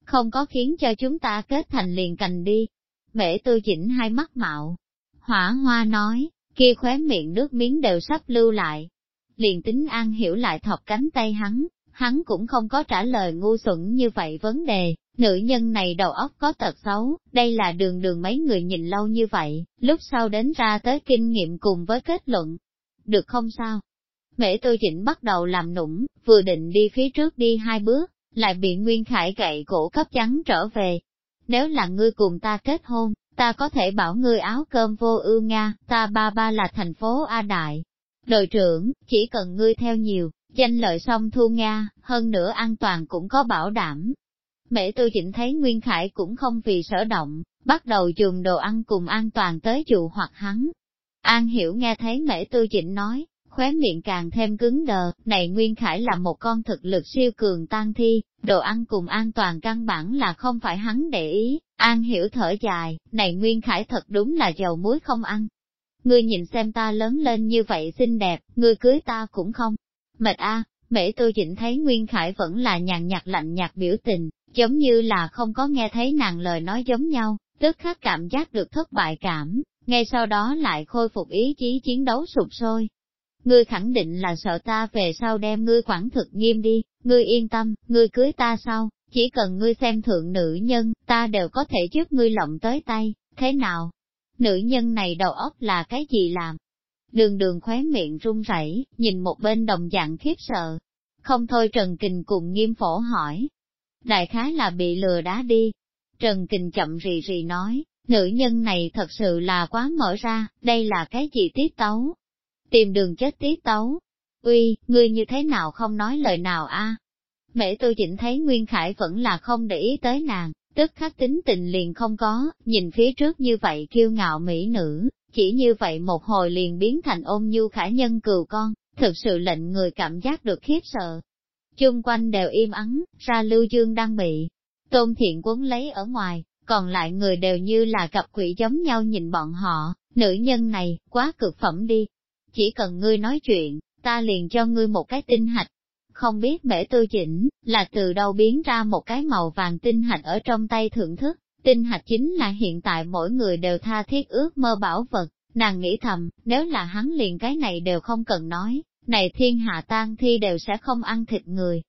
Không có khiến cho chúng ta kết thành liền cành đi. Mễ tư chỉnh hai mắt mạo. Hỏa hoa nói, kia khóe miệng nước miếng đều sắp lưu lại. Liền tính An Hiểu lại thọc cánh tay hắn, hắn cũng không có trả lời ngu xuẩn như vậy vấn đề, nữ nhân này đầu óc có tật xấu, đây là đường đường mấy người nhìn lâu như vậy, lúc sau đến ra tới kinh nghiệm cùng với kết luận. Được không sao? Mễ Tư Chỉnh bắt đầu làm nũng, vừa định đi phía trước đi hai bước, lại bị Nguyên Khải gậy cổ cấp trắng trở về. Nếu là ngươi cùng ta kết hôn, ta có thể bảo ngươi áo cơm vô ưu Nga, ta ba ba là thành phố A Đại. Đội trưởng, chỉ cần ngươi theo nhiều, Danh lợi song thu Nga, hơn nữa an toàn cũng có bảo đảm. Mẹ tôi chỉnh thấy Nguyên Khải cũng không vì sở động, bắt đầu dùng đồ ăn cùng an toàn tới dụ hoặc hắn. An hiểu nghe thấy mẹ tôi chỉnh nói, khóe miệng càng thêm cứng đờ, này Nguyên Khải là một con thực lực siêu cường tan thi, đồ ăn cùng an toàn căn bản là không phải hắn để ý, An hiểu thở dài, này Nguyên Khải thật đúng là dầu muối không ăn. Ngươi nhìn xem ta lớn lên như vậy xinh đẹp, ngươi cưới ta cũng không. Mệt a, mễ tôi chỉnh thấy Nguyên Khải vẫn là nhàn nhạt lạnh nhạt biểu tình, giống như là không có nghe thấy nàng lời nói giống nhau, tức khắc cảm giác được thất bại cảm, ngay sau đó lại khôi phục ý chí chiến đấu sụp sôi. Ngươi khẳng định là sợ ta về sau đem ngươi quản thực nghiêm đi, ngươi yên tâm, ngươi cưới ta sau, chỉ cần ngươi xem thượng nữ nhân, ta đều có thể giúp ngươi lộng tới tay, thế nào? Nữ nhân này đầu óc là cái gì làm? Đường đường khóe miệng run rẩy, nhìn một bên đồng dạng khiếp sợ. Không thôi Trần Kình cùng nghiêm phổ hỏi. Đại khái là bị lừa đá đi. Trần Kình chậm rì rì nói, nữ nhân này thật sự là quá mở ra, đây là cái gì tiết tấu? Tìm đường chết tiết tấu. Uy, ngươi như thế nào không nói lời nào a? Mẹ tôi chỉnh thấy Nguyên Khải vẫn là không để ý tới nàng, tức khắc tính tình liền không có, nhìn phía trước như vậy kiêu ngạo mỹ nữ, chỉ như vậy một hồi liền biến thành ôm nhu khả nhân cừu con, thực sự lệnh người cảm giác được khiếp sợ. Chung quanh đều im ắng, ra lưu dương đang bị tôn thiện quấn lấy ở ngoài, còn lại người đều như là cặp quỷ giống nhau nhìn bọn họ, nữ nhân này, quá cực phẩm đi. Chỉ cần ngươi nói chuyện, ta liền cho ngươi một cái tinh hạch. Không biết mễ tư chỉnh, là từ đâu biến ra một cái màu vàng tinh hạch ở trong tay thưởng thức, Tinh hạch chính là hiện tại mỗi người đều tha thiết ước mơ bảo vật, nàng nghĩ thầm, nếu là hắn liền cái này đều không cần nói, này thiên hạ tan thi đều sẽ không ăn thịt người.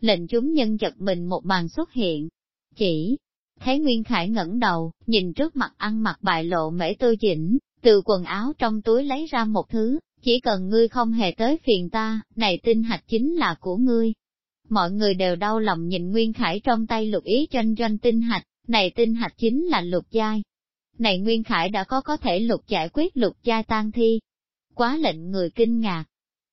Lệnh chúng nhân giật mình một màn xuất hiện. Chỉ, thấy Nguyên Khải ngẩng đầu, nhìn trước mặt ăn mặc bại lộ mễ tư chỉnh, từ quần áo trong túi lấy ra một thứ, chỉ cần ngươi không hề tới phiền ta, này tinh hạch chính là của ngươi. Mọi người đều đau lòng nhìn Nguyên Khải trong tay lục ý doanh doanh tinh hạch, này tinh hạch chính là lục giai. Này Nguyên Khải đã có có thể lục giải quyết lục giai tan thi. Quá lệnh người kinh ngạc.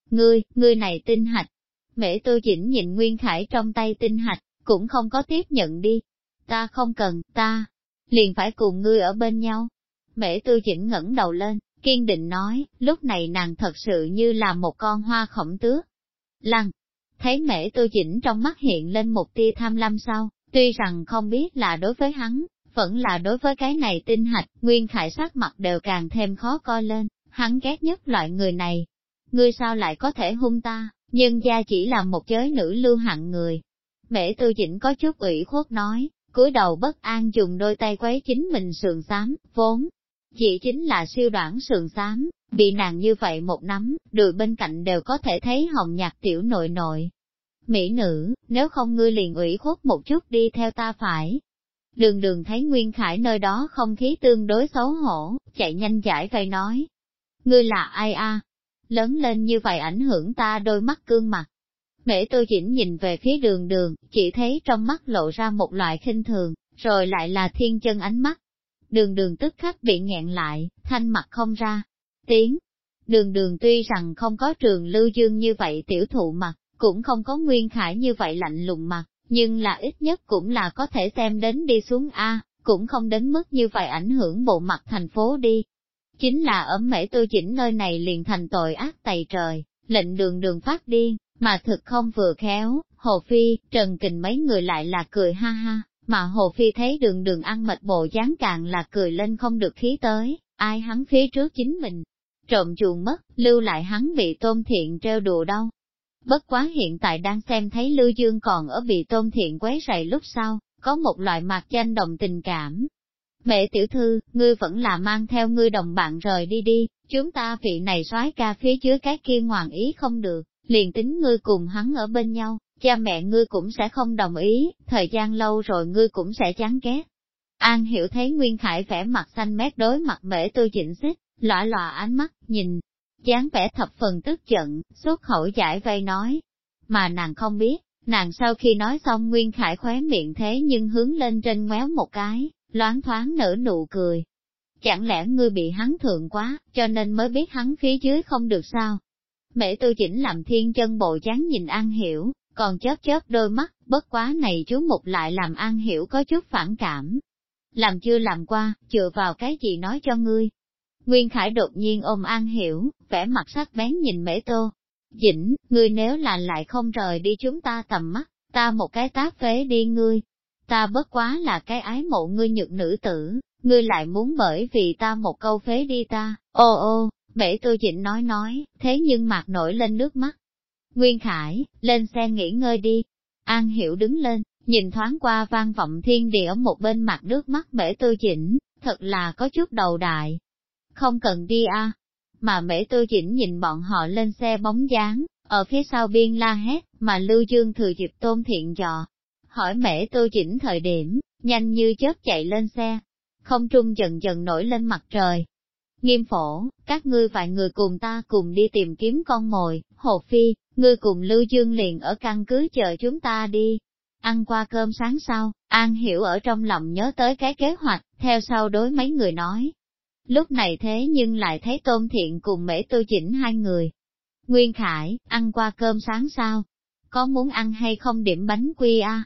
Ngươi, ngươi này tinh hạch. Mễ tôi chỉnh nhìn Nguyên Khải trong tay tinh hạch, cũng không có tiếp nhận đi. Ta không cần, ta, liền phải cùng ngươi ở bên nhau. Mễ tư chỉnh ngẩng đầu lên, kiên định nói, lúc này nàng thật sự như là một con hoa khổng tước. Lăng, thấy mễ tư chỉnh trong mắt hiện lên một tia tham lam sau, Tuy rằng không biết là đối với hắn, vẫn là đối với cái này tinh hạch, Nguyên Khải sắc mặt đều càng thêm khó coi lên, hắn ghét nhất loại người này. Ngươi sao lại có thể hung ta, nhưng gia chỉ là một giới nữ lưu hạng người. Mễ tư chỉnh có chút ủy khuất nói, cúi đầu bất an dùng đôi tay quấy chính mình sườn xám, vốn. Chỉ chính là siêu đoạn sườn xám, bị nàng như vậy một nắm, đùi bên cạnh đều có thể thấy hồng nhạt tiểu nội nội, Mỹ nữ, nếu không ngươi liền ủy khuất một chút đi theo ta phải. Đường đường thấy Nguyên Khải nơi đó không khí tương đối xấu hổ, chạy nhanh giải vây nói. Ngươi là ai a? Lớn lên như vậy ảnh hưởng ta đôi mắt cương mặt. Mễ tôi chỉnh nhìn về phía đường đường, chỉ thấy trong mắt lộ ra một loại khinh thường, rồi lại là thiên chân ánh mắt. Đường đường tức khắc bị nghẹn lại, thanh mặt không ra. Tiếng. Đường đường tuy rằng không có trường lưu dương như vậy tiểu thụ mặt, cũng không có Nguyên Khải như vậy lạnh lùng mặt, nhưng là ít nhất cũng là có thể xem đến đi xuống A, cũng không đến mức như vậy ảnh hưởng bộ mặt thành phố đi. Chính là ở mễ tư chỉnh nơi này liền thành tội ác tày trời, lệnh đường đường phát điên, mà thực không vừa khéo, Hồ Phi, Trần Kình mấy người lại là cười ha ha, mà Hồ Phi thấy đường đường ăn mệt bộ dáng càng là cười lên không được khí tới, ai hắn phía trước chính mình. Trộm chuồng mất, lưu lại hắn bị tôn thiện treo đùa đâu. Bất quá hiện tại đang xem thấy Lưu Dương còn ở bị tôn thiện quấy rầy lúc sau, có một loại mặt tranh đồng tình cảm. Mẹ tiểu thư, ngươi vẫn là mang theo ngươi đồng bạn rời đi đi, chúng ta vị này soái ca phía dưới cái kia ngoạn ý không được, liền tính ngươi cùng hắn ở bên nhau, cha mẹ ngươi cũng sẽ không đồng ý, thời gian lâu rồi ngươi cũng sẽ chán ghét. An hiểu thấy Nguyên Khải vẻ mặt xanh mét đối mặt mễ tôi chỉnh xích, lõa lọa ánh mắt, nhìn, dáng vẻ thập phần tức giận, xuất khẩu giải vây nói. Mà nàng không biết, nàng sau khi nói xong Nguyên Khải khóe miệng thế nhưng hướng lên trên méo một cái, loáng thoáng nở nụ cười. Chẳng lẽ ngươi bị hắn thượng quá, cho nên mới biết hắn phía dưới không được sao? Mẹ tôi chỉnh làm thiên chân bộ chán nhìn An Hiểu, còn chớp chớp đôi mắt, bất quá này chú mục lại làm An Hiểu có chút phản cảm. Làm chưa làm qua, dựa vào cái gì nói cho ngươi. Nguyên Khải đột nhiên ôm An Hiểu, vẻ mặt sắc bén nhìn mễ tô. Dĩnh, ngươi nếu là lại không rời đi chúng ta tầm mắt, ta một cái tác phế đi ngươi. Ta bất quá là cái ái mộ ngươi nhược nữ tử, ngươi lại muốn bởi vì ta một câu phế đi ta, ô ô, Mễ Tô Dĩnh nói nói, thế nhưng mặt nổi lên nước mắt. Nguyên Khải, lên xe nghỉ ngơi đi. An Hiểu đứng lên, nhìn thoáng qua vang vọng thiên địa ở một bên mặt nước mắt bể Tư Chỉnh, thật là có chút đầu đại. Không cần đi a. Mà Mễ Tư Chỉnh nhìn bọn họ lên xe bóng dáng, ở phía sau biên la hét, mà Lưu Dương thừa dịp tôn thiện dò. Hỏi Mễ Tư Chỉnh thời điểm, nhanh như chớp chạy lên xe. Không trung dần dần nổi lên mặt trời, Nghiêm phổ, các ngươi vài người cùng ta cùng đi tìm kiếm con mồi, Hồ Phi, ngươi cùng Lưu Dương liền ở căn cứ chờ chúng ta đi. Ăn qua cơm sáng sau, An Hiểu ở trong lòng nhớ tới cái kế hoạch, theo sau đối mấy người nói. Lúc này thế nhưng lại thấy Tôn Thiện cùng Mễ Tư Chỉnh hai người. Nguyên Khải, ăn qua cơm sáng sao? Có muốn ăn hay không điểm bánh quy a?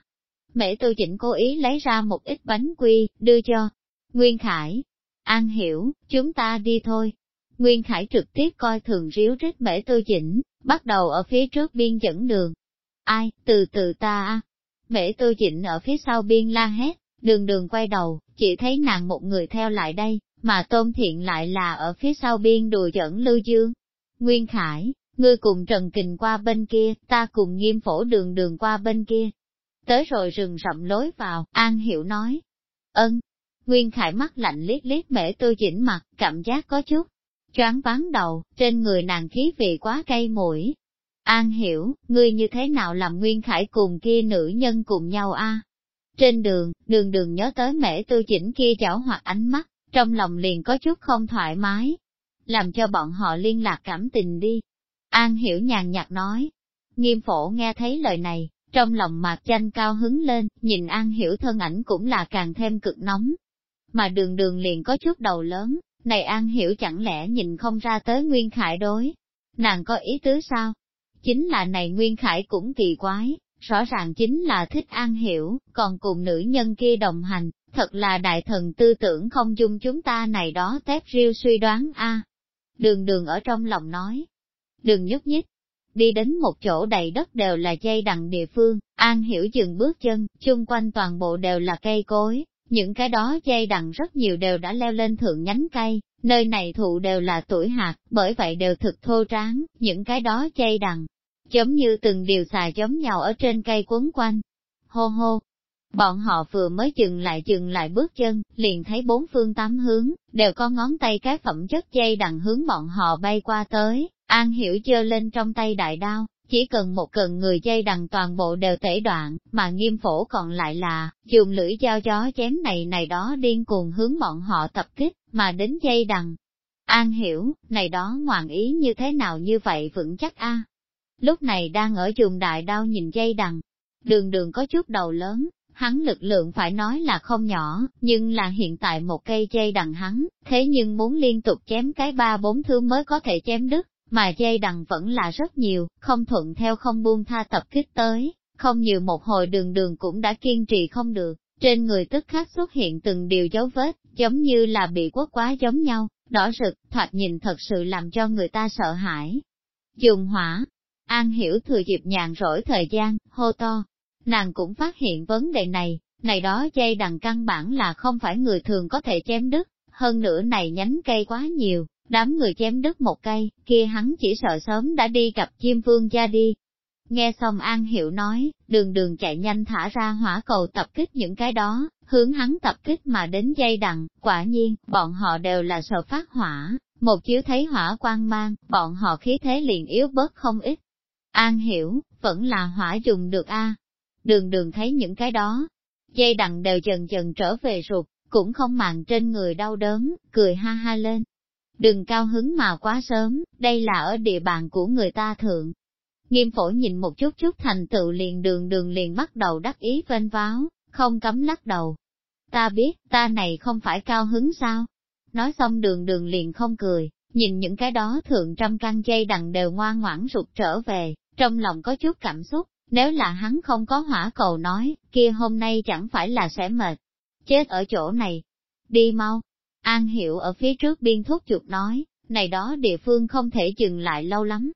Mễ Tư Chỉnh cố ý lấy ra một ít bánh quy, đưa cho. Nguyên Khải, An hiểu, chúng ta đi thôi. Nguyên Khải trực tiếp coi thường ríu rít mễ tư chỉnh, bắt đầu ở phía trước biên dẫn đường. Ai, từ từ ta à? Mễ tư chỉnh ở phía sau biên la hét, đường đường quay đầu, chỉ thấy nàng một người theo lại đây, mà tôn thiện lại là ở phía sau biên đùa dẫn lưu dương. Nguyên Khải, ngươi cùng Trần Kình qua bên kia, ta cùng nghiêm phổ đường đường qua bên kia. Tới rồi rừng rậm lối vào, An Hiểu nói. Ân, Nguyên Khải mắt lạnh liếc liếc mễ tư chỉnh mặt, cảm giác có chút choáng váng đầu, trên người nàng khí vị quá cay mũi. An hiểu, ngươi như thế nào làm Nguyên Khải cùng kia nữ nhân cùng nhau a? Trên đường, đường đường nhớ tới mễ tư chỉnh kia chảo hoặc ánh mắt, trong lòng liền có chút không thoải mái. Làm cho bọn họ liên lạc cảm tình đi. An hiểu nhàn nhạt nói. Nghiêm phổ nghe thấy lời này, trong lòng mạc tranh cao hứng lên, nhìn An hiểu thân ảnh cũng là càng thêm cực nóng, mà đường đường liền có chút đầu lớn, này An Hiểu chẳng lẽ nhìn không ra tới Nguyên Khải đối. Nàng có ý tứ sao? Chính là này Nguyên Khải cũng kỳ quái, rõ ràng chính là thích An Hiểu, còn cùng nữ nhân kia đồng hành, thật là đại thần tư tưởng không dung chúng ta này đó tép riêu suy đoán a. À, đường đường ở trong lòng nói, đừng nhúc nhích, đi đến một chỗ đầy đất đều là dây đằng địa phương, An Hiểu dừng bước chân, chung quanh toàn bộ đều là cây cối, những cái đó dây đằng rất nhiều đều đã leo lên thượng nhánh cây, nơi này thụ đều là tuổi hạt, bởi vậy đều thực thô tráng, những cái đó dây đằng, giống như từng điều xài giống nhau ở trên cây quấn quanh. Hô hô, bọn họ vừa mới dừng lại dừng lại bước chân, liền thấy bốn phương tám hướng, đều có ngón tay cái phẩm chất dây đằng hướng bọn họ bay qua tới, An Hiểu dơ lên trong tay đại đao, chỉ cần một cần người dây đằng toàn bộ đều tể đoạn, mà nghiêm phổ còn lại là, dùng lưỡi dao gió chém này này đó điên cuồng hướng bọn họ tập kích, mà đến dây đằng. An hiểu, này đó ngoạn ý như thế nào như vậy vững chắc a? Lúc này đang ở dùng đại đao nhìn dây đằng, đường đường có chút đầu lớn, hắn lực lượng phải nói là không nhỏ, nhưng là hiện tại một cây dây đằng hắn, thế nhưng muốn liên tục chém cái ba bốn thứ mới có thể chém đứt, mà dây đằng vẫn là rất nhiều, không thuận theo không buông tha tập kích tới, không nhiều một hồi đường đường cũng đã kiên trì không được, trên người tức khắc xuất hiện từng điều dấu vết, giống như là bị quất quá giống nhau, đỏ rực, thoạt nhìn thật sự làm cho người ta sợ hãi. Dùng hỏa, An Hiểu thừa dịp nhàn rỗi thời gian, hô to, nàng cũng phát hiện vấn đề này, này đó dây đằng căn bản là không phải người thường có thể chém đứt, hơn nữa này nhánh cây quá nhiều, đám người chém đứt một cây, kia hắn chỉ sợ sớm đã đi gặp chim vương gia đi. Nghe xong An Hiểu nói, đường đường chạy nhanh thả ra hỏa cầu tập kích những cái đó, hướng hắn tập kích mà đến dây đằng, quả nhiên, bọn họ đều là sợ phát hỏa, một chiếu thấy hỏa quang mang, bọn họ khí thế liền yếu bớt không ít. An Hiểu, vẫn là hỏa dùng được a Đường đường thấy những cái đó, dây đằng đều dần dần trở về rụt, cũng không màng trên người đau đớn, cười ha ha lên. Đừng cao hứng mà quá sớm, đây là ở địa bàn của người ta thượng. Nghiêm phổ nhìn một chút chút thành tựu liền đường đường liền bắt đầu đắc ý vênh váo, không cấm lắc đầu. Ta biết, ta này không phải cao hứng sao? Nói xong đường đường liền không cười, nhìn những cái đó thượng trăm căn dây đằng đều ngoan ngoãn rụt trở về, trong lòng có chút cảm xúc, nếu là hắn không có hỏa cầu nói, kia hôm nay chẳng phải là sẽ mệt. Chết ở chỗ này. Đi mau. An hiểu ở phía trước biên thúc chuột nói, này đó địa phương không thể dừng lại lâu lắm.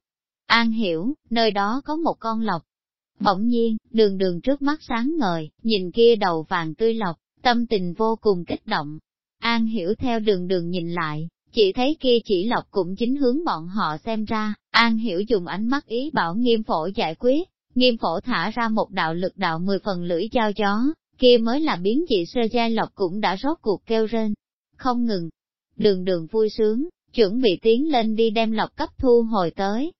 An hiểu, nơi đó có một con lộc. Bỗng nhiên, đường đường trước mắt sáng ngời, nhìn kia đầu vàng tươi lộc, tâm tình vô cùng kích động. An hiểu theo đường đường nhìn lại, chỉ thấy kia chỉ lộc cũng chính hướng bọn họ xem ra, An hiểu dùng ánh mắt ý bảo nghiêm phổ giải quyết, Nghiêm phổ thả ra một đạo lực đạo mười phần lưỡi dao gió, kia mới là biến dị sơ giai lộc cũng đã rốt cuộc kêu rên. Không ngừng. Đường đường vui sướng, chuẩn bị tiến lên đi đem lọc cấp thu hồi tới.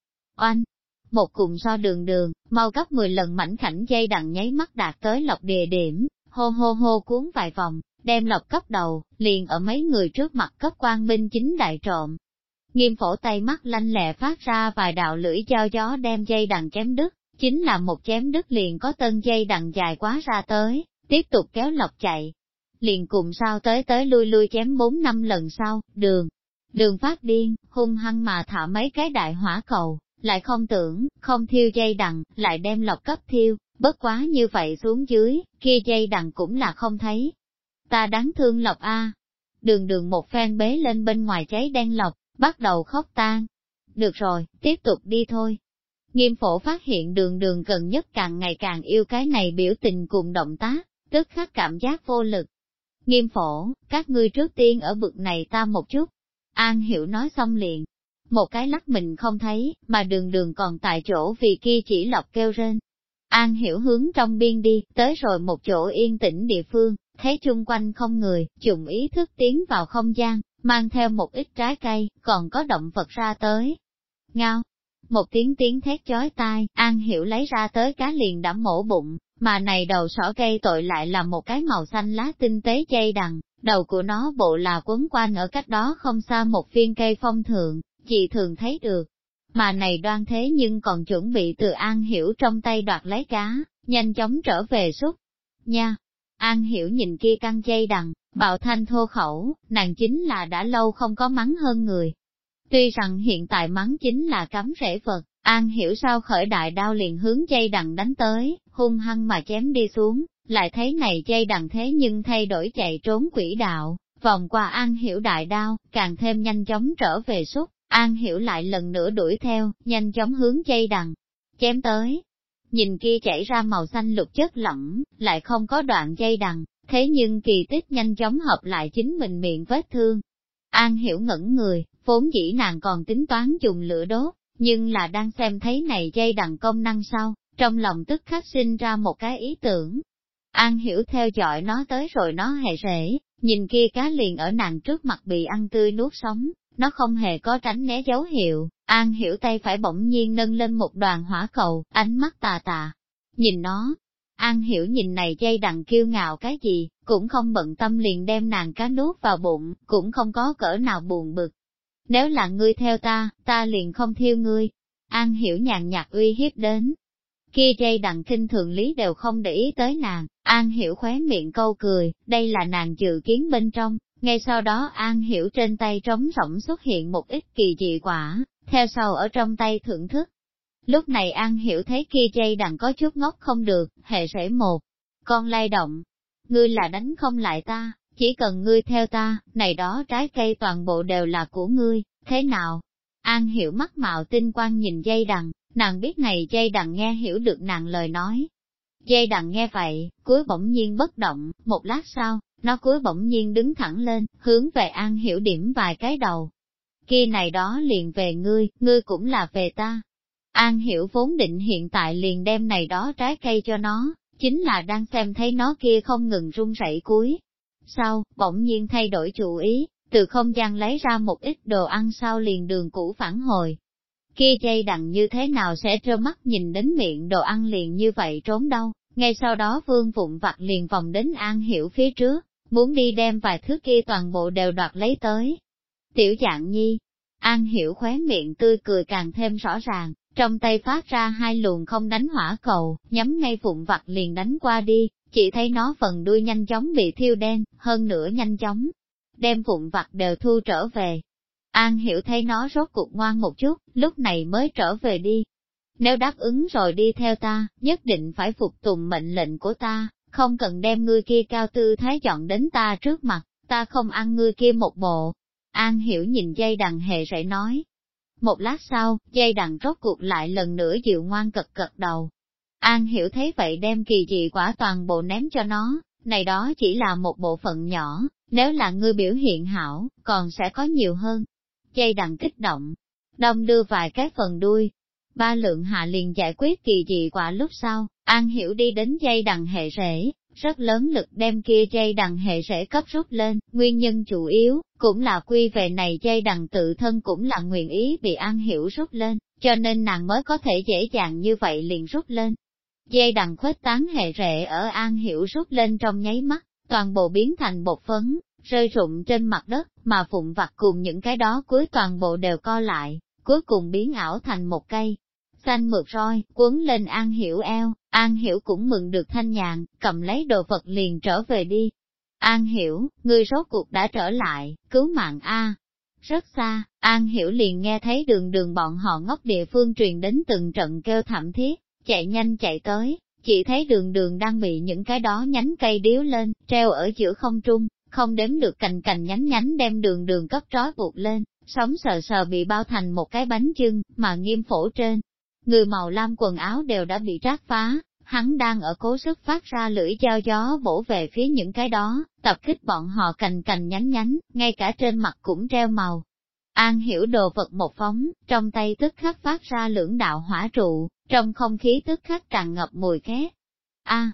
Oanh! Một cùng so đường đường, mau gấp 10 lần mảnh khảnh dây đằng nháy mắt đạt tới lọc địa điểm, hô hô hô cuốn vài vòng, đem lọc cấp đầu, liền ở mấy người trước mặt cấp quan binh chính đại trộm. Nghiêm phổ tay mắt lanh lẹ phát ra vài đạo lưỡi dao gió đem dây đằng chém đứt, chính là một chém đứt liền có tân dây đằng dài quá ra tới, tiếp tục kéo lọc chạy. Liền cùng sao tới tới lui lui chém bốn năm lần sau, đường. Đường phát điên, hung hăng mà thả mấy cái đại hỏa cầu, lại không tưởng, không thiêu dây đằng, lại đem lọc cấp thiêu, bất quá như vậy xuống dưới, kia dây đằng cũng là không thấy. Ta đáng thương lọc A. Đường đường một phen bế lên bên ngoài cháy đen lọc, bắt đầu khóc tan. Được rồi, tiếp tục đi thôi, Nghiêm phổ phát hiện đường đường gần nhất càng ngày càng yêu cái này biểu tình cùng động tác, tức khắc cảm giác vô lực. Nghiêm phổ, các ngươi trước tiên ở bực này ta một chút. An hiểu nói xong liền. Một cái lắc mình không thấy, mà đường đường còn tại chỗ vì kia chỉ lọc kêu rên. An hiểu hướng trong biên đi, tới rồi một chỗ yên tĩnh địa phương, thấy chung quanh không người, dùng ý thức tiến vào không gian, mang theo một ít trái cây, còn có động vật ra tới. Ngao, một tiếng tiếng thét chói tai, An Hiểu lấy ra tới cá liền đã mổ bụng, mà này đầu sỏ cây tội lại là một cái màu xanh lá tinh tế dây đằng, đầu của nó bộ là quấn quanh ở cách đó không xa một viên cây phong thượng, chị thường thấy được. Mà này đoan thế nhưng còn chuẩn bị từ An Hiểu trong tay đoạt lấy cá, nhanh chóng trở về rút. Nha! An Hiểu nhìn kia căng dây đằng, bạo thanh thô khẩu, nàng chính là đã lâu không có mắng hơn người, Tuy rằng hiện tại mắng chính là cắm rễ vật, An hiểu sao khởi đại đao liền hướng dây đằng đánh tới, hung hăng mà chém đi xuống, lại thấy này dây đằng thế nhưng thay đổi chạy trốn quỹ đạo, vòng qua An hiểu đại đao, càng thêm nhanh chóng trở về xúc, An hiểu lại lần nữa đuổi theo, nhanh chóng hướng dây đằng, chém tới. Nhìn kia chảy ra màu xanh lục chất lỏng, lại không có đoạn dây đằng, thế nhưng kỳ tích nhanh chóng hợp lại chính mình miệng vết thương. An hiểu ngẩn người, vốn dĩ nàng còn tính toán dùng lửa đốt, nhưng là đang xem thấy này dây đằng công năng sau, trong lòng tức khắc sinh ra một cái ý tưởng. An hiểu theo dõi nó tới rồi nó hề rễ, nhìn kia cá liền ở nàng trước mặt bị ăn tươi nuốt sống, nó không hề có tránh né dấu hiệu, An hiểu tay phải bỗng nhiên nâng lên một đoàn hỏa cầu, ánh mắt tà tà. Nhìn nó, An hiểu nhìn này dây đằng kiêu ngạo cái gì, cũng không bận tâm liền đem nàng cá nuốt vào bụng, cũng không có cỡ nào buồn bực, nếu là ngươi theo ta, ta liền không thiêu ngươi. An hiểu nhàn nhạt uy hiếp đến. Kia dây đặng kinh thường lý đều không để ý tới nàng, An hiểu khóe miệng câu cười, đây là nàng dự kiến bên trong, ngay sau đó An hiểu trên tay trống rỗng xuất hiện một ít kỳ dị quả, theo sau ở trong tay thưởng thức. Lúc này An hiểu thấy kia dây đặng có chút ngốc không được, hệ rễ một, con lay động. ngươi là đánh không lại ta, chỉ cần ngươi theo ta, này đó trái cây toàn bộ đều là của ngươi, thế nào? An hiểu mắt mạo tinh quang nhìn dây đằng, nàng biết này dây đằng nghe hiểu được nàng lời nói. Dây đằng nghe vậy, cuối bỗng nhiên bất động, một lát sau, nó cuối bỗng nhiên đứng thẳng lên, hướng về An hiểu điểm vài cái đầu. Kia này đó liền về ngươi, ngươi cũng là về ta. An hiểu vốn định hiện tại liền đem này đó trái cây cho nó, chính là đang xem thấy nó kia không ngừng run rẩy cuối. Sau, bỗng nhiên thay đổi chủ ý, từ không gian lấy ra một ít đồ ăn sau liền đường cũ phản hồi. Kia dây đằng như thế nào sẽ trơ mắt nhìn đến miệng đồ ăn liền như vậy trốn đâu, ngay sau đó vương vụn vặt liền vòng đến An Hiểu phía trước, muốn đi đem vài thứ kia toàn bộ đều đoạt lấy tới. Tiểu dạng nhi, An Hiểu khóe miệng tươi cười càng thêm rõ ràng, trong tay phát ra hai luồng không đánh hỏa cầu, nhắm ngay vụn vặt liền đánh qua đi, chỉ thấy nó phần đuôi nhanh chóng bị thiêu đen, hơn nữa nhanh chóng, đem phụng vặt đều thu trở về. An hiểu thấy nó rốt cuộc ngoan một chút, lúc này mới trở về đi. Nếu đáp ứng rồi đi theo ta, nhất định phải phục tùng mệnh lệnh của ta, không cần đem ngươi kia cao tư thái chọn đến ta trước mặt, ta không ăn ngươi kia một bộ. An hiểu nhìn dây đằng hề rảy nói, một lát sau, dây đằng rốt cuộc lại lần nữa dịu ngoan cật cật đầu. An hiểu thấy vậy đem kỳ dị quả toàn bộ ném cho nó, này đó chỉ là một bộ phận nhỏ, nếu là ngươi biểu hiện hảo, còn sẽ có nhiều hơn. Dây đằng kích động, đông đưa vài cái phần đuôi. Ba lượng hạ liền giải quyết kỳ dị quả lúc sau, An hiểu đi đến dây đằng hệ rễ, rất lớn lực đem kia dây đằng hệ rễ cấp rút lên, nguyên nhân chủ yếu, cũng là quy về này dây đằng tự thân cũng là nguyện ý bị An Hiểu rút lên, cho nên nàng mới có thể dễ dàng như vậy liền rút lên. Dây đằng khuếch tán hệ rễ ở An Hiểu rút lên trong nháy mắt, toàn bộ biến thành bột phấn, rơi rụng trên mặt đất, mà phụng vặt cùng những cái đó cuối toàn bộ đều co lại, cuối cùng biến ảo thành một cây. Xanh mượt roi, cuốn lên An Hiểu eo, An Hiểu cũng mừng được thanh nhàn, cầm lấy đồ vật liền trở về đi. An Hiểu, người rốt cuộc đã trở lại, cứu mạng A. Rất xa, An Hiểu liền nghe thấy đường đường bọn họ ngốc địa phương truyền đến từng trận kêu thảm thiết, chạy nhanh chạy tới, chỉ thấy đường đường đang bị những cái đó nhánh cây điếu lên, treo ở giữa không trung, không đếm được cành cành nhánh nhánh đem đường đường cấp trói buộc lên, sống sờ sờ bị bao thành một cái bánh chưng, mà nghiêm phổ trên. Người màu lam quần áo đều đã bị trát phá, hắn đang ở cố sức phát ra lưỡi dao gió bổ về phía những cái đó, tập kích bọn họ cành cành nhánh nhánh, ngay cả trên mặt cũng treo màu. An hiểu đồ vật một phóng, trong tay tức khắc phát ra lưỡng đạo hỏa trụ, trong không khí tức khắc tràn ngập mùi khét. A,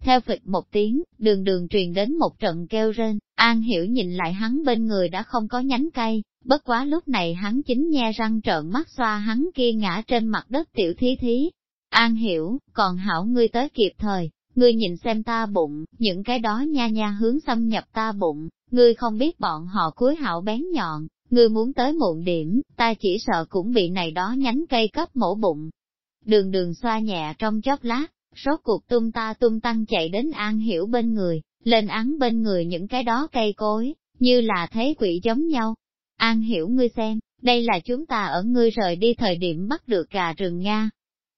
theo phịch một tiếng, đường đường truyền đến một trận kêu rên, An Hiểu nhìn lại hắn bên người đã không có nhánh cây, bất quá lúc này hắn chính nhe răng trợn mắt xoa hắn kia ngã trên mặt đất tiểu thí thí. An Hiểu, còn hảo ngươi tới kịp thời, ngươi nhìn xem ta bụng, những cái đó nha nha hướng xâm nhập ta bụng, ngươi không biết bọn họ cuối hảo bén nhọn, ngươi muốn tới muộn điểm, ta chỉ sợ cũng bị này đó nhánh cây cấp mổ bụng. Đường đường xoa nhẹ trong chốc lát, Rốt cuộc tung ta tung tăng chạy đến An Hiểu bên người, lên án bên người những cái đó cây cối, như là thế quỷ giống nhau. An Hiểu ngươi xem, đây là chúng ta ở ngươi rời đi thời điểm bắt được gà rừng Nga.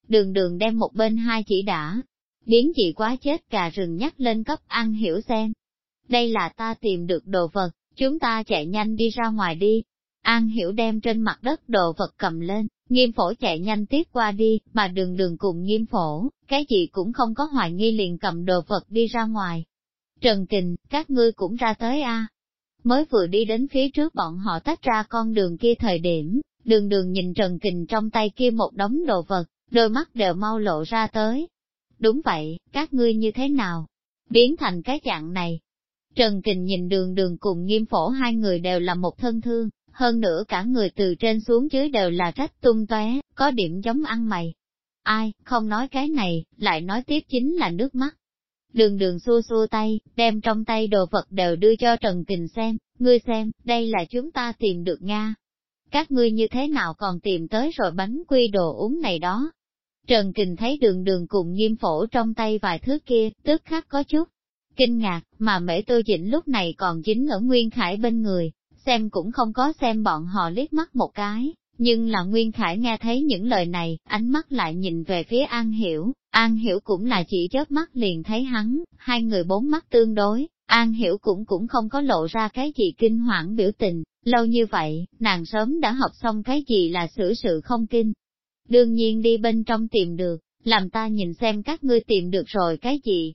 Đường đường đem một bên hai chỉ đã, biến chị quá chết gà rừng nhắc lên cấp An Hiểu xem. Đây là ta tìm được đồ vật, chúng ta chạy nhanh đi ra ngoài đi. An Hiểu đem trên mặt đất đồ vật cầm lên, Nghiêm phổ chạy nhanh tiếp qua đi, mà đường đường cùng nghiêm phổ, cái gì cũng không có hoài nghi liền cầm đồ vật đi ra ngoài. Trần Kình, các ngươi cũng ra tới a. Mới vừa đi đến phía trước bọn họ tách ra con đường kia thời điểm, đường đường nhìn Trần Kình trong tay kia một đống đồ vật, đôi mắt đều mau lộ ra tới. Đúng vậy, các ngươi như thế nào? Biến thành cái dạng này. Trần Kình nhìn đường đường cùng nghiêm phổ hai người đều là một thân thương, hơn nữa cả người từ trên xuống dưới đều là rách tung tóe, có điểm giống ăn mày. Ai, không nói cái này, lại nói tiếp chính là nước mắt. Đường đường xua xua tay, đem trong tay đồ vật đều đưa cho Trần Kình xem, ngươi xem, đây là chúng ta tìm được Nga. Các ngươi như thế nào còn tìm tới rồi bánh quy đồ uống này đó. Trần Kình thấy đường đường cùng nghiêm phổ trong tay vài thứ kia, tức khắc có chút kinh ngạc, mà mễ tư dĩnh lúc này còn dính ở Nguyên Khải bên người, xem cũng không có xem bọn họ liếc mắt một cái, Nhưng là Nguyên Khải nghe thấy những lời này, ánh mắt lại nhìn về phía An Hiểu, An Hiểu cũng là chỉ chớp mắt liền thấy hắn, hai người bốn mắt tương đối, An Hiểu cũng cũng không có lộ ra cái gì kinh hoảng biểu tình, lâu như vậy, nàng sớm đã học xong cái gì là xử sự không kinh. Đương nhiên đi bên trong tìm được, làm ta nhìn xem các ngươi tìm được rồi cái gì.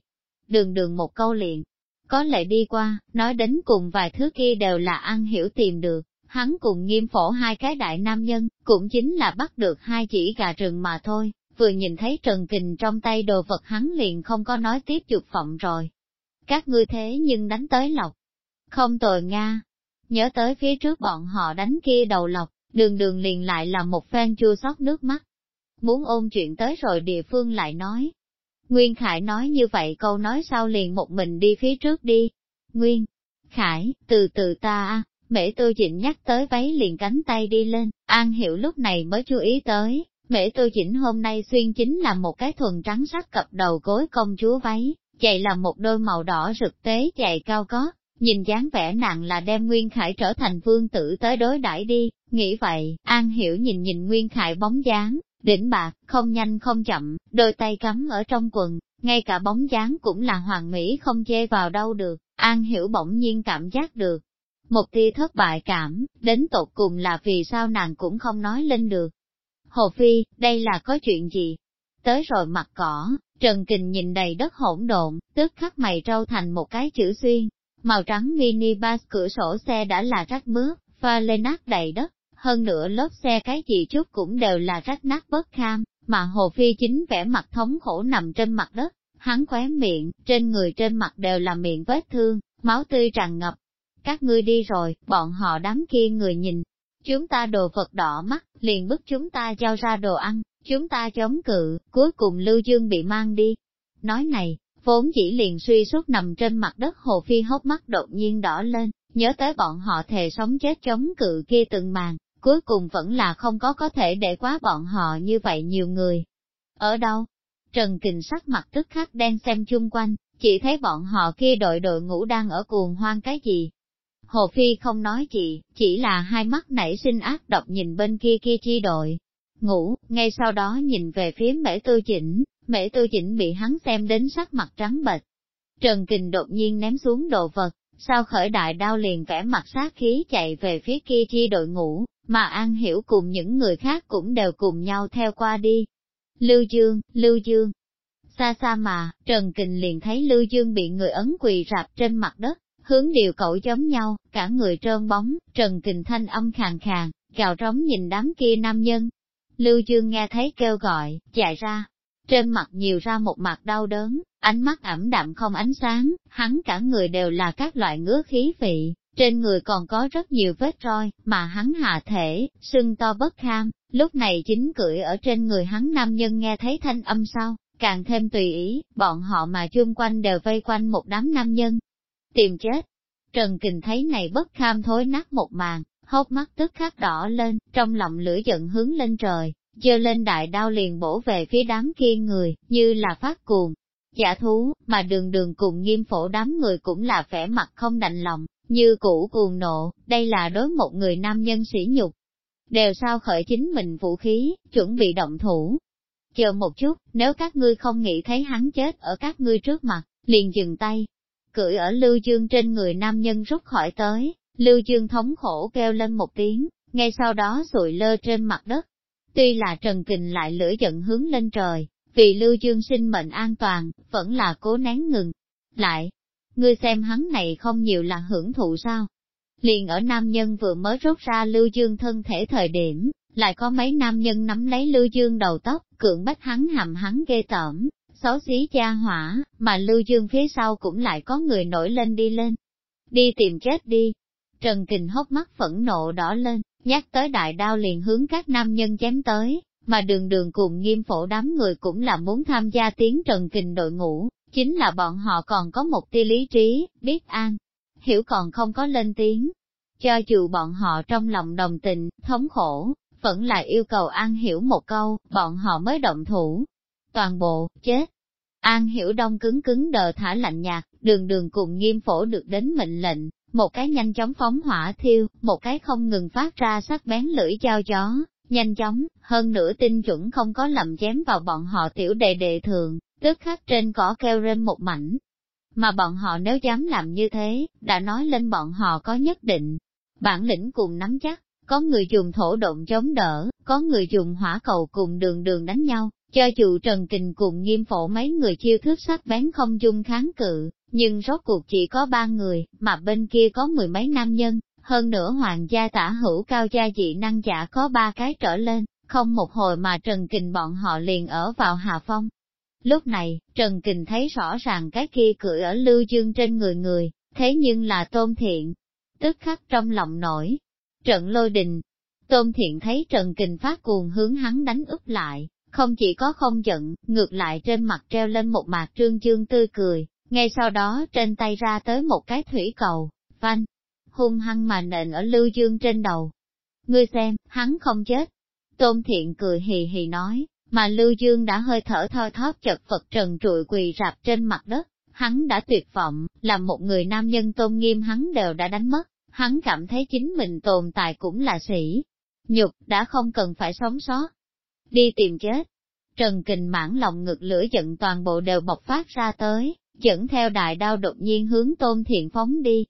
Đường đường một câu liền, có lệ đi qua, nói đến cùng vài thứ kia đều là An Hiểu tìm được, hắn cùng nghiêm phổ hai cái đại nam nhân, cũng chính là bắt được hai chỉ gà rừng mà thôi, vừa nhìn thấy Trần Kình trong tay đồ vật hắn liền không có nói tiếp chụp phộng rồi. Các ngươi thế nhưng đánh tới lộc. Không tồi Nga. Nhớ tới phía trước bọn họ đánh kia đầu lộc, đường đường liền lại là một phen chua xót nước mắt. Muốn ôn chuyện tới rồi địa phương lại nói. Nguyên Khải nói như vậy câu nói sau liền một mình đi phía trước đi. Nguyên, Khải, từ từ ta Mễ Tư Chỉnh nhắc tới váy liền cánh tay đi lên, An Hiểu lúc này mới chú ý tới, Mễ Tư Chỉnh hôm nay xuyên chính là một cái thuần trắng sắc cặp đầu gối công chúa váy, chạy là một đôi màu đỏ rực tế chạy cao có, nhìn dáng vẻ nặng là đem Nguyên Khải trở thành vương tử tới đối đãi đi, nghĩ vậy, An Hiểu nhìn nhìn Nguyên Khải bóng dáng, đỉnh bạc, không nhanh không chậm, đôi tay cắm ở trong quần, ngay cả bóng dáng cũng là hoàng mỹ không chê vào đâu được, An Hiểu bỗng nhiên cảm giác được, một tia thất bại cảm, đến tột cùng là vì sao nàng cũng không nói lên được. Hồ Phi, đây là có chuyện gì? Tới rồi mặt cỏ, Trần Kình nhìn đầy đất hỗn độn, tức khắc mày trâu thành một cái chữ xuyên. Màu trắng mini bus cửa sổ xe đã là rách bước, pha lên nát đầy đất, hơn nữa lớp xe cái gì chút cũng đều là rách nát bất kham, mà Hồ Phi chính vẻ mặt thống khổ nằm trên mặt đất, hắn khóe miệng, trên người trên mặt đều là miệng vết thương, máu tươi tràn ngập, các ngươi đi rồi, bọn họ đám kia người nhìn, chúng ta đồ vật đỏ mắt, liền bức chúng ta giao ra đồ ăn, chúng ta chống cự, cuối cùng Lưu Dương bị mang đi. Nói này, vốn chỉ liền suy suốt nằm trên mặt đất Hồ Phi hốc mắt đột nhiên đỏ lên, nhớ tới bọn họ thề sống chết chống cự kia từng màn, cuối cùng vẫn là không có có thể để quá bọn họ như vậy nhiều người. Ở đâu? Trần Kình sắc mặt tức khắc đen xem chung quanh, chỉ thấy bọn họ kia đội đội ngũ đang ở cuồng hoang cái gì, Hồ Phi không nói gì, chỉ là hai mắt nảy sinh ác độc nhìn bên kia kia chi đội. Ngủ, ngay sau đó nhìn về phía mễ tư chỉnh, mễ tư chỉnh bị hắn xem đến sắc mặt trắng bệch. Trần Kình đột nhiên ném xuống đồ vật, sao khởi đại đao liền vẽ mặt sát khí chạy về phía kia chi đội ngũ, mà An Hiểu cùng những người khác cũng đều cùng nhau theo qua đi. Lưu Dương, Lưu Dương. Xa xa mà, Trần Kình liền thấy Lưu Dương bị người ấn quỳ rạp trên mặt đất, hướng điều cậu giống nhau, cả người trơn bóng, trần kình thanh âm khàn khàn, gào rống nhìn đám kia nam nhân. Lưu Dương nghe thấy kêu gọi, chạy ra, trên mặt nhiều ra một mặt đau đớn, ánh mắt ẩm đạm không ánh sáng, hắn cả người đều là các loại ngứa khí vị, trên người còn có rất nhiều vết roi, mà hắn hạ thể, sưng to bất kham, lúc này chính cưỡi ở trên người hắn nam nhân nghe thấy thanh âm sau, càng thêm tùy ý, bọn họ mà chung quanh đều vây quanh một đám nam nhân, tìm chết. Trần Kình thấy này bất kham thối nát một màn, hốc mắt tức khắc đỏ lên, trong lòng lửa giận hướng lên trời, dơ lên đại đao liền bổ về phía đám kia người, như là phát cuồng. Giả thú, mà đường đường cùng nghiêm phổ đám người cũng là vẻ mặt không đành lòng, như cũ cuồng nộ, đây là đối một người nam nhân sỉ nhục. Đều sao khởi chính mình vũ khí, chuẩn bị động thủ. Chờ một chút, nếu các ngươi không nghĩ thấy hắn chết ở các ngươi trước mặt, liền dừng tay, cưỡi ở Lưu Dương trên người nam nhân rút khỏi tới, Lưu Dương thống khổ kêu lên một tiếng, ngay sau đó sụi lơ trên mặt đất. Tuy là Trần Kình lại lửa giận hướng lên trời, vì Lưu Dương sinh mệnh an toàn, vẫn là cố nén ngừng. Lại, ngươi xem hắn này không nhiều là hưởng thụ sao? Liền ở nam nhân vừa mới rút ra Lưu Dương thân thể thời điểm, lại có mấy nam nhân nắm lấy Lưu Dương đầu tóc, cưỡng bách hắn hầm hắn ghê tởm, xấu xí cha hỏa, mà Lưu Dương phía sau cũng lại có người nổi lên đi lên. Đi tìm chết đi. Trần Kình hốc mắt phẫn nộ đỏ lên, nhắc tới đại đao liền hướng các nam nhân chém tới, mà đường đường cùng nghiêm phổ đám người cũng là muốn tham gia tiếng Trần Kình đội ngũ, chính là bọn họ còn có một tia lý trí, biết an, hiểu còn không có lên tiếng. Cho dù bọn họ trong lòng đồng tình, thống khổ, vẫn là yêu cầu an hiểu một câu, bọn họ mới động thủ, toàn bộ, chết. An Hiểu Đông cứng cứng đờ thả lạnh nhạt, đường đường cùng nghiêm phổ được đến mệnh lệnh, một cái nhanh chóng phóng hỏa thiêu, một cái không ngừng phát ra sắc bén lưỡi dao gió, nhanh chóng, hơn nữa tinh chuẩn không có lầm chém vào bọn họ tiểu đệ đệ thường, tức khắc trên cỏ kêu rên một mảnh. Mà bọn họ nếu dám làm như thế, đã nói lên bọn họ có nhất định, bản lĩnh cùng nắm chắc, có người dùng thổ động chống đỡ, có người dùng hỏa cầu cùng đường đường đánh nhau, cho dù Trần Kình cùng nghiêm phổ mấy người chiêu thức sắc bén không dung kháng cự, nhưng rốt cuộc chỉ có ba người, mà bên kia có mười mấy nam nhân, hơn nữa hoàng gia tả hữu cao gia dị năng giả có ba cái trở lên, không một hồi mà Trần Kình bọn họ liền ở vào Hà Phong. Lúc này, Trần Kình thấy rõ ràng cái kia cười ở lưu dương trên người người, thế nhưng là tôn thiện. Tức khắc trong lòng nổi, trận lôi đình. Tôn thiện thấy Trần Kình phát cuồng hướng hắn đánh úp lại, không chỉ có không giận, ngược lại trên mặt treo lên một mạc trương dương tươi cười, ngay sau đó trên tay ra tới một cái thủy cầu, vanh, hung hăng mà nện ở Lưu Dương trên đầu. Ngươi xem, hắn không chết. Tôn Thiện cười hì hì nói, mà Lưu Dương đã hơi thở thoi thóp chật vật trần trụi quỳ rạp trên mặt đất, hắn đã tuyệt vọng, làm một người nam nhân tôn nghiêm hắn đều đã đánh mất, hắn cảm thấy chính mình tồn tại cũng là sĩ. Nhục, đã không cần phải sống sót. Đi tìm chết. Trần Kình mãn lòng ngực lửa giận toàn bộ đều bộc phát ra tới, dẫn theo đại đao đột nhiên hướng Tôn Thiện phóng đi.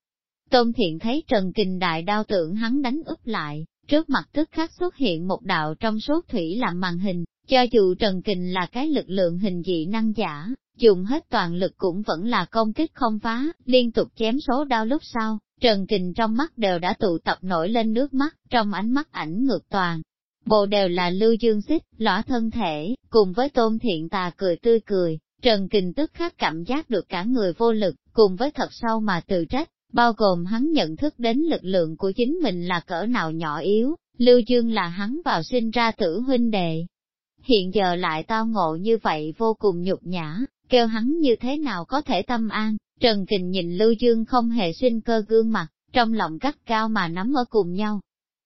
Tôn Thiện thấy Trần Kình đại đao tưởng hắn đánh úp lại, trước mặt tức khắc xuất hiện một đạo trong suốt thủy làm màn hình, cho dù Trần Kình là cái lực lượng hình dị năng giả, dùng hết toàn lực cũng vẫn là công kích không phá, liên tục chém số đao lúc sau, Trần Kình trong mắt đều đã tụ tập nổi lên nước mắt, trong ánh mắt ảnh ngược toàn. Bộ đều là lưu dương xích, lõa thân thể, cùng với tôn thiện tà cười tươi cười, Trần Kình tức khắc cảm giác được cả người vô lực, cùng với thật sâu mà tự trách, bao gồm hắn nhận thức đến lực lượng của chính mình là cỡ nào nhỏ yếu, Lưu Dương là hắn vào sinh ra tử huynh đệ. Hiện giờ lại tao ngộ như vậy vô cùng nhục nhã, kêu hắn như thế nào có thể tâm an, Trần Kình nhìn Lưu Dương không hề sinh cơ gương mặt, trong lòng cắt cao mà nắm ở cùng nhau.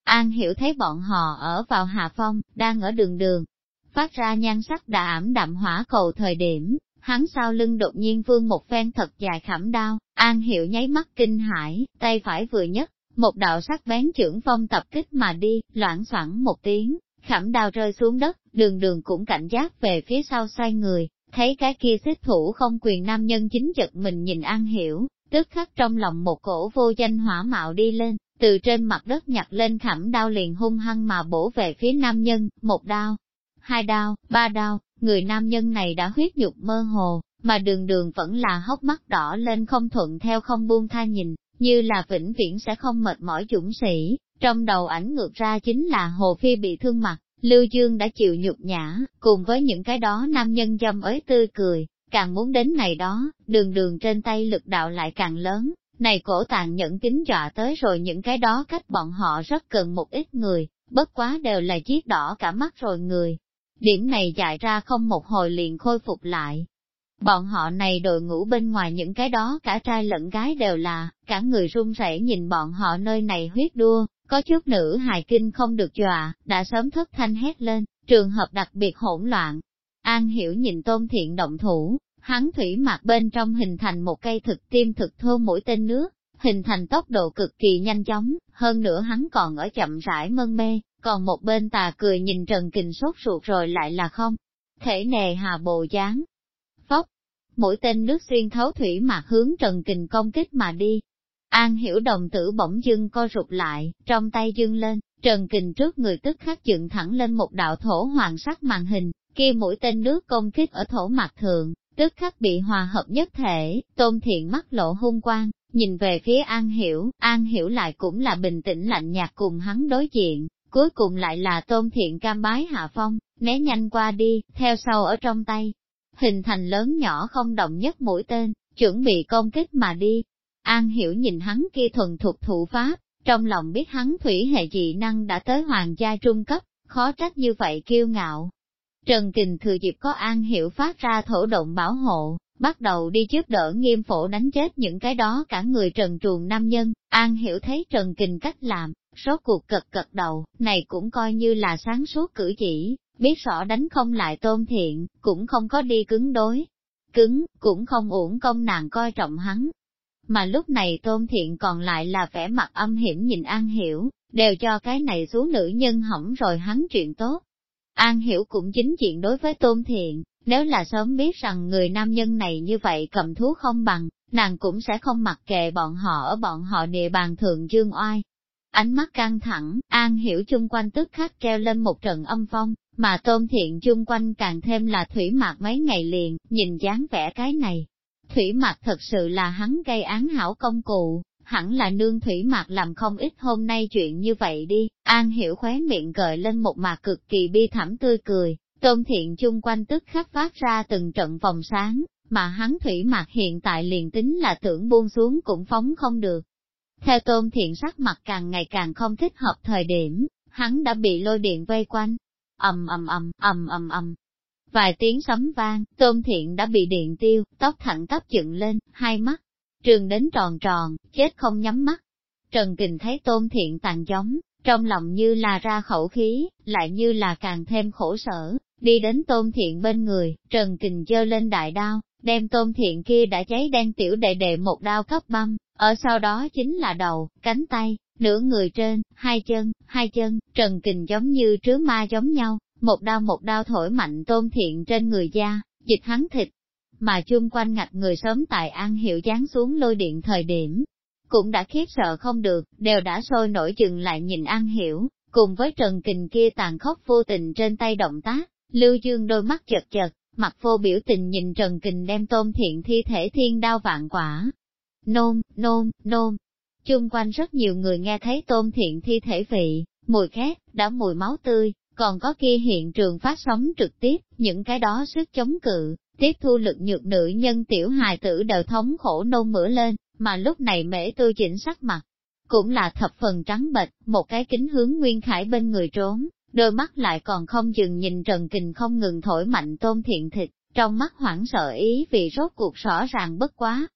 An hiểu thấy bọn họ ở vào Hà Phong, đang ở đường đường, phát ra nhan sắc đã ảm đạm hỏa cầu thời điểm, hắn sau lưng đột nhiên vương một phen thật dài khảm đao, an hiệu nháy mắt kinh hãi, tay phải vừa nhất, một đạo sắc bén trưởng phong tập kích mà đi, loãng xoảng một tiếng, khảm đao rơi xuống đất, đường đường cũng cảnh giác về phía sau xoay người, thấy cái kia xích thủ không quyền nam nhân chính giật mình nhìn an hiểu, tức khắc trong lòng một cổ vô danh hỏa mạo đi lên, từ trên mặt đất nhặt lên khảm đao liền hung hăng mà bổ về phía nam nhân, một đao, hai đao, ba đao, người nam nhân này đã huyết nhục mơ hồ, mà đường đường vẫn là hốc mắt đỏ lên không thuận theo không buông tha nhìn, như là vĩnh viễn sẽ không mệt mỏi dũng sĩ, trong đầu ảnh ngược ra chính là Hồ Phi bị thương mặt, Lưu Dương đã chịu nhục nhã, cùng với những cái đó nam nhân dâm ới tươi cười, càng muốn đến này đó, đường đường trên tay lực đạo lại càng lớn, này cổ tàn nhẫn kính dọa tới rồi những cái đó cách bọn họ rất cần một ít người, bất quá đều là chiếc đỏ cả mắt rồi người, Điểm này dại ra không một hồi liền khôi phục lại. Bọn họ này đội ngũ bên ngoài những cái đó cả trai lẫn gái đều là, cả người run rẩy nhìn bọn họ nơi này huyết đua, có chút nữ hài kinh không được dọa, đã sớm thất thanh hét lên, trường hợp đặc biệt hỗn loạn. An hiểu nhìn tôn thiện động thủ, hắn thủy mặt bên trong hình thành một cây thực tiêm thực thô mũi tên nước, hình thành tốc độ cực kỳ nhanh chóng, hơn nữa hắn còn ở chậm rãi mân mê, còn một bên tà cười nhìn Trần Kình sốt ruột rồi lại là không. Thể nề hà bồ dáng. Phốc, mũi tên nước xuyên thấu thủy mạc hướng Trần Kình công kích mà đi. An hiểu đồng tử bỗng dưng co rụt lại, trong tay dưng lên, Trần Kình trước người tức khắc dựng thẳng lên một đạo thổ hoàng sắc màn hình, kia mũi tên nước công kích ở thổ mặt thượng, tức khắc bị hòa hợp nhất thể, tôn thiện mắt lộ hung quang, nhìn về phía An Hiểu, An Hiểu lại cũng là bình tĩnh lạnh nhạt cùng hắn đối diện, cuối cùng lại là tôn thiện cam bái hạ phong, né nhanh qua đi, theo sau ở trong tay, hình thành lớn nhỏ không động nhất mũi tên, chuẩn bị công kích mà đi. An hiểu nhìn hắn kia thuần thuộc thủ pháp, trong lòng biết hắn thủy hệ dị năng đã tới hoàng gia trung cấp, khó trách như vậy kiêu ngạo. Trần Kình thừa dịp có An hiểu phát ra thổ động bảo hộ, bắt đầu đi giúp đỡ nghiêm phổ đánh chết những cái đó cả người trần truồng nam nhân, An hiểu thấy Trần Kình cách làm, Số cuộc cật cật đầu, này cũng coi như là sáng suốt cử chỉ, biết rõ đánh không lại tôn thiện, cũng không có đi cứng đối. Cứng, cũng không uổng công nàng coi trọng hắn. mà lúc này tôn thiện còn lại là vẻ mặt âm hiểm nhìn An Hiểu, đều cho cái này xuống nữ nhân hỏng rồi hắn chuyện tốt. An Hiểu cũng chính chuyện đối với tôn thiện, nếu là sớm biết rằng người nam nhân này như vậy cầm thú không bằng, nàng cũng sẽ không mặc kệ bọn họ ở bọn họ địa bàn thượng dương oai. Ánh mắt căng thẳng, An Hiểu chung quanh tức khắc treo lên một trận âm phong, mà tôn thiện chung quanh càng thêm là thủy mạc mấy ngày liền, nhìn dáng vẻ cái này. Thủy mạc thật sự là hắn gây án hảo công cụ, hẳn là nương thủy mạc làm không ít hôm nay chuyện như vậy đi, An Hiểu khóe miệng gợi lên một mặt cực kỳ bi thảm tươi cười, tôn thiện chung quanh tức khắc phát ra từng trận vòng sáng, mà hắn thủy mặt hiện tại liền tính là tưởng buông xuống cũng phóng không được. Theo tôn thiện sắc mặt càng ngày càng không thích hợp thời điểm, hắn đã bị lôi điện vây quanh, ầm ầm ầm, ầm ầm ầm. Vài tiếng sấm vang, Tôn Thiện đã bị điện tiêu, tóc thẳng tắp dựng lên, hai mắt, trường đến tròn tròn, chết không nhắm mắt. Trần Kình thấy Tôn Thiện tàn giống, trong lòng như là ra khẩu khí, lại như là càng thêm khổ sở, đi đến Tôn Thiện bên người, Trần Kình dơ lên đại đao, đem Tôn Thiện kia đã cháy đen tiểu đệ đệ một đao cấp băm, ở sau đó chính là đầu, cánh tay, nửa người trên, hai chân, hai chân, trần kình giống như trứ ma giống nhau, một đao một đao thổi mạnh tôn thiện trên người da, dịch hắn thịt. Mà chung quanh ngạch người sớm tại An Hiệu dán xuống lôi điện thời điểm, cũng đã khiếp sợ không được, đều đã sôi nổi chừng lại nhìn An Hiểu, cùng với Trần Kình kia tàn khốc vô tình trên tay động tác, Lưu Dương đôi mắt chật chật, mặt vô biểu tình nhìn Trần Kình đem tôm thiện thi thể thiên đao vạn quả. Nôn, nôn, nôn, Chung quanh rất nhiều người nghe thấy tôm thiện thi thể vị, mùi khét, đã mùi máu tươi, còn có kia hiện trường phát sóng trực tiếp, những cái đó sức chống cự, tiếp thu lực nhược nữ nhân tiểu hài tử đều thống khổ nôn mửa lên, mà lúc này mễ tư chỉnh sắc mặt, cũng là thập phần trắng bệch, một cái kính hướng Nguyên Khải bên người trốn, đôi mắt lại còn không dừng nhìn Trần Kình không ngừng thổi mạnh tôm thiện thịt, trong mắt hoảng sợ ý vì rốt cuộc rõ ràng bất quá,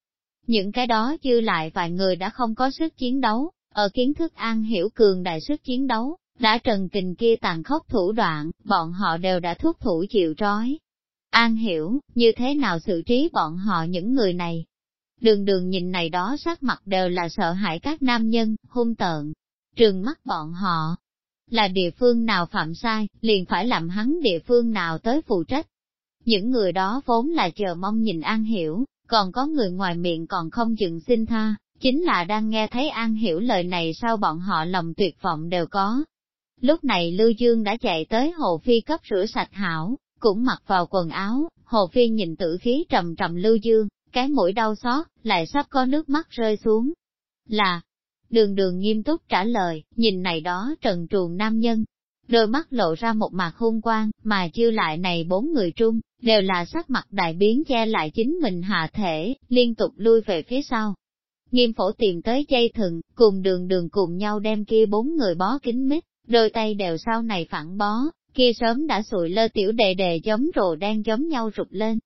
những cái đó dư lại vài người đã không có sức chiến đấu, ở kiến thức an hiểu cường đại sức chiến đấu, đã trần kình kia tàn khốc thủ đoạn, bọn họ đều đã thuốc thủ chịu trói. An hiểu, như thế nào xử trí bọn họ những người này? Đường đường nhìn này đó sắc mặt đều là sợ hãi các nam nhân, hung tợn, trừng mắt bọn họ. Là địa phương nào phạm sai, liền phải làm hắn địa phương nào tới phụ trách. Những người đó vốn là chờ mong nhìn An Hiểu, còn có người ngoài miệng còn không dừng xin tha, chính là đang nghe thấy An Hiểu lời này sau bọn họ lòng tuyệt vọng đều có. Lúc này Lưu Dương đã chạy tới Hồ Phi cấp rửa sạch hảo, cũng mặc vào quần áo, Hồ Phi nhìn tử khí trầm trầm Lưu Dương, cái mũi đau xót, lại sắp có nước mắt rơi xuống. Là, đường đường nghiêm túc trả lời, nhìn này đó trần truồng nam nhân, đôi mắt lộ ra một mặt hung quang, mà chưa lại này bốn người trung, đều là sắc mặt đại biến che lại chính mình hạ thể, liên tục lui về phía sau. Nghiêm phổ tìm tới dây thừng, cùng đường đường cùng nhau đem kia bốn người bó kính mít, đôi tay đều sau này phản bó, kia sớm đã sụi lơ tiểu đề đề giống rồ đang giống nhau rụt lên.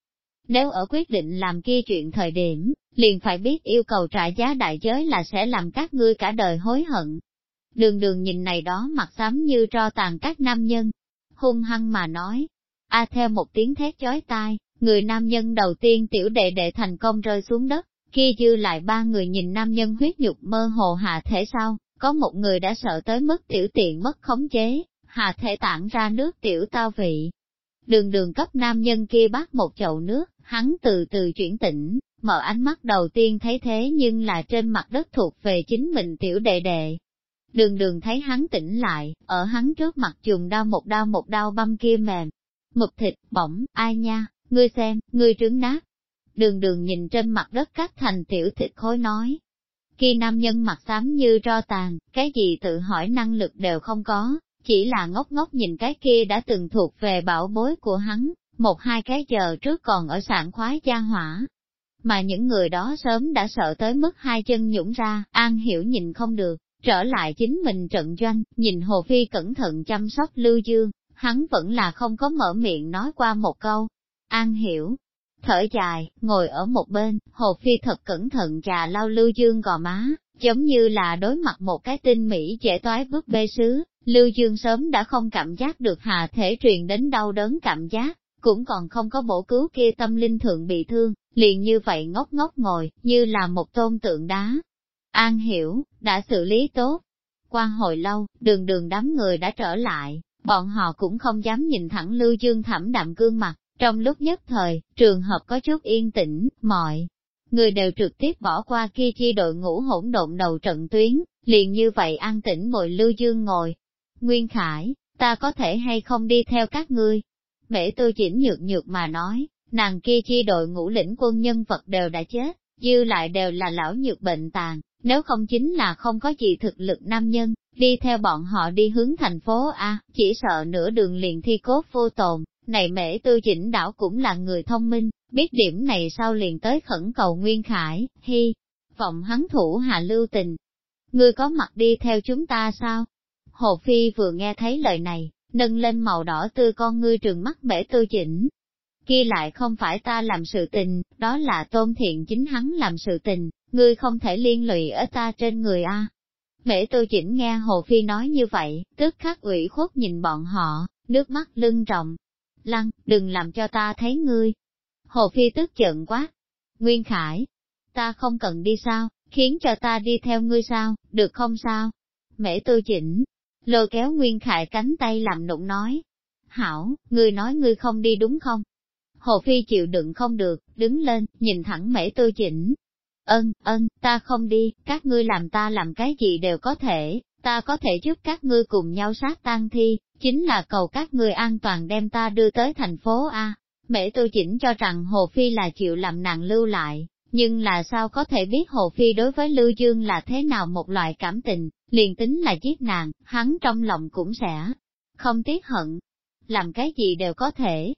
Nếu ở quyết định làm kia chuyện thời điểm, liền phải biết yêu cầu trả giá đại giới là sẽ làm các ngươi cả đời hối hận. Đường đường nhìn này đó mặt xám như tro tàn các nam nhân, hung hăng mà nói, A theo một tiếng thét chói tai, người nam nhân đầu tiên tiểu đệ đệ thành công rơi xuống đất, kia dư lại ba người nhìn nam nhân huyết nhục mơ hồ hạ thể sau, có một người đã sợ tới mức tiểu tiện mất khống chế, hạ thể tản ra nước tiểu tao vị. Đường đường cấp nam nhân kia bắt một chậu nước, hắn từ từ chuyển tỉnh, mở ánh mắt đầu tiên thấy thế nhưng là trên mặt đất thuộc về chính mình tiểu đệ đệ. Đường đường thấy hắn tỉnh lại, ở hắn trước mặt dùng đau một đau một đau băm kia mềm, mực thịt, bỏng, ai nha, ngươi xem, ngươi trứng nát. Đường đường nhìn trên mặt đất cắt thành tiểu thịt khối nói. Khi nam nhân mặt xám như tro tàn, cái gì tự hỏi năng lực đều không có, chỉ là ngốc ngốc nhìn cái kia đã từng thuộc về bảo bối của hắn, một hai cái giờ trước còn ở sản khoái gia hỏa. Mà những người đó sớm đã sợ tới mức hai chân nhũng ra, an hiểu nhìn không được, trở lại chính mình trận doanh, nhìn Hồ Phi cẩn thận chăm sóc Lưu Dương, hắn vẫn là không có mở miệng nói qua một câu. An hiểu, thở dài, ngồi ở một bên, Hồ Phi thật cẩn thận trà lau Lưu Dương gò má, giống như là đối mặt một cái tinh mỹ dễ toái bức bê sứ, Lưu Dương sớm đã không cảm giác được hà thể truyền đến đau đớn cảm giác, cũng còn không có bổ cứu kia tâm linh thượng bị thương, liền như vậy ngốc ngốc ngồi, như là một tôn tượng đá. An hiểu, đã xử lý tốt. Qua hồi lâu, đường đường đám người đã trở lại, bọn họ cũng không dám nhìn thẳng Lưu Dương thẳm đạm gương mặt, trong lúc nhất thời, trường hợp có chút yên tĩnh, mọi người đều trực tiếp bỏ qua kia chi đội ngũ hỗn độn đầu trận tuyến, liền như vậy an tĩnh ngồi Lưu Dương ngồi. Nguyên Khải, ta có thể hay không đi theo các ngươi? Mễ tư chỉnh nhược nhược mà nói, nàng kia chi đội ngũ lĩnh quân nhân vật đều đã chết, dư lại đều là lão nhược bệnh tàn, nếu không chính là không có gì thực lực nam nhân, đi theo bọn họ đi hướng thành phố A, chỉ sợ nửa đường liền thi cốt vô tồn, này mễ tư chỉnh đảo cũng là người thông minh, biết điểm này sau liền tới khẩn cầu Nguyên Khải, hy, vọng hắn thủ hạ lưu tình. Ngươi có mặt đi theo chúng ta sao? Hồ Phi vừa nghe thấy lời này, nâng lên màu đỏ tươi con ngươi trường mắt bể tư chỉnh. Kia lại không phải ta làm sự tình, đó là tôn thiện chính hắn làm sự tình, ngươi không thể liên lụy ở ta trên người a. Mễ tư chỉnh nghe Hồ Phi nói như vậy, tức khắc ủy khuất nhìn bọn họ, nước mắt lưng trọng. Lăng, đừng làm cho ta thấy ngươi. Hồ Phi tức giận quá. Nguyên Khải, ta không cần đi sao, khiến cho ta đi theo ngươi sao, được không sao? Mễ tư chỉnh, lôi kéo Nguyên Khải cánh tay làm nụng nói. Hảo, ngươi nói ngươi không đi đúng không? Hồ Phi chịu đựng không được, đứng lên, nhìn thẳng mễ tư chỉnh. Ân, ân, ta không đi, các ngươi làm ta làm cái gì đều có thể, ta có thể giúp các ngươi cùng nhau sát tang thi, chính là cầu các ngươi an toàn đem ta đưa tới thành phố A. Mễ tư chỉnh cho rằng Hồ Phi là chịu làm nàng lưu lại, nhưng là sao có thể biết Hồ Phi đối với Lưu Dương là thế nào một loại cảm tình, liền tính là giết nàng, hắn trong lòng cũng sẽ không tiếc hận. Làm cái gì đều có thể.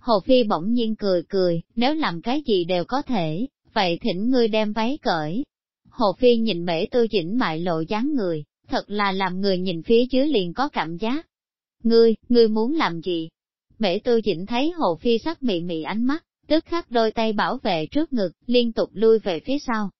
Hồ Phi bỗng nhiên cười cười, nếu làm cái gì đều có thể, vậy thỉnh ngươi đem váy cởi. Hồ Phi nhìn bể tư chỉnh mại lộ dáng người, thật là làm người nhìn phía dưới liền có cảm giác. Ngươi, ngươi muốn làm gì? Mễ tư chỉnh thấy Hồ Phi sắc mị mị ánh mắt, tức khắc đôi tay bảo vệ trước ngực, liên tục lui về phía sau.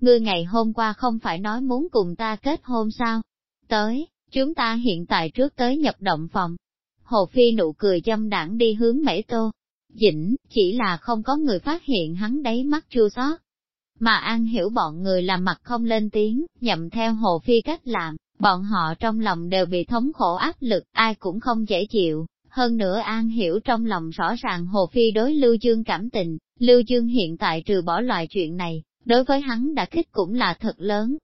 Ngươi ngày hôm qua không phải nói muốn cùng ta kết hôn sao? Tới, chúng ta hiện tại trước tới nhập động phòng. Hồ Phi nụ cười châm đảng đi hướng mễ tô. Dĩnh, chỉ là không có người phát hiện hắn đấy mắt chua xót. Mà An hiểu bọn người làm mặt không lên tiếng, nhậm theo Hồ Phi cách làm, bọn họ trong lòng đều bị thống khổ áp lực, ai cũng không dễ chịu. Hơn nữa An hiểu trong lòng rõ ràng Hồ Phi đối Lưu Dương cảm tình, Lưu Dương hiện tại trừ bỏ loại chuyện này, đối với hắn đã kích cũng là thật lớn.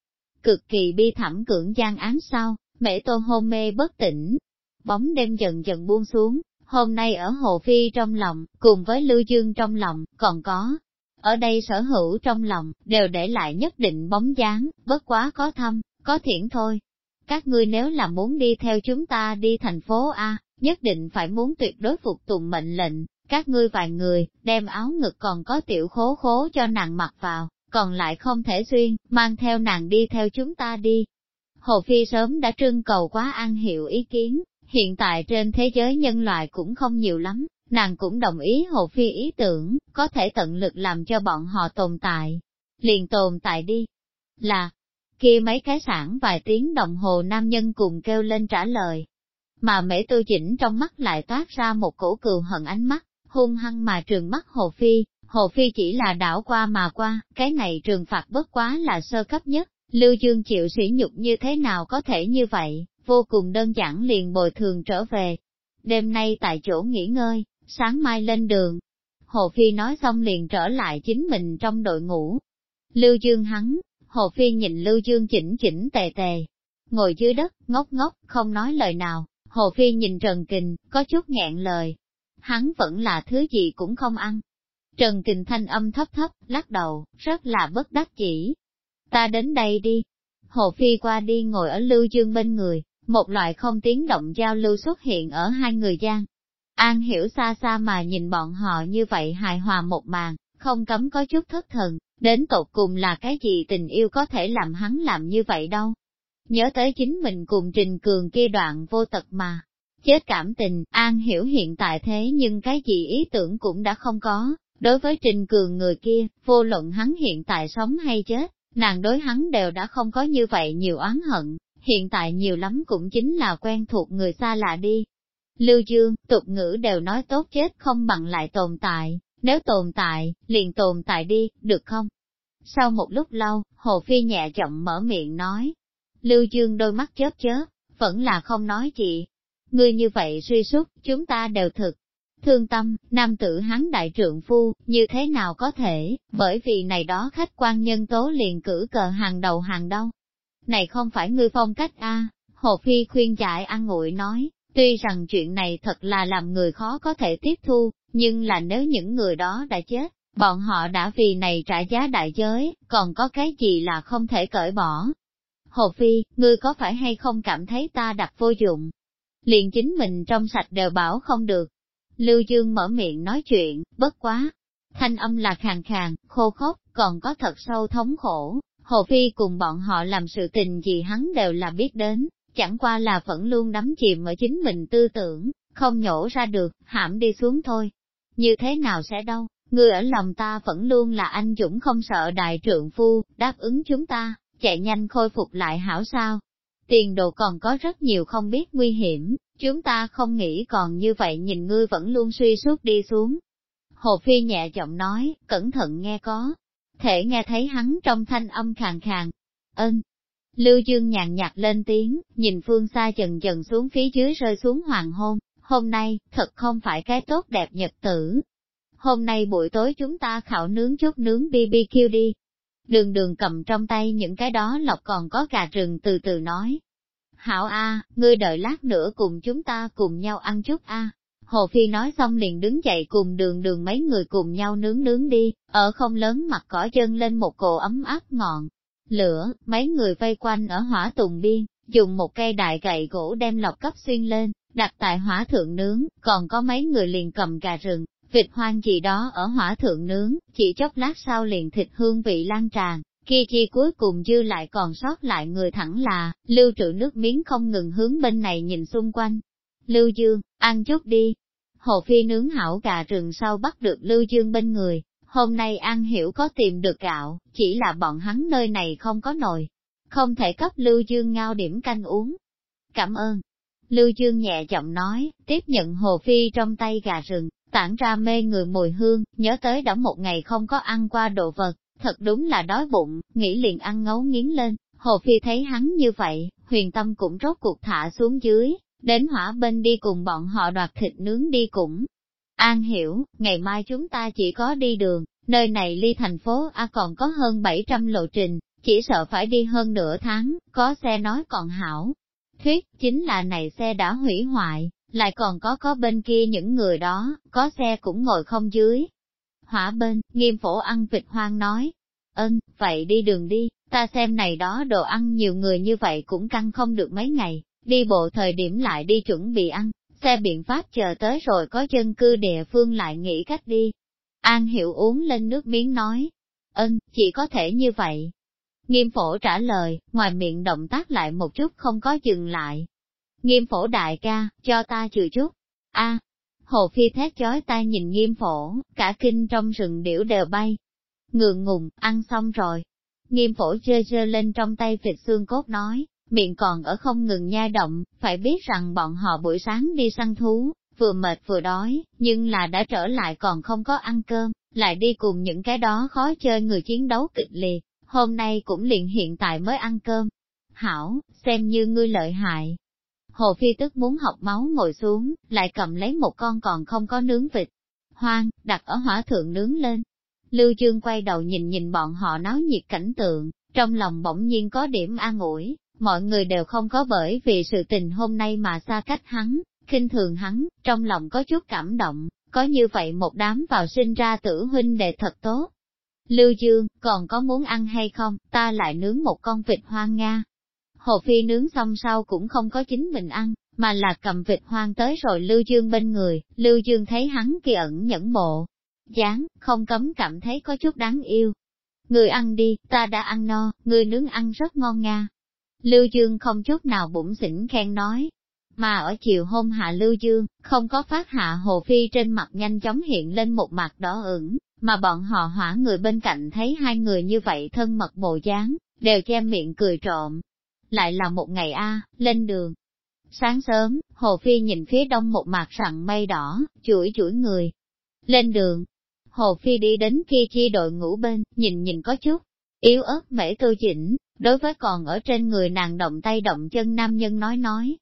Cực kỳ bi thảm cưỡng gian án sau, mẹ tô hôn mê bất tỉnh. Bóng đêm dần dần buông xuống, hôm nay ở Hồ Phi trong lòng, cùng với Lưu Dương trong lòng, còn có. Ở đây sở hữu trong lòng, đều để lại nhất định bóng dáng, bất quá có thâm, có thiện thôi. Các ngươi nếu là muốn đi theo chúng ta đi thành phố A, nhất định phải muốn tuyệt đối phục tùng mệnh lệnh, các ngươi vài người, đem áo ngực còn có tiểu khố khố cho nàng mặc vào, còn lại không thể xuyên, mang theo nàng đi theo chúng ta đi. Hồ Phi sớm đã trưng cầu quá an hiệu ý kiến, hiện tại trên thế giới nhân loại cũng không nhiều lắm, nàng cũng đồng ý Hồ Phi ý tưởng, có thể tận lực làm cho bọn họ tồn tại. Liền tồn tại đi. Là, kia mấy cái sản vài tiếng đồng hồ nam nhân cùng kêu lên trả lời. Mà mễ tư chỉnh trong mắt lại toát ra một cổ cừu hận ánh mắt, hung hăng mà trường mắt Hồ Phi, Hồ Phi chỉ là đảo qua mà qua, cái này trường phạt bất quá là sơ cấp nhất, Lưu Dương chịu sỉ nhục như thế nào có thể như vậy, vô cùng đơn giản liền bồi thường trở về. Đêm nay tại chỗ nghỉ ngơi, sáng mai lên đường. Hồ Phi nói xong liền trở lại chính mình trong đội ngũ. Lưu Dương hắn, Hồ Phi nhìn Lưu Dương chỉnh chỉnh tề tề, ngồi dưới đất, ngốc ngốc, không nói lời nào. Hồ Phi nhìn Trần Kình, có chút nghẹn lời. Hắn vẫn là thứ gì cũng không ăn, Trần Kình thanh âm thấp thấp, lắc đầu, rất là bất đắc chỉ. Ta đến đây đi. Hồ Phi qua đi ngồi ở Lưu Dương bên người, một loại không tiếng động giao lưu xuất hiện ở hai người gian. An hiểu xa xa mà nhìn bọn họ như vậy hài hòa một màn, không cấm có chút thất thần, đến tột cùng là cái gì tình yêu có thể làm hắn làm như vậy đâu. Nhớ tới chính mình cùng Trình Cường kia đoạn vô tật mà. Chết cảm tình, An hiểu hiện tại thế nhưng cái gì ý tưởng cũng đã không có, Đối với Trình Cường người kia, vô luận hắn hiện tại sống hay chết, nàng đối hắn đều đã không có như vậy nhiều oán hận, hiện tại nhiều lắm cũng chính là quen thuộc người xa lạ đi. Lưu Dương, tục ngữ đều nói tốt chết không bằng lại tồn tại, nếu tồn tại, liền tồn tại đi, được không? Sau một lúc lâu, Hồ Phi nhẹ giọng mở miệng nói. Lưu Dương đôi mắt chớp chớp, vẫn là không nói gì. Ngươi như vậy suy sút, chúng ta đều thực. Thương tâm, nam tử hắn đại trượng phu, như thế nào có thể, bởi vì này đó khách quan nhân tố liền cử cờ hàng đầu hàng đâu. Này không phải ngươi phong cách a Hồ Phi khuyên giải ăn ngụy nói, tuy rằng chuyện này thật là làm người khó có thể tiếp thu, nhưng là nếu những người đó đã chết, bọn họ đã vì này trả giá đại giới, còn có cái gì là không thể cởi bỏ. Hồ Phi, ngươi có phải hay không cảm thấy ta đặt vô dụng? Liền chính mình trong sạch đều bảo không được. Lưu Dương mở miệng nói chuyện, bất quá. Thanh âm là khàn khàn, khô khốc, còn có thật sâu thống khổ. Hồ Phi cùng bọn họ làm sự tình gì hắn đều là biết đến, chẳng qua là vẫn luôn đắm chìm ở chính mình tư tưởng, không nhổ ra được, hãm đi xuống thôi. Như thế nào sẽ đâu, người ở lòng ta vẫn luôn là anh dũng không sợ đại trượng phu, đáp ứng chúng ta, chạy nhanh khôi phục lại hảo sao. Tiền đồ còn có rất nhiều không biết nguy hiểm, chúng ta không nghĩ còn như vậy nhìn ngươi vẫn luôn suy suốt đi xuống. Hồ Phi nhẹ giọng nói, cẩn thận nghe có, thể nghe thấy hắn trong thanh âm khàn khàn. Ơn, Lưu Dương nhàn nhạt lên tiếng, nhìn phương xa dần dần xuống phía dưới rơi xuống hoàng hôn, hôm nay, thật không phải cái tốt đẹp nhật tử. Hôm nay buổi tối chúng ta khảo nướng chút nướng BBQ đi. Đường đường cầm trong tay những cái đó lọc còn có gà rừng từ từ nói. Hảo A, ngươi đợi lát nữa cùng chúng ta cùng nhau ăn chút A. Hồ Phi nói xong liền đứng dậy cùng đường đường mấy người cùng nhau nướng nướng đi, ở không lớn mặt cỏ chân lên một cổ ấm áp ngọn, lửa, mấy người vây quanh ở hỏa tùng biên, dùng một cây đại gậy gỗ đem lọc cấp xuyên lên, đặt tại hỏa thượng nướng, còn có mấy người liền cầm gà rừng, vịt hoang gì đó ở hỏa thượng nướng, chỉ chốc lát sau liền thịt hương vị lan tràn, kia chi cuối cùng dư lại còn sót lại người thẳng là, lưu trữ nước miếng không ngừng hướng bên này nhìn xung quanh. Lưu Dương, ăn chút đi. Hồ Phi nướng hảo gà rừng sau bắt được Lưu Dương bên người, hôm nay An Hiểu có tìm được gạo, chỉ là bọn hắn nơi này không có nồi, không thể cấp Lưu Dương ngao điểm canh uống. Cảm ơn. Lưu Dương nhẹ giọng nói, tiếp nhận Hồ Phi trong tay gà rừng, tản ra mê người mùi hương, nhớ tới đã một ngày không có ăn qua đồ vật, thật đúng là đói bụng, nghĩ liền ăn ngấu nghiến lên. Hồ Phi thấy hắn như vậy, huyền tâm cũng rốt cuộc thả xuống dưới, đến hỏa bên đi cùng bọn họ đoạt thịt nướng đi cũng, An hiểu, ngày mai chúng ta chỉ có đi đường, nơi này ly thành phố A còn có hơn 700 lộ trình, chỉ sợ phải đi hơn nửa tháng, có xe nói còn hảo. Thuyết, chính là này xe đã hủy hoại, lại còn có có bên kia những người đó, có xe cũng ngồi không dưới. Hỏa bên, nghiêm phổ ăn vịt hoang nói, ơn, vậy đi đường đi, ta xem này đó đồ ăn nhiều người như vậy cũng căng không được mấy ngày, đi bộ thời điểm lại đi chuẩn bị ăn, xe biện pháp chờ tới rồi có dân cư địa phương lại nghĩ cách đi. An Hiệu uống lên nước miếng nói, ơn, chỉ có thể như vậy. Nghiêm phổ trả lời, ngoài miệng động tác lại một chút không có dừng lại. Nghiêm phổ đại ca, cho ta chừa chút. a Hồ Phi thét chói tai nhìn nghiêm phổ, cả kinh trong rừng điểu đều bay. Ngượng ngùng, ăn xong rồi. Nghiêm phổ chơ chơ lên trong tay vịt xương cốt nói, miệng còn ở không ngừng nhai động, phải biết rằng bọn họ buổi sáng đi săn thú, vừa mệt vừa đói, nhưng là đã trở lại còn không có ăn cơm, lại đi cùng những cái đó khó chơi người chiến đấu kịch liệt, hôm nay cũng liền hiện tại mới ăn cơm. Hảo, xem như ngươi lợi hại. Hồ Phi tức muốn học máu ngồi xuống, lại cầm lấy một con còn không có nướng vịt. Hoang, đặt ở hỏa thượng nướng lên. Lưu Dương quay đầu nhìn nhìn bọn họ náo nhiệt cảnh tượng, trong lòng bỗng nhiên có điểm an ủi, mọi người đều không có bởi vì sự tình hôm nay mà xa cách hắn, khinh thường hắn, trong lòng có chút cảm động, có như vậy một đám vào sinh ra tử huynh đệ thật tốt. Lưu Dương, còn có muốn ăn hay không, ta lại nướng một con vịt hoang Nga. Hồ Phi nướng xong sau cũng không có chính mình ăn, mà là cầm vịt hoang tới rồi Lưu Dương bên người, Lưu Dương thấy hắn kỳ ẩn nhẫn bộ, dán không cấm cảm thấy có chút đáng yêu. Người ăn đi, ta đã ăn no, người nướng ăn rất ngon nga, Lưu Dương không chút nào bụng xỉn khen nói. Mà ở chiều hôm hạ Lưu Dương, không có phát hạ Hồ Phi trên mặt nhanh chóng hiện lên một mặt đỏ ửng, mà bọn họ hỏa người bên cạnh thấy hai người như vậy thân mật bộ dáng, đều che miệng cười trộm. Lại là một ngày a lên đường. Sáng sớm, Hồ Phi nhìn phía đông một mặt sặng mây đỏ, chuỗi chuỗi người. Lên đường, Hồ Phi đi đến kia chi đội ngũ bên, nhìn nhìn có chút, yếu ớt mễ tư chỉnh, đối với còn ở trên người nàng động tay động chân nam nhân nói nói.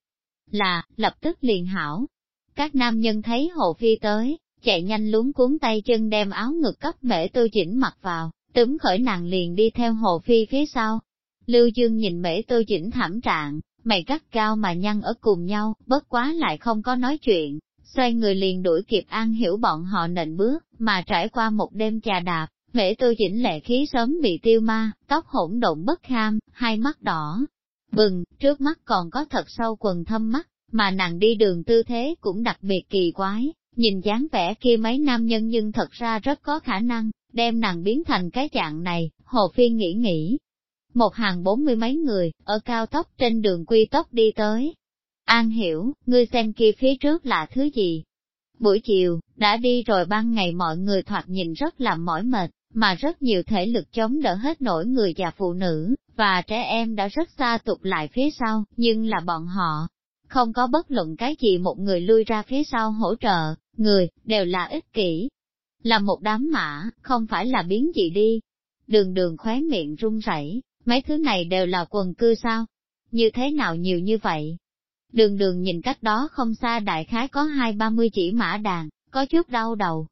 Là, lập tức liền hảo. Các nam nhân thấy Hồ Phi tới, chạy nhanh luống cuốn tay chân đem áo ngực cấp mễ tư chỉnh mặc vào, túm khởi nàng liền đi theo Hồ Phi phía sau. Lưu Dương nhìn mễ tô chỉnh thảm trạng, mày gắt cao mà nhăn ở cùng nhau, bất quá lại không có nói chuyện, xoay người liền đuổi kịp An Hiểu bọn họ nện bước, mà trải qua một đêm trà đạp, mễ tô chỉnh lệ khí sớm bị tiêu ma, tóc hỗn độn bất kham, hai mắt đỏ, bừng, trước mắt còn có thật sâu quần thâm mắt, mà nàng đi đường tư thế cũng đặc biệt kỳ quái, nhìn dáng vẻ kia mấy nam nhân nhưng thật ra rất có khả năng, đem nàng biến thành cái dạng này, Hồ Phiên nghĩ nghĩ. Một hàng bốn mươi mấy người, ở cao tốc trên đường quy tốc đi tới. An hiểu, ngươi xem kia phía trước là thứ gì? Buổi chiều, đã đi rồi ban ngày mọi người thoạt nhìn rất là mỏi mệt, mà rất nhiều thể lực chống đỡ hết nổi người già phụ nữ, và trẻ em đã rất xa tụt lại phía sau, nhưng là bọn họ, không có bất luận cái gì một người lui ra phía sau hỗ trợ, người, đều là ích kỷ. Là một đám mã, không phải là biến gì đi. Đường đường khóe miệng run rẩy, mấy thứ này đều là quần cư sao? Như thế nào nhiều như vậy? Đường đường nhìn cách đó không xa đại khái có hai ba mươi chỉ mã đàn, có chút đau đầu.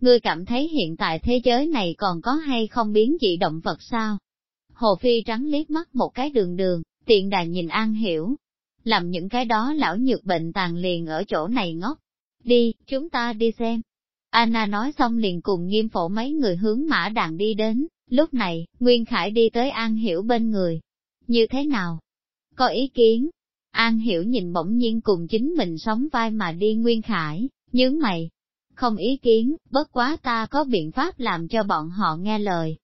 Ngươi cảm thấy hiện tại thế giới này còn có hay không biến dị động vật sao? Hồ Phi trắng liếc mắt một cái đường đường, tiện đà nhìn An Hiểu. Làm những cái đó lão nhược bệnh tàn liền ở chỗ này ngốc. Đi, chúng ta đi xem. Anna nói xong liền cùng nghiêm phổ mấy người hướng mã đàn đi đến, lúc này, Nguyên Khải đi tới An Hiểu bên người. Như thế nào? Có ý kiến? An Hiểu nhìn bỗng nhiên cùng chính mình sống vai mà đi Nguyên Khải, nhướng mày. Không ý kiến, bất quá ta có biện pháp làm cho bọn họ nghe lời.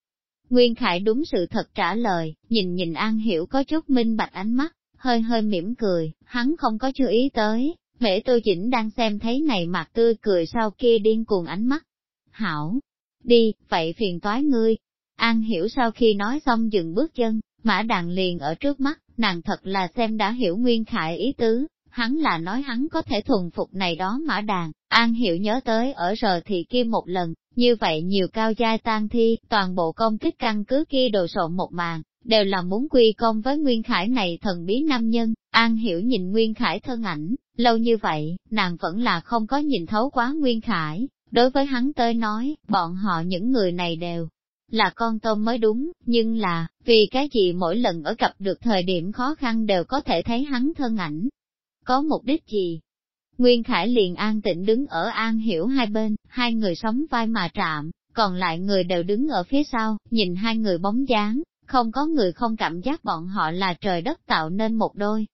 Nguyên Khải đúng sự thật trả lời, nhìn nhìn An Hiểu có chút minh bạch ánh mắt, hơi hơi mỉm cười, hắn không có chú ý tới, Mễ tôi Chỉnh đang xem thấy này mặt tươi cười sau kia điên cuồng ánh mắt. Hảo, đi, vậy phiền toái ngươi. An hiểu sau khi nói xong dừng bước chân, mã đàn liền ở trước mắt, nàng thật là xem đã hiểu Nguyên Khải ý tứ, hắn là nói hắn có thể thuần phục này đó mã đàn, An hiểu nhớ tới ở rờ thị kia một lần, như vậy nhiều cao giai tan thi, toàn bộ công kích căn cứ kia đồ sộn một màn, đều là muốn quy công với Nguyên Khải này thần bí nam nhân, An hiểu nhìn Nguyên Khải thân ảnh, lâu như vậy, nàng vẫn là không có nhìn thấu quá Nguyên Khải, đối với hắn tới nói, bọn họ những người này đều là con tôm mới đúng, nhưng là, vì cái gì mỗi lần ở gặp được thời điểm khó khăn đều có thể thấy hắn thân ảnh. Có mục đích gì? Nguyên Khải liền an tĩnh đứng ở an hiểu hai bên, hai người sống vai mà chạm, còn lại người đều đứng ở phía sau, nhìn hai người bóng dáng, không có người không cảm giác bọn họ là trời đất tạo nên một đôi.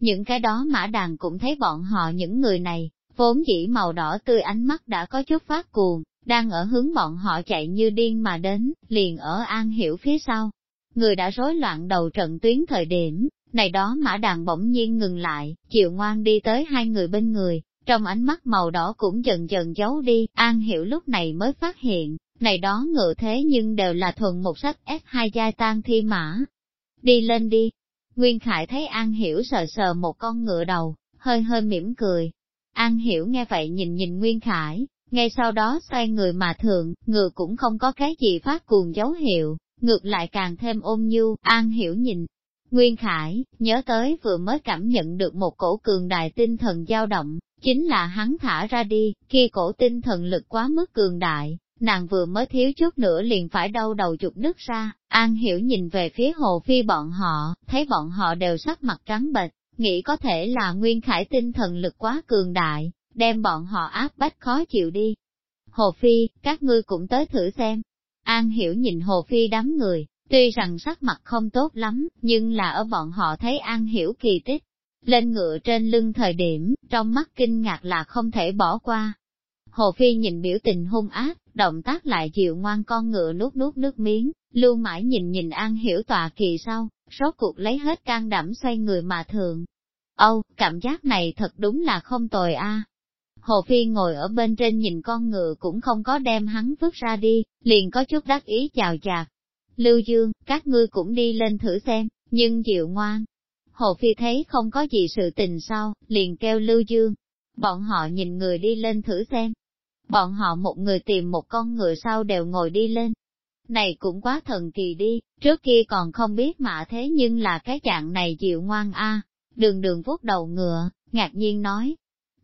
Những cái đó mã đàn cũng thấy bọn họ những người này, vốn dĩ màu đỏ tươi ánh mắt đã có chút phát cuồng, đang ở hướng bọn họ chạy như điên mà đến, liền ở An Hiểu phía sau. Người đã rối loạn đầu trận tuyến thời điểm, này đó mã đàn bỗng nhiên ngừng lại, chịu ngoan đi tới hai người bên người, trong ánh mắt màu đỏ cũng dần dần giấu đi, An Hiểu lúc này mới phát hiện, này đó ngựa thế nhưng đều là thuần một sách S2 giai tan thi mã. Đi lên đi. Nguyên Khải thấy An Hiểu sờ sờ một con ngựa đầu, hơi hơi mỉm cười. An Hiểu nghe vậy nhìn nhìn Nguyên Khải, ngay sau đó xoay người mà thượng, ngựa cũng không có cái gì phát cuồng dấu hiệu, ngược lại càng thêm ôn nhu, An Hiểu nhìn. Nguyên Khải, nhớ tới vừa mới cảm nhận được một cổ cường đại tinh thần dao động, chính là hắn thả ra đi, kia cổ tinh thần lực quá mức cường đại, nàng vừa mới thiếu chút nữa liền phải đau đầu chụp nước ra, An Hiểu nhìn về phía Hồ Phi bọn họ, thấy bọn họ đều sắc mặt trắng bệch, nghĩ có thể là Nguyên Khải tinh thần lực quá cường đại, đem bọn họ áp bách khó chịu đi. Hồ Phi, các ngươi cũng tới thử xem. An Hiểu nhìn Hồ Phi đám người, tuy rằng sắc mặt không tốt lắm, nhưng là ở bọn họ thấy An Hiểu kỳ tích. Lên ngựa trên lưng thời điểm, trong mắt kinh ngạc là không thể bỏ qua. Hồ Phi nhìn biểu tình hung ác, động tác lại dịu ngoan con ngựa nuốt nuốt nước miếng, luôn mãi nhìn nhìn An Hiểu tòa kỳ sau, rốt cuộc lấy hết can đảm xoay người mà thường. Âu, cảm giác này thật đúng là không tồi a. Hồ Phi ngồi ở bên trên nhìn con ngựa cũng không có đem hắn vứt ra đi, liền có chút đắc ý chào chạc. Lưu Dương, các ngươi cũng đi lên thử xem, nhưng chịu ngoan. Hồ Phi thấy không có gì sự tình sau, liền kêu Lưu Dương. Bọn họ nhìn người đi lên thử xem. Bọn họ một người tìm một con ngựa sau đều ngồi đi lên. Này cũng quá thần kỳ đi, trước kia còn không biết mà thế nhưng là cái dạng này chịu ngoan a. Đường đường vuốt đầu ngựa, ngạc nhiên nói.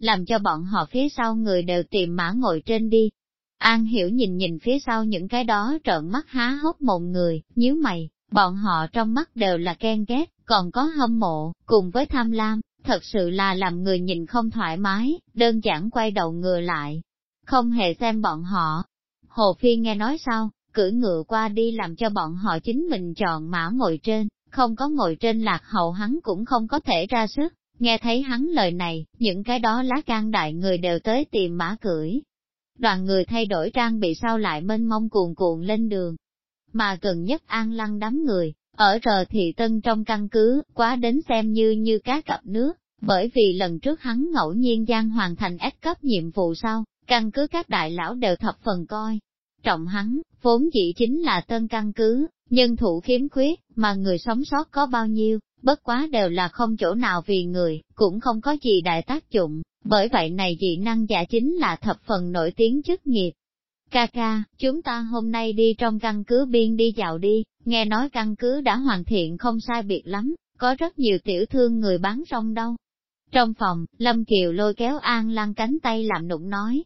Làm cho bọn họ phía sau người đều tìm mã ngồi trên đi. An hiểu nhìn nhìn phía sau những cái đó trợn mắt há hốc mồm người, nhíu mày, bọn họ trong mắt đều là ghen ghét, còn có hâm mộ, cùng với tham lam, thật sự là làm người nhìn không thoải mái, đơn giản quay đầu ngừa lại, không hề xem bọn họ. Hồ Phi nghe nói sao, cưỡi ngựa qua đi làm cho bọn họ chính mình chọn mã ngồi trên, không có ngồi trên lạc hậu hắn cũng không có thể ra sức. Nghe thấy hắn lời này, những cái đó lá can đại người đều tới tìm mã cưỡi. Đoàn người thay đổi trang bị sau lại mênh mông cuồn cuộn lên đường. Mà gần nhất an lăng đám người, ở rờ thị tân trong căn cứ, quá đến xem như như cá cặp nước, bởi vì lần trước hắn ngẫu nhiên gian hoàn thành ép cấp nhiệm vụ sau, căn cứ các đại lão đều thập phần coi. Trọng hắn, vốn dĩ chính là tân căn cứ, nhân thủ khiếm khuyết, mà người sống sót có bao nhiêu, bất quá đều là không chỗ nào vì người, cũng không có gì đại tác dụng, bởi vậy này dị năng giả chính là thập phần nổi tiếng chức nghiệp. Ca ca, chúng ta hôm nay đi trong căn cứ biên đi dạo đi, nghe nói căn cứ đã hoàn thiện không sai biệt lắm, có rất nhiều tiểu thương người bán rong đâu. Trong phòng, Lâm Kiều lôi kéo An Lăng cánh tay làm nụng nói.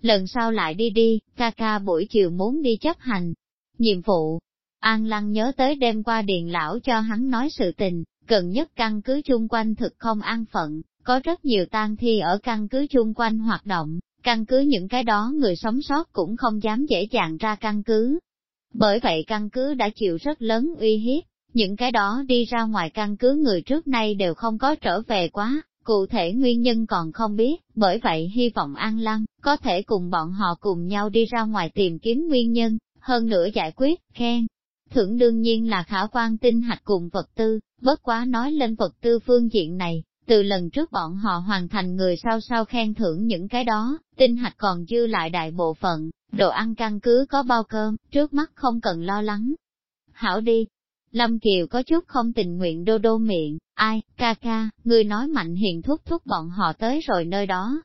Lần sau lại đi đi, ca ca buổi chiều muốn đi chấp hành. Nhiệm vụ, An Lăng nhớ tới đêm qua điền lão cho hắn nói sự tình, gần nhất căn cứ chung quanh thực không an phận, có rất nhiều tang thi ở căn cứ chung quanh hoạt động, căn cứ những cái đó người sống sót cũng không dám dễ dàng ra căn cứ. Bởi vậy căn cứ đã chịu rất lớn uy hiếp, những cái đó đi ra ngoài căn cứ người trước nay đều không có trở về quá, cụ thể nguyên nhân còn không biết, bởi vậy hy vọng An Lăng có thể cùng bọn họ cùng nhau đi ra ngoài tìm kiếm nguyên nhân, hơn nữa giải quyết, khen. Thưởng đương nhiên là khả quan tinh hạch cùng vật tư, bất quá nói lên vật tư phương diện này, từ lần trước bọn họ hoàn thành người sau sau khen thưởng những cái đó, tinh hạch còn dư lại đại bộ phận, đồ ăn căn cứ có bao cơm, trước mắt không cần lo lắng. Hảo đi. Lâm Kiều có chút không tình nguyện đô đô miệng, ai, ca ca, người nói mạnh hiền thúc thúc bọn họ tới rồi nơi đó.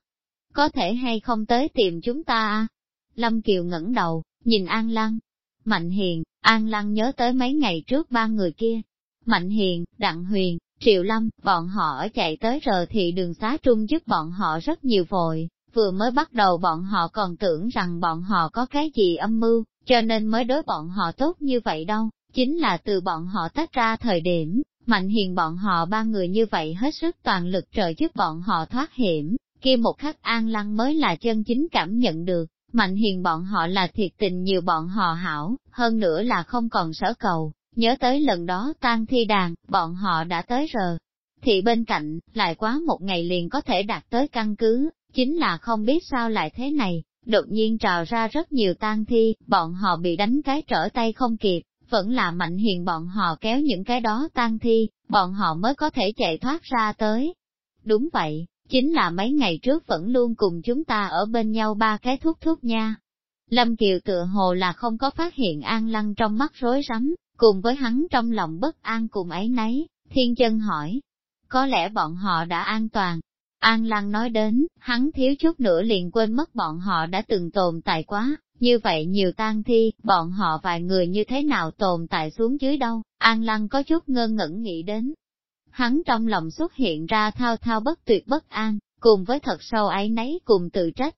Có thể hay không tới tìm chúng ta à? Lâm Kiều ngẩng đầu, nhìn An Lăng. Mạnh hiền, An Lăng nhớ tới mấy ngày trước ba người kia. Mạnh hiền, Đặng Huyền, Triệu Lâm, bọn họ chạy tới rờ thị đường xá trung giúp bọn họ rất nhiều vội, vừa mới bắt đầu bọn họ còn tưởng rằng bọn họ có cái gì âm mưu, cho nên mới đối bọn họ tốt như vậy đâu, chính là từ bọn họ tách ra thời điểm, mạnh hiền bọn họ ba người như vậy hết sức toàn lực trợ giúp bọn họ thoát hiểm, kia một khắc an lăng mới là chân chính cảm nhận được, mạnh hiền bọn họ là thiệt tình nhiều bọn họ hảo, hơn nữa là không còn sở cầu, Nhớ tới lần đó tan thi đàn, bọn họ đã tới giờ. Thì bên cạnh, lại quá một ngày liền có thể đạt tới căn cứ, chính là không biết sao lại thế này, đột nhiên trào ra rất nhiều tan thi, bọn họ bị đánh cái trở tay không kịp, vẫn là mạnh hiền bọn họ kéo những cái đó tan thi, bọn họ mới có thể chạy thoát ra tới. Đúng vậy, chính là mấy ngày trước vẫn luôn cùng chúng ta ở bên nhau ba cái thuốc thuốc nha. Lâm Kiều tựa hồ là không có phát hiện an lăng trong mắt rối rắm, Cùng với hắn trong lòng bất an cùng ấy nấy, thiên chân hỏi, có lẽ bọn họ đã an toàn. An Lăng nói đến, hắn thiếu chút nữa liền quên mất bọn họ đã từng tồn tại quá, như vậy nhiều tang thi, bọn họ vài người như thế nào tồn tại xuống dưới đâu, An Lăng có chút ngơ ngẩn nghĩ đến. Hắn trong lòng xuất hiện ra thao thao bất tuyệt bất an, cùng với thật sâu ấy nấy cùng tự trách.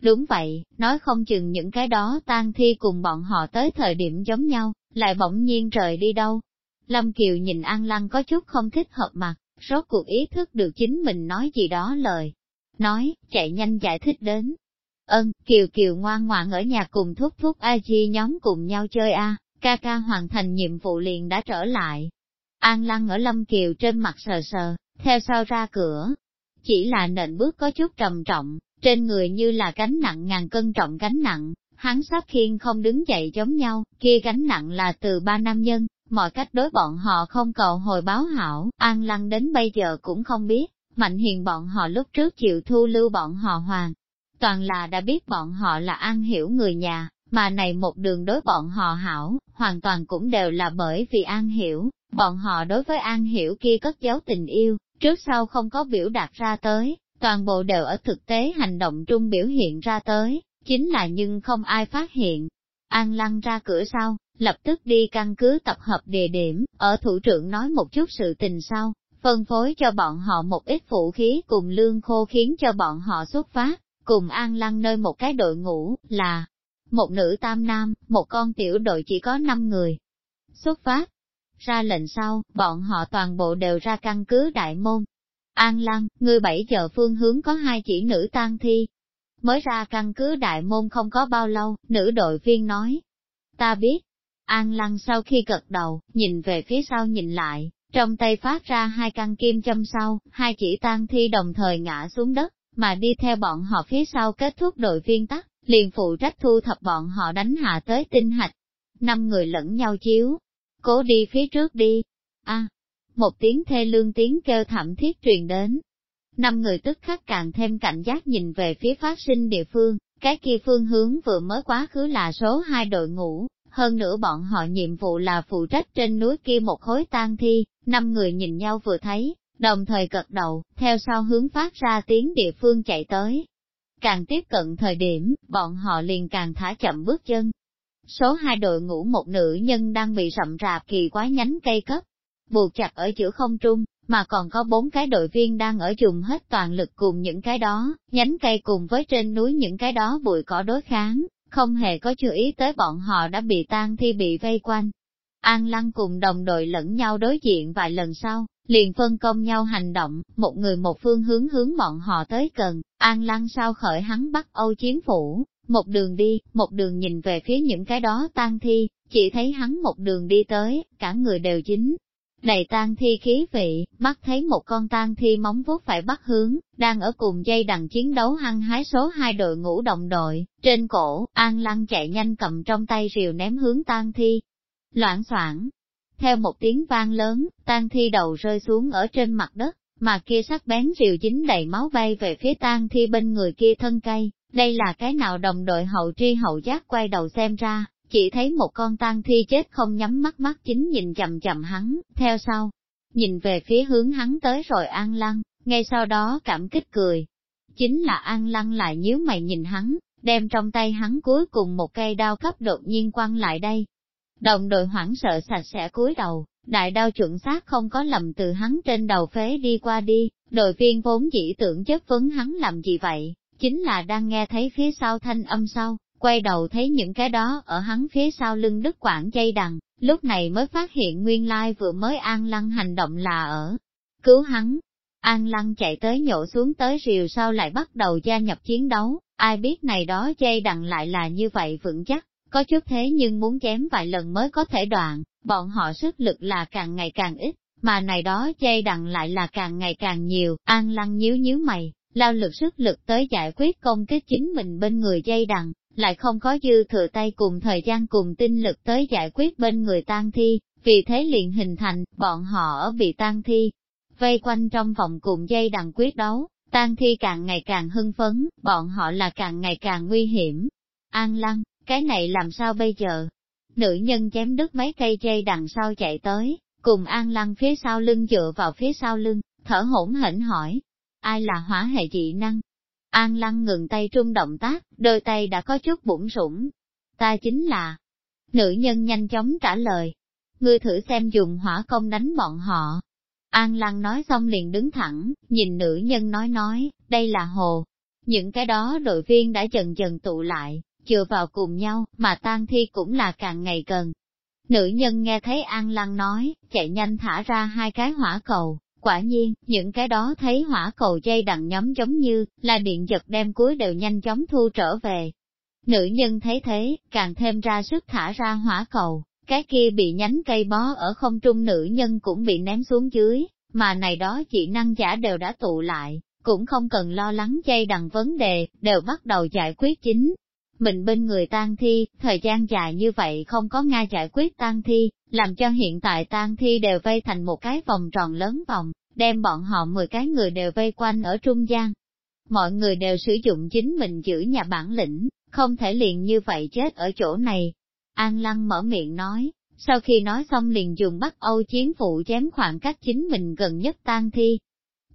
Đúng vậy, nói không chừng những cái đó tan thi cùng bọn họ tới thời điểm giống nhau, lại bỗng nhiên rời đi đâu. Lâm Kiều nhìn An Lăng có chút không thích hợp mặt, rốt cuộc ý thức được chính mình nói gì đó lời. Nói, chạy nhanh giải thích đến. Ơn, Kiều Kiều ngoan ngoãn ở nhà cùng thúc thúc A Di nhóm cùng nhau chơi A, ca ca hoàn thành nhiệm vụ liền đã trở lại. An Lăng ở Lâm Kiều trên mặt sờ sờ, theo sau ra cửa. Chỉ là nền bước có chút trầm trọng, trên người như là gánh nặng ngàn cân trọng gánh nặng, hắn sắp khiên không đứng dậy giống nhau, kia gánh nặng là từ ba nam nhân, mọi cách đối bọn họ không cầu hồi báo hảo, an lăng đến bây giờ cũng không biết, mạnh hiền bọn họ lúc trước chịu thu lưu bọn họ hoàng. Toàn là đã biết bọn họ là an hiểu người nhà, mà này một đường đối bọn họ hảo, hoàn toàn cũng đều là bởi vì an hiểu, Bọn họ đối với An Hiểu kia cất giấu tình yêu, trước sau không có biểu đạt ra tới, toàn bộ đều ở thực tế hành động trung biểu hiện ra tới, chính là nhưng không ai phát hiện. An lăng ra cửa sau, lập tức đi căn cứ tập hợp địa điểm, ở thủ trưởng nói một chút sự tình sau, phân phối cho bọn họ một ít vũ khí cùng lương khô khiến cho bọn họ xuất phát, cùng An lăng nơi một cái đội ngũ, là một nữ tam nam, một con tiểu đội chỉ có 5 người. Xuất phát, ra lệnh sau, bọn họ toàn bộ đều ra căn cứ đại môn. An lăng, người bảy giờ phương hướng có hai chỉ nữ tang thi. Mới ra căn cứ đại môn không có bao lâu, nữ đội viên nói. Ta biết. An lăng sau khi gật đầu, nhìn về phía sau nhìn lại, trong tay phát ra hai căn kim châm sau, hai chỉ tang thi đồng thời ngã xuống đất, mà đi theo bọn họ phía sau kết thúc đội viên tắt, liền phụ trách thu thập bọn họ đánh hạ tới tinh hạch. Năm người lẫn nhau chiếu, cố đi phía trước đi. a một tiếng thê lương tiếng kêu thảm thiết truyền đến. Năm người tức khắc càng thêm cảnh giác nhìn về phía phát sinh địa phương, cái kia phương hướng vừa mới quá khứ là số hai đội ngũ, hơn nữa bọn họ nhiệm vụ là phụ trách trên núi kia một khối tang thi, năm người nhìn nhau vừa thấy, đồng thời cật đầu, theo sau hướng phát ra tiếng địa phương chạy tới. Càng tiếp cận thời điểm, bọn họ liền càng thả chậm bước chân. Số hai đội ngũ một nữ nhân đang bị rậm rạp kỳ quái nhánh cây cấp, buộc chặt ở giữa không trung, mà còn có bốn cái đội viên đang ở dùng hết toàn lực cùng những cái đó, nhánh cây cùng với trên núi những cái đó bụi cỏ đối kháng, không hề có chú ý tới bọn họ đã bị tan thi bị vây quanh. An Lăng cùng đồng đội lẫn nhau đối diện vài lần sau, liền phân công nhau hành động, một người một phương hướng hướng bọn họ tới gần, An Lăng sao khởi hắn bắt Âu Chiến Phủ, một đường đi, một đường nhìn về phía những cái đó tan thi, chỉ thấy hắn một đường đi tới, cả người đều chính. Đầy tan thi khí vị, mắt thấy một con tan thi móng vuốt phải bắt hướng, đang ở cùng dây đằng chiến đấu hăng hái số hai đội ngũ đồng đội, trên cổ, An Lăng chạy nhanh cầm trong tay rìu ném hướng tan thi. Loạn soảng, theo một tiếng vang lớn, tan thi đầu rơi xuống ở trên mặt đất, mà kia sắc bén rìu dính đầy máu bay về phía tan thi bên người kia thân cây. Đây là cái nào đồng đội hậu tri hậu giác quay đầu xem ra, chỉ thấy một con tang thi chết không nhắm mắt mắt chính nhìn chầm chầm hắn, theo sau. Nhìn về phía hướng hắn tới rồi an lăng, ngay sau đó cảm kích cười. Chính là an lăng lại nhíu mày nhìn hắn, đem trong tay hắn cuối cùng một cây đao cấp đột nhiên quăng lại đây, Đồng đội hoảng sợ sạch sẽ cúi đầu, đại đao chuẩn xác không có lầm từ hắn trên đầu phế đi qua đi, đội viên vốn chỉ tưởng chất vấn hắn làm gì vậy, chính là đang nghe thấy phía sau thanh âm sau, quay đầu thấy những cái đó ở hắn phía sau lưng đứt quảng dây đằng, lúc này mới phát hiện nguyên lai vừa mới an lăng hành động là ở cứu hắn. An lăng chạy tới nhổ xuống tới rìu sau lại bắt đầu gia nhập chiến đấu, ai biết này đó dây đằng lại là như vậy vững chắc, có chút thế nhưng muốn chém vài lần mới có thể đoạn, bọn họ sức lực là càng ngày càng ít, mà này đó dây đằng lại là càng ngày càng nhiều, an lăng nhíu nhíu mày, lao lực sức lực tới giải quyết công kích chính mình bên người dây đằng, lại không có dư thừa tay cùng thời gian cùng tinh lực tới giải quyết bên người tan thi, vì thế liền hình thành, bọn họ ở bị tan thi, vây quanh trong vòng cùng dây đằng quyết đấu, tan thi càng ngày càng hưng phấn, bọn họ là càng ngày càng nguy hiểm. An lăng, cái này làm sao bây giờ? Nữ nhân chém đứt mấy cây dây đằng sau chạy tới, cùng An Lăng phía sau lưng dựa vào phía sau lưng, thở hổn hển hỏi, ai là hỏa hệ dị năng? An Lăng ngừng tay trung động tác, đôi tay đã có chút bụng rủng. Ta chính là... Nữ nhân nhanh chóng trả lời. Ngươi thử xem dùng hỏa công đánh bọn họ. An Lăng nói xong liền đứng thẳng, nhìn nữ nhân nói nói, đây là hồ. Những cái đó đội viên đã dần dần tụ lại, chừa vào cùng nhau, mà tan thi cũng là càng ngày gần. Nữ nhân nghe thấy An Lăng nói, chạy nhanh thả ra hai cái hỏa cầu, quả nhiên, những cái đó thấy hỏa cầu dây đằng nhóm giống như, là điện giật đem cuối đều nhanh chóng thu trở về. Nữ nhân thấy thế, càng thêm ra sức thả ra hỏa cầu, cái kia bị nhánh cây bó ở không trung nữ nhân cũng bị ném xuống dưới, mà này đó chị năng giả đều đã tụ lại, cũng không cần lo lắng dây đằng vấn đề, đều bắt đầu giải quyết chính mình bên người tang thi, thời gian dài như vậy không có Nga giải quyết tang thi, làm cho hiện tại tang thi đều vây thành một cái vòng tròn lớn vòng, đem bọn họ 10 cái người đều vây quanh ở trung gian. Mọi người đều sử dụng chính mình giữ nhà bản lĩnh, không thể liền như vậy chết ở chỗ này. An Lăng mở miệng nói, sau khi nói xong liền dùng bắt Âu chiến phụ chém khoảng cách chính mình gần nhất tang thi.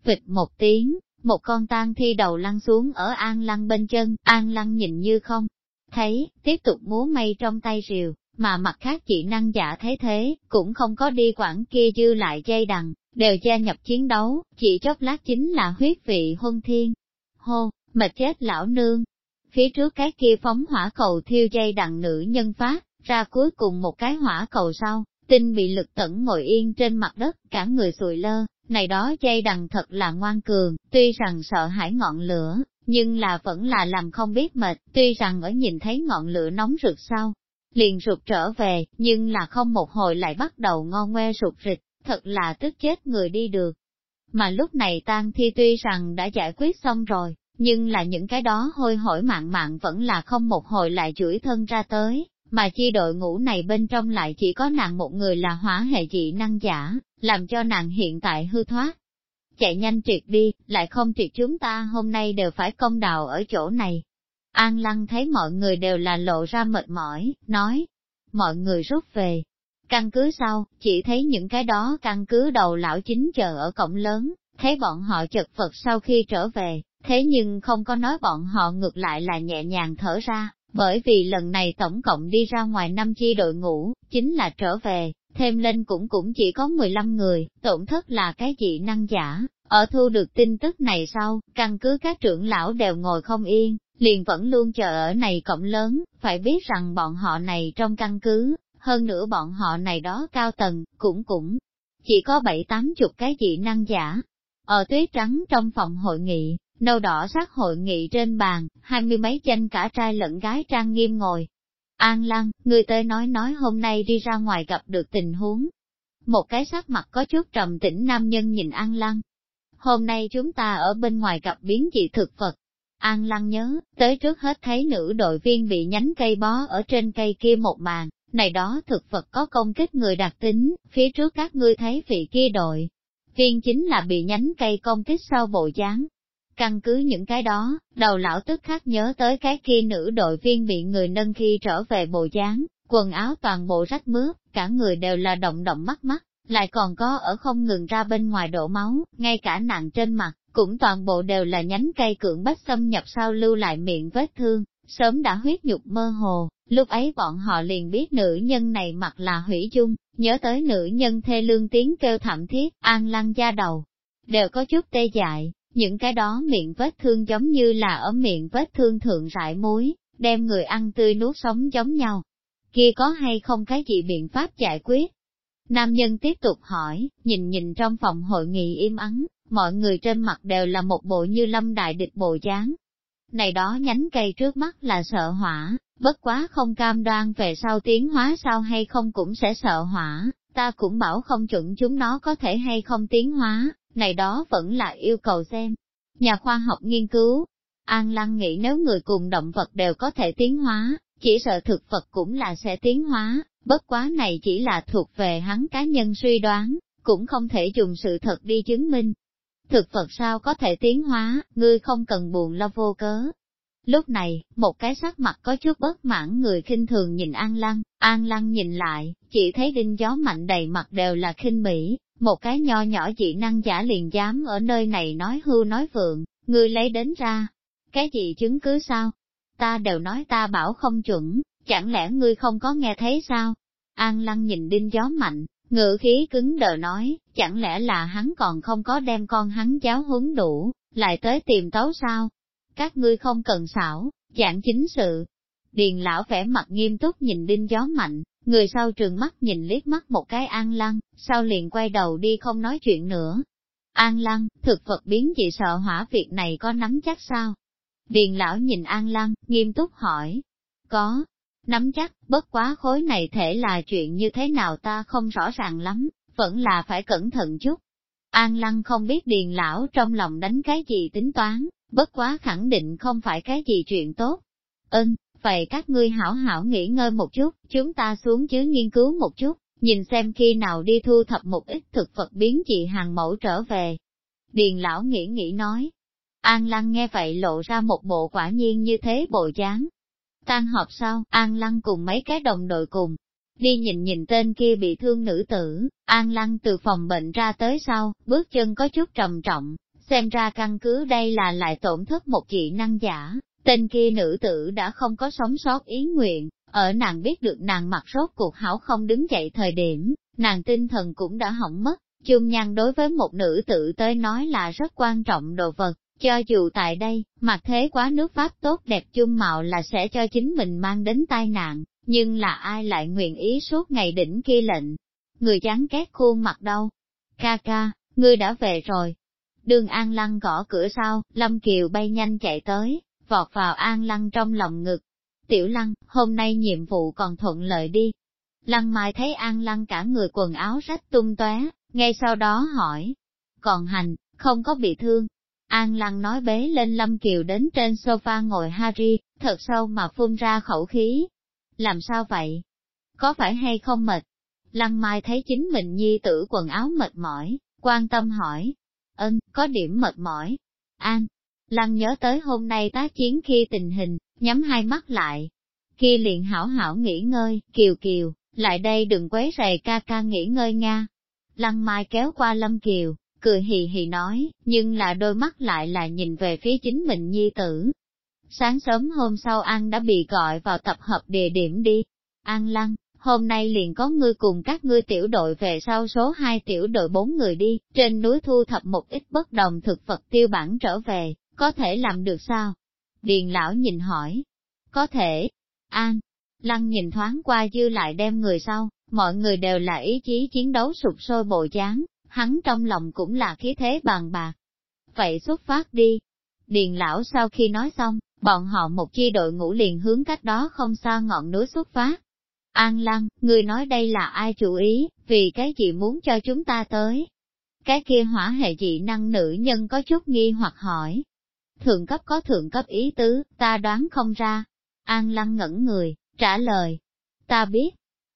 Vịt một tiếng, một con tang thi đầu lăn xuống ở An Lăng bên chân, An Lăng nhìn như không, thấy, tiếp tục múa mây trong tay rìu, mà mặt khác chị năng giả thế thế, cũng không có đi quảng kia dư lại dây đằng, đều gia nhập chiến đấu, chỉ chốc lát chính là huyết vị huân thiên. Hô, mệt chết lão nương. Phía trước cái kia phóng hỏa cầu thiêu dây đằng nữ nhân phát, ra cuối cùng một cái hỏa cầu sau, tinh bị lực tẩn ngồi yên trên mặt đất, cả người sùi lơ, này đó dây đằng thật là ngoan cường, tuy rằng sợ hãi ngọn lửa, nhưng là vẫn là làm không biết mệt, tuy rằng ở nhìn thấy ngọn lửa nóng rực sau, liền rụt trở về, nhưng là không một hồi lại bắt đầu ngon ngoe rụt rịch, thật là tức chết người đi được. Mà lúc này tang thi tuy rằng đã giải quyết xong rồi, nhưng là những cái đó hôi hổi mạng mạng vẫn là không một hồi lại chửi thân ra tới, mà chi đội ngũ này bên trong lại chỉ có nàng một người là hỏa hệ dị năng giả, làm cho nàng hiện tại hư thoát. Chạy nhanh triệt đi, lại không triệt chúng ta hôm nay đều phải công đào ở chỗ này. An Lăng thấy mọi người đều là lộ ra mệt mỏi, nói, mọi người rút về. Căn cứ sau, chỉ thấy những cái đó căn cứ đầu lão chính chờ ở cổng lớn, thấy bọn họ chật vật sau khi trở về, thế nhưng không có nói bọn họ ngược lại là nhẹ nhàng thở ra, bởi vì lần này tổng cộng đi ra ngoài năm chi đội ngũ, chính là trở về, thêm lên cũng cũng chỉ có 15 người, tổn thất là cái gì năng giả. Ở thu được tin tức này sau, căn cứ các trưởng lão đều ngồi không yên, liền vẫn luôn chờ ở này cộng lớn, phải biết rằng bọn họ này trong căn cứ, hơn nữa bọn họ này đó cao tầng, cũng cũng chỉ có bảy tám chục cái dị năng giả. Ở tuyết trắng trong phòng hội nghị, nâu đỏ sắc hội nghị trên bàn, hai mươi mấy chân cả trai lẫn gái trang nghiêm ngồi. An Lăng, người tới nói nói hôm nay đi ra ngoài gặp được tình huống. Một cái sắc mặt có chút trầm tĩnh nam nhân nhìn An Lăng. Hôm nay chúng ta ở bên ngoài gặp biến dị thực vật. An Lăng nhớ, tới trước hết thấy nữ đội viên bị nhánh cây bó ở trên cây kia một màn, này đó thực vật có công kích người đặc tính, phía trước các ngươi thấy vị kia đội. Viên chính là bị nhánh cây công kích sau bộ dáng, Căn cứ những cái đó, đầu lão tức khắc nhớ tới cái kia nữ đội viên bị người nâng khi trở về bộ dáng, quần áo toàn bộ rách mướp, cả người đều là động động mắt mắt, lại còn có ở không ngừng ra bên ngoài đổ máu, ngay cả nặng trên mặt, cũng toàn bộ đều là nhánh cây cưỡng bách xâm nhập sau lưu lại miệng vết thương, sớm đã huyết nhục mơ hồ, lúc ấy bọn họ liền biết nữ nhân này mặt là hủy dung, nhớ tới nữ nhân thê lương tiếng kêu thảm thiết, an lăng da đầu, đều có chút tê dại, những cái đó miệng vết thương giống như là ở miệng vết thương thượng rải muối, đem người ăn tươi nuốt sống giống nhau. Kia có hay không cái gì biện pháp giải quyết? Nam nhân tiếp tục hỏi, nhìn nhìn trong phòng hội nghị im ắng, mọi người trên mặt đều là một bộ như lâm đại địch bộ dáng. Này đó nhánh cây trước mắt là sợ hỏa, bất quá không cam đoan về sau tiến hóa sao hay không cũng sẽ sợ hỏa, ta cũng bảo không chuẩn chúng nó có thể hay không tiến hóa, này đó vẫn là yêu cầu xem. Nhà khoa học nghiên cứu, An Lăng nghĩ nếu người cùng động vật đều có thể tiến hóa, chỉ sợ thực vật cũng là sẽ tiến hóa, bất quá này chỉ là thuộc về hắn cá nhân suy đoán, cũng không thể dùng sự thật đi chứng minh. Thực vật sao có thể tiến hóa, ngươi không cần buồn lo vô cớ. Lúc này, một cái sắc mặt có chút bất mãn người khinh thường nhìn An Lăng, An Lăng nhìn lại, chỉ thấy đinh gió mạnh đầy mặt đều là khinh mỹ, một cái nho nhỏ dị năng giả liền dám ở nơi này nói hưu nói vượng, ngươi lấy đến ra. Cái gì chứng cứ sao? Ta đều nói ta bảo không chuẩn, chẳng lẽ ngươi không có nghe thấy sao? An lăng nhìn đinh gió mạnh, ngự khí cứng đờ nói, chẳng lẽ là hắn còn không có đem con hắn giáo huấn đủ, lại tới tìm tấu sao? Các ngươi không cần xảo, dạng chính sự. Điền lão vẻ mặt nghiêm túc nhìn đinh gió mạnh, Người sau trường mắt nhìn liếc mắt một cái an lăng, sau liền quay đầu đi không nói chuyện nữa. An lăng, thực vật biến dị sợ hỏa việc này có nắm chắc sao? Điền lão nhìn an lăng, nghiêm túc hỏi. Có, nắm chắc, bất quá khối này thể là chuyện như thế nào ta không rõ ràng lắm, vẫn là phải cẩn thận chút. An lăng không biết điền lão trong lòng đánh cái gì tính toán, bất quá khẳng định không phải cái gì chuyện tốt. Ơn, vậy các ngươi hảo hảo nghỉ ngơi một chút, chúng ta xuống chứ nghiên cứu một chút, nhìn xem khi nào đi thu thập một ít thực vật biến dị hàng mẫu trở về. Điền lão nghĩ nghĩ nói. An Lăng nghe vậy lộ ra một bộ quả nhiên như thế bộ dáng. Tan họp sau, An Lăng cùng mấy cái đồng đội cùng, đi nhìn nhìn tên kia bị thương nữ tử, An Lăng từ phòng bệnh ra tới sau, bước chân có chút trầm trọng, xem ra căn cứ đây là lại tổn thất một dị năng giả, tên kia nữ tử đã không có sống sót ý nguyện, ở nàng biết được nàng mặc rốt cuộc hảo không đứng dậy thời điểm, nàng tinh thần cũng đã hỏng mất, chung nhan đối với một nữ tử tới nói là rất quan trọng đồ vật, cho dù tại đây, mặt thế quá nước Pháp tốt đẹp chung mạo là sẽ cho chính mình mang đến tai nạn, nhưng là ai lại nguyện ý suốt ngày đỉnh kia lệnh. Người chán ghét khuôn mặt đâu. Ca ca, ngươi đã về rồi. Đường An Lăng gõ cửa sau, Lâm Kiều bay nhanh chạy tới, vọt vào An Lăng trong lòng ngực. Tiểu Lăng, hôm nay nhiệm vụ còn thuận lợi đi. Lăng Mai thấy An Lăng cả người quần áo rách tung tóe, ngay sau đó hỏi. Còn hành, không có bị thương. An Lăng nói bế lên Lâm Kiều đến trên sofa ngồi Harry, thật sâu mà phun ra khẩu khí, làm sao vậy? Có phải hay không mệt? Lăng Mai thấy chính mình nhi tử quần áo mệt mỏi, quan tâm hỏi. Ân, có điểm mệt mỏi. An, Lăng nhớ tới hôm nay tác chiến khi tình hình, nhắm hai mắt lại. Khi liền hảo hảo nghỉ ngơi, kiều kiều, lại đây đừng quấy rầy ca ca nghỉ ngơi nga. Lăng Mai kéo qua Lâm Kiều, cười hì hì nói, nhưng là đôi mắt lại là nhìn về phía chính mình nhi tử, Sáng sớm hôm sau An đã bị gọi vào tập hợp địa điểm đi. An Lăng, hôm nay liền có ngươi cùng các ngươi tiểu đội về sau số 2 tiểu đội 4 người đi, trên núi thu thập một ít bất đồng thực vật tiêu bản trở về, có thể làm được sao? Điền lão nhìn hỏi. Có thể. An. Lăng nhìn thoáng qua dư lại đem người sau, mọi người đều là ý chí chiến đấu sụp sôi bộ dáng, hắn trong lòng cũng là khí thế bàn bạc. Vậy xuất phát đi. Điền lão sau khi nói xong, bọn họ một chi đội ngũ liền hướng cách đó không xa ngọn núi xuất phát. An Lăng, người nói đây là ai chủ ý, vì cái gì muốn cho chúng ta tới? Cái kia hỏa hệ dị năng nữ nhân có chút nghi hoặc hỏi. Thượng cấp có thượng cấp ý tứ, ta đoán không ra. An Lăng ngẩn người, trả lời. Ta biết.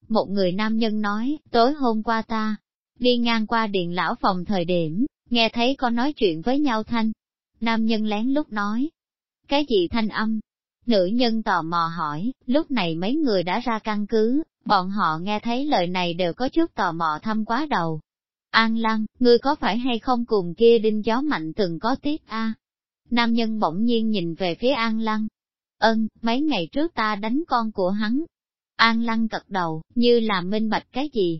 Một người nam nhân nói, tối hôm qua ta, đi ngang qua điện lão phòng thời điểm, nghe thấy có nói chuyện với nhau thanh. Nam nhân lén lúc nói, cái gì thanh âm? Nữ nhân tò mò hỏi, lúc này mấy người đã ra căn cứ, bọn họ nghe thấy lời này đều có chút tò mò thăm quá đầu. An Lăng, ngươi có phải hay không cùng kia đinh gió mạnh từng có tiết a? Nam nhân bỗng nhiên nhìn về phía An Lăng. Ân, mấy ngày trước ta đánh con của hắn. An Lăng cật đầu, như là minh bạch cái gì.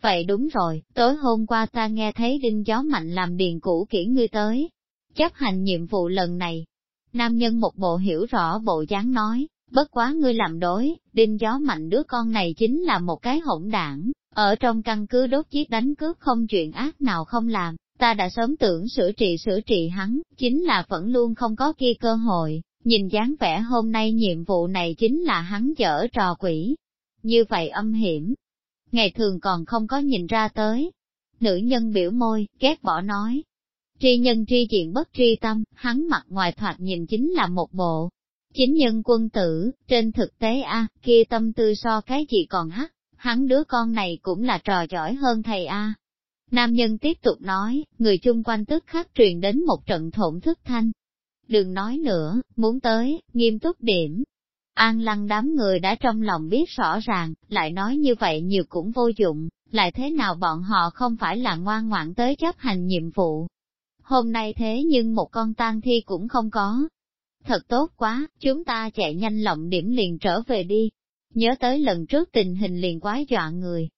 Vậy đúng rồi, tối hôm qua ta nghe thấy đinh gió mạnh làm điền cũ kỹ ngươi tới. Chấp hành nhiệm vụ lần này, Nam nhân một bộ hiểu rõ bộ dáng nói, bất quá ngươi làm đối, đinh gió mạnh đứa con này chính là một cái hỗn đảng, ở trong căn cứ đốt chiếc đánh cướp không chuyện ác nào không làm, ta đã sớm tưởng sửa trị sửa trị hắn, chính là vẫn luôn không có kia cơ hội, nhìn dáng vẻ hôm nay nhiệm vụ này chính là hắn dở trò quỷ. Như vậy âm hiểm, ngày thường còn không có nhìn ra tới. Nữ nhân biểu môi, ghét bỏ nói, Tri nhân tri diện bất tri tâm, hắn mặt ngoài thoạt nhìn chính là một bộ. Chính nhân quân tử, trên thực tế a kia tâm tư so cái gì còn hắc, hắn đứa con này cũng là trò giỏi hơn thầy a. Nam nhân tiếp tục nói, người chung quanh tức khắc truyền đến một trận thổn thức thanh. Đừng nói nữa, muốn tới, nghiêm túc điểm. An lăng đám người đã trong lòng biết rõ ràng, lại nói như vậy nhiều cũng vô dụng, lại thế nào bọn họ không phải là ngoan ngoãn tới chấp hành nhiệm vụ, hôm nay thế nhưng một con tang thi cũng không có. Thật tốt quá, chúng ta chạy nhanh lộng điểm liền trở về đi. Nhớ tới lần trước tình hình liền quái dọa người.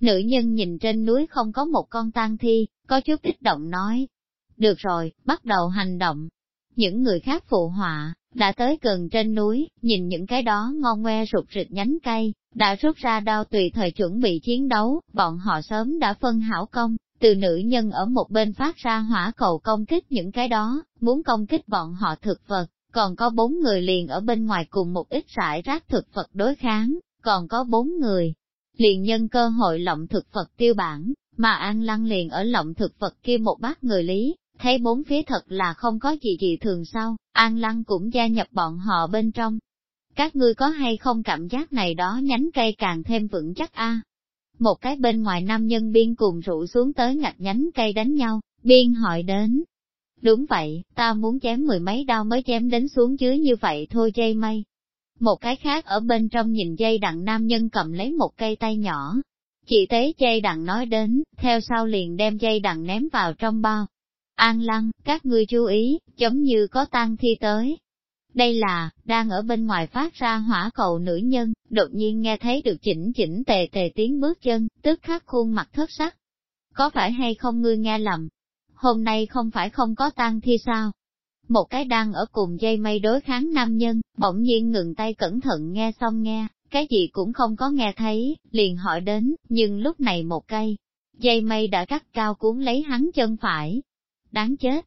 Nữ nhân nhìn trên núi không có một con tang thi, có chút kích động nói. Được rồi, bắt đầu hành động. Những người khác phụ họa, đã tới gần trên núi, nhìn những cái đó ngon ngoe rụt rịch nhánh cây, đã rút ra đao tùy thời chuẩn bị chiến đấu, bọn họ sớm đã phân hảo công, từ nữ nhân ở một bên phát ra hỏa cầu công kích những cái đó, muốn công kích bọn họ thực vật, còn có bốn người liền ở bên ngoài cùng một ít rải rác thực vật đối kháng, còn có bốn người, liền nhân cơ hội lộng thực vật tiêu bản, mà An Lăng liền ở lộng thực vật kia một bát người lý, thấy bốn phía thật là không có gì gì thường sau An Lăng cũng gia nhập bọn họ bên trong. Các ngươi có hay không cảm giác này đó nhánh cây càng thêm vững chắc a một cái bên ngoài nam nhân biên cùng rủ xuống tới ngạch nhánh cây đánh nhau, biên hỏi đến. Đúng vậy, ta muốn chém mười mấy đao mới chém đến xuống dưới như vậy thôi dây mây. Một cái khác ở bên trong nhìn dây đặng nam nhân cầm lấy một cây tay nhỏ. Chị tế dây đặng nói đến, theo sau liền đem dây đặng ném vào trong bao. An lăng, các ngươi chú ý, giống như có tang thi tới. Đây là, đang ở bên ngoài phát ra hỏa cầu nữ nhân, đột nhiên nghe thấy được chỉnh chỉnh tề tề tiếng bước chân, tức khắc khuôn mặt thất sắc. Có phải hay không ngươi nghe lầm? Hôm nay không phải không có tang thi sao? Một cái đang ở cùng dây mây đối kháng nam nhân, bỗng nhiên ngừng tay cẩn thận nghe xong nghe, cái gì cũng không có nghe thấy, liền hỏi đến, nhưng lúc này một cây, dây mây đã cắt cao cuốn lấy hắn chân phải. Đáng chết!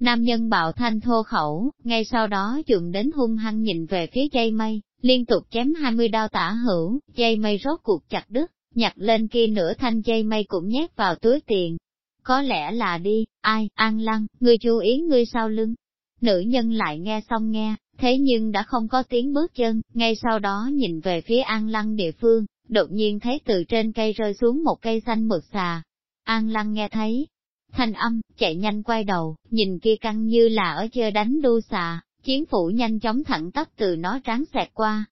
Nam nhân bạo thanh thô khẩu, ngay sau đó dùng đến hung hăng nhìn về phía dây mây, liên tục chém 20 đao tả hữu, dây mây rốt cuộc chặt đứt, nhặt lên kia nửa thanh dây mây cũng nhét vào túi tiền. Có lẽ là đi, ai, an lăng, ngươi chú ý ngươi sau lưng. Nữ nhân lại nghe xong nghe, thế nhưng đã không có tiếng bước chân, ngay sau đó nhìn về phía an lăng địa phương, đột nhiên thấy từ trên cây rơi xuống một cây xanh mực xà. An lăng nghe thấy, thanh âm, chạy nhanh quay đầu, nhìn kia căng như là ở chơi đánh đu xà, chiến phủ nhanh chóng thẳng tắp từ nó tráng xẹt qua.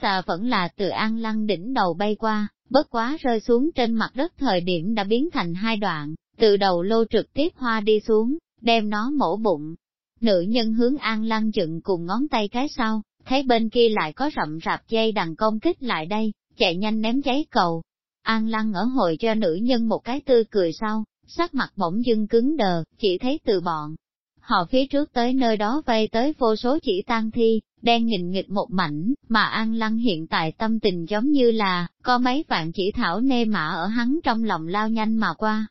Xà vẫn là từ an lăng đỉnh đầu bay qua, bất quá rơi xuống trên mặt đất thời điểm đã biến thành hai đoạn, từ đầu lô trực tiếp hoa đi xuống, đem nó mổ bụng. Nữ nhân hướng an lăng chừng cùng ngón tay cái sau, thấy bên kia lại có rậm rạp dây đằng công kích lại đây, chạy nhanh ném giấy cầu. An lăng ở hồi cho nữ nhân một cái tươi cười sau, sắc mặt bỗng dưng cứng đờ, chỉ thấy từ bọn. Họ phía trước tới nơi đó vây tới vô số chỉ tan thi, đen nghìn nghịch một mảnh, mà An Lăng hiện tại tâm tình giống như là, có mấy vạn chỉ thảo nê mã ở hắn trong lòng lao nhanh mà qua.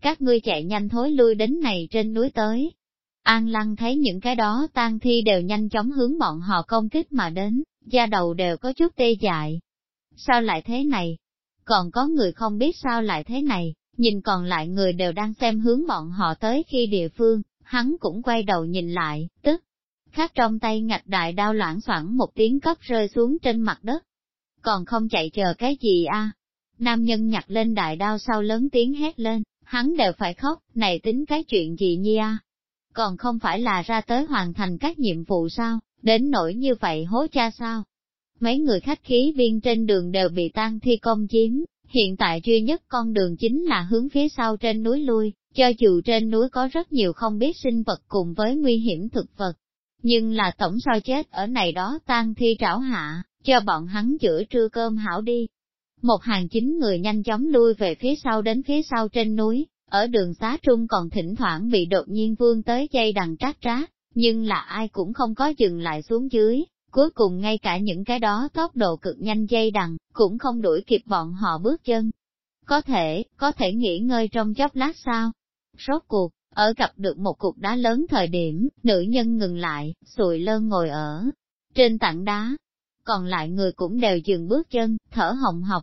Các ngươi chạy nhanh thối lui đến này trên núi tới. An Lăng thấy những cái đó tan thi đều nhanh chóng hướng bọn họ công kích mà đến, da đầu đều có chút tê dại. Sao lại thế này? Còn có người không biết sao lại thế này, nhìn còn lại người đều đang xem hướng bọn họ tới khi địa phương, hắn cũng quay đầu nhìn lại, tức, Khác trong tay ngạch đại đao loãng xoảng một tiếng cấp rơi xuống trên mặt đất. Còn không chạy chờ cái gì a? Nam nhân nhặt lên đại đao sau lớn tiếng hét lên, hắn đều phải khóc, này tính cái chuyện gì nhi a? Còn không phải là ra tới hoàn thành các nhiệm vụ sao, đến nỗi như vậy hố cha sao? Mấy người khách khí viên trên đường đều bị tan thi công chiếm, hiện tại duy nhất con đường chính là hướng phía sau trên núi lui, cho dù trên núi có rất nhiều không biết sinh vật cùng với nguy hiểm thực vật, nhưng là tổng so chết ở này đó tan thi trảo hạ, cho bọn hắn chữa trưa cơm hảo đi. Một hàng chín người nhanh chóng lui về phía sau đến phía sau trên núi, ở đường xá trung còn thỉnh thoảng bị đột nhiên vương tới dây đằng trát trát, nhưng là ai cũng không có dừng lại xuống dưới, cuối cùng ngay cả những cái đó tốc độ cực nhanh dây đằng, cũng không đuổi kịp bọn họ bước chân. Có thể, có thể nghỉ ngơi trong chốc lát sao? Rốt cuộc, ở gặp được một cục đá lớn thời điểm, nữ nhân ngừng lại, sùi lơ ngồi ở trên tảng đá. Còn lại người cũng đều dừng bước chân, thở hồng học.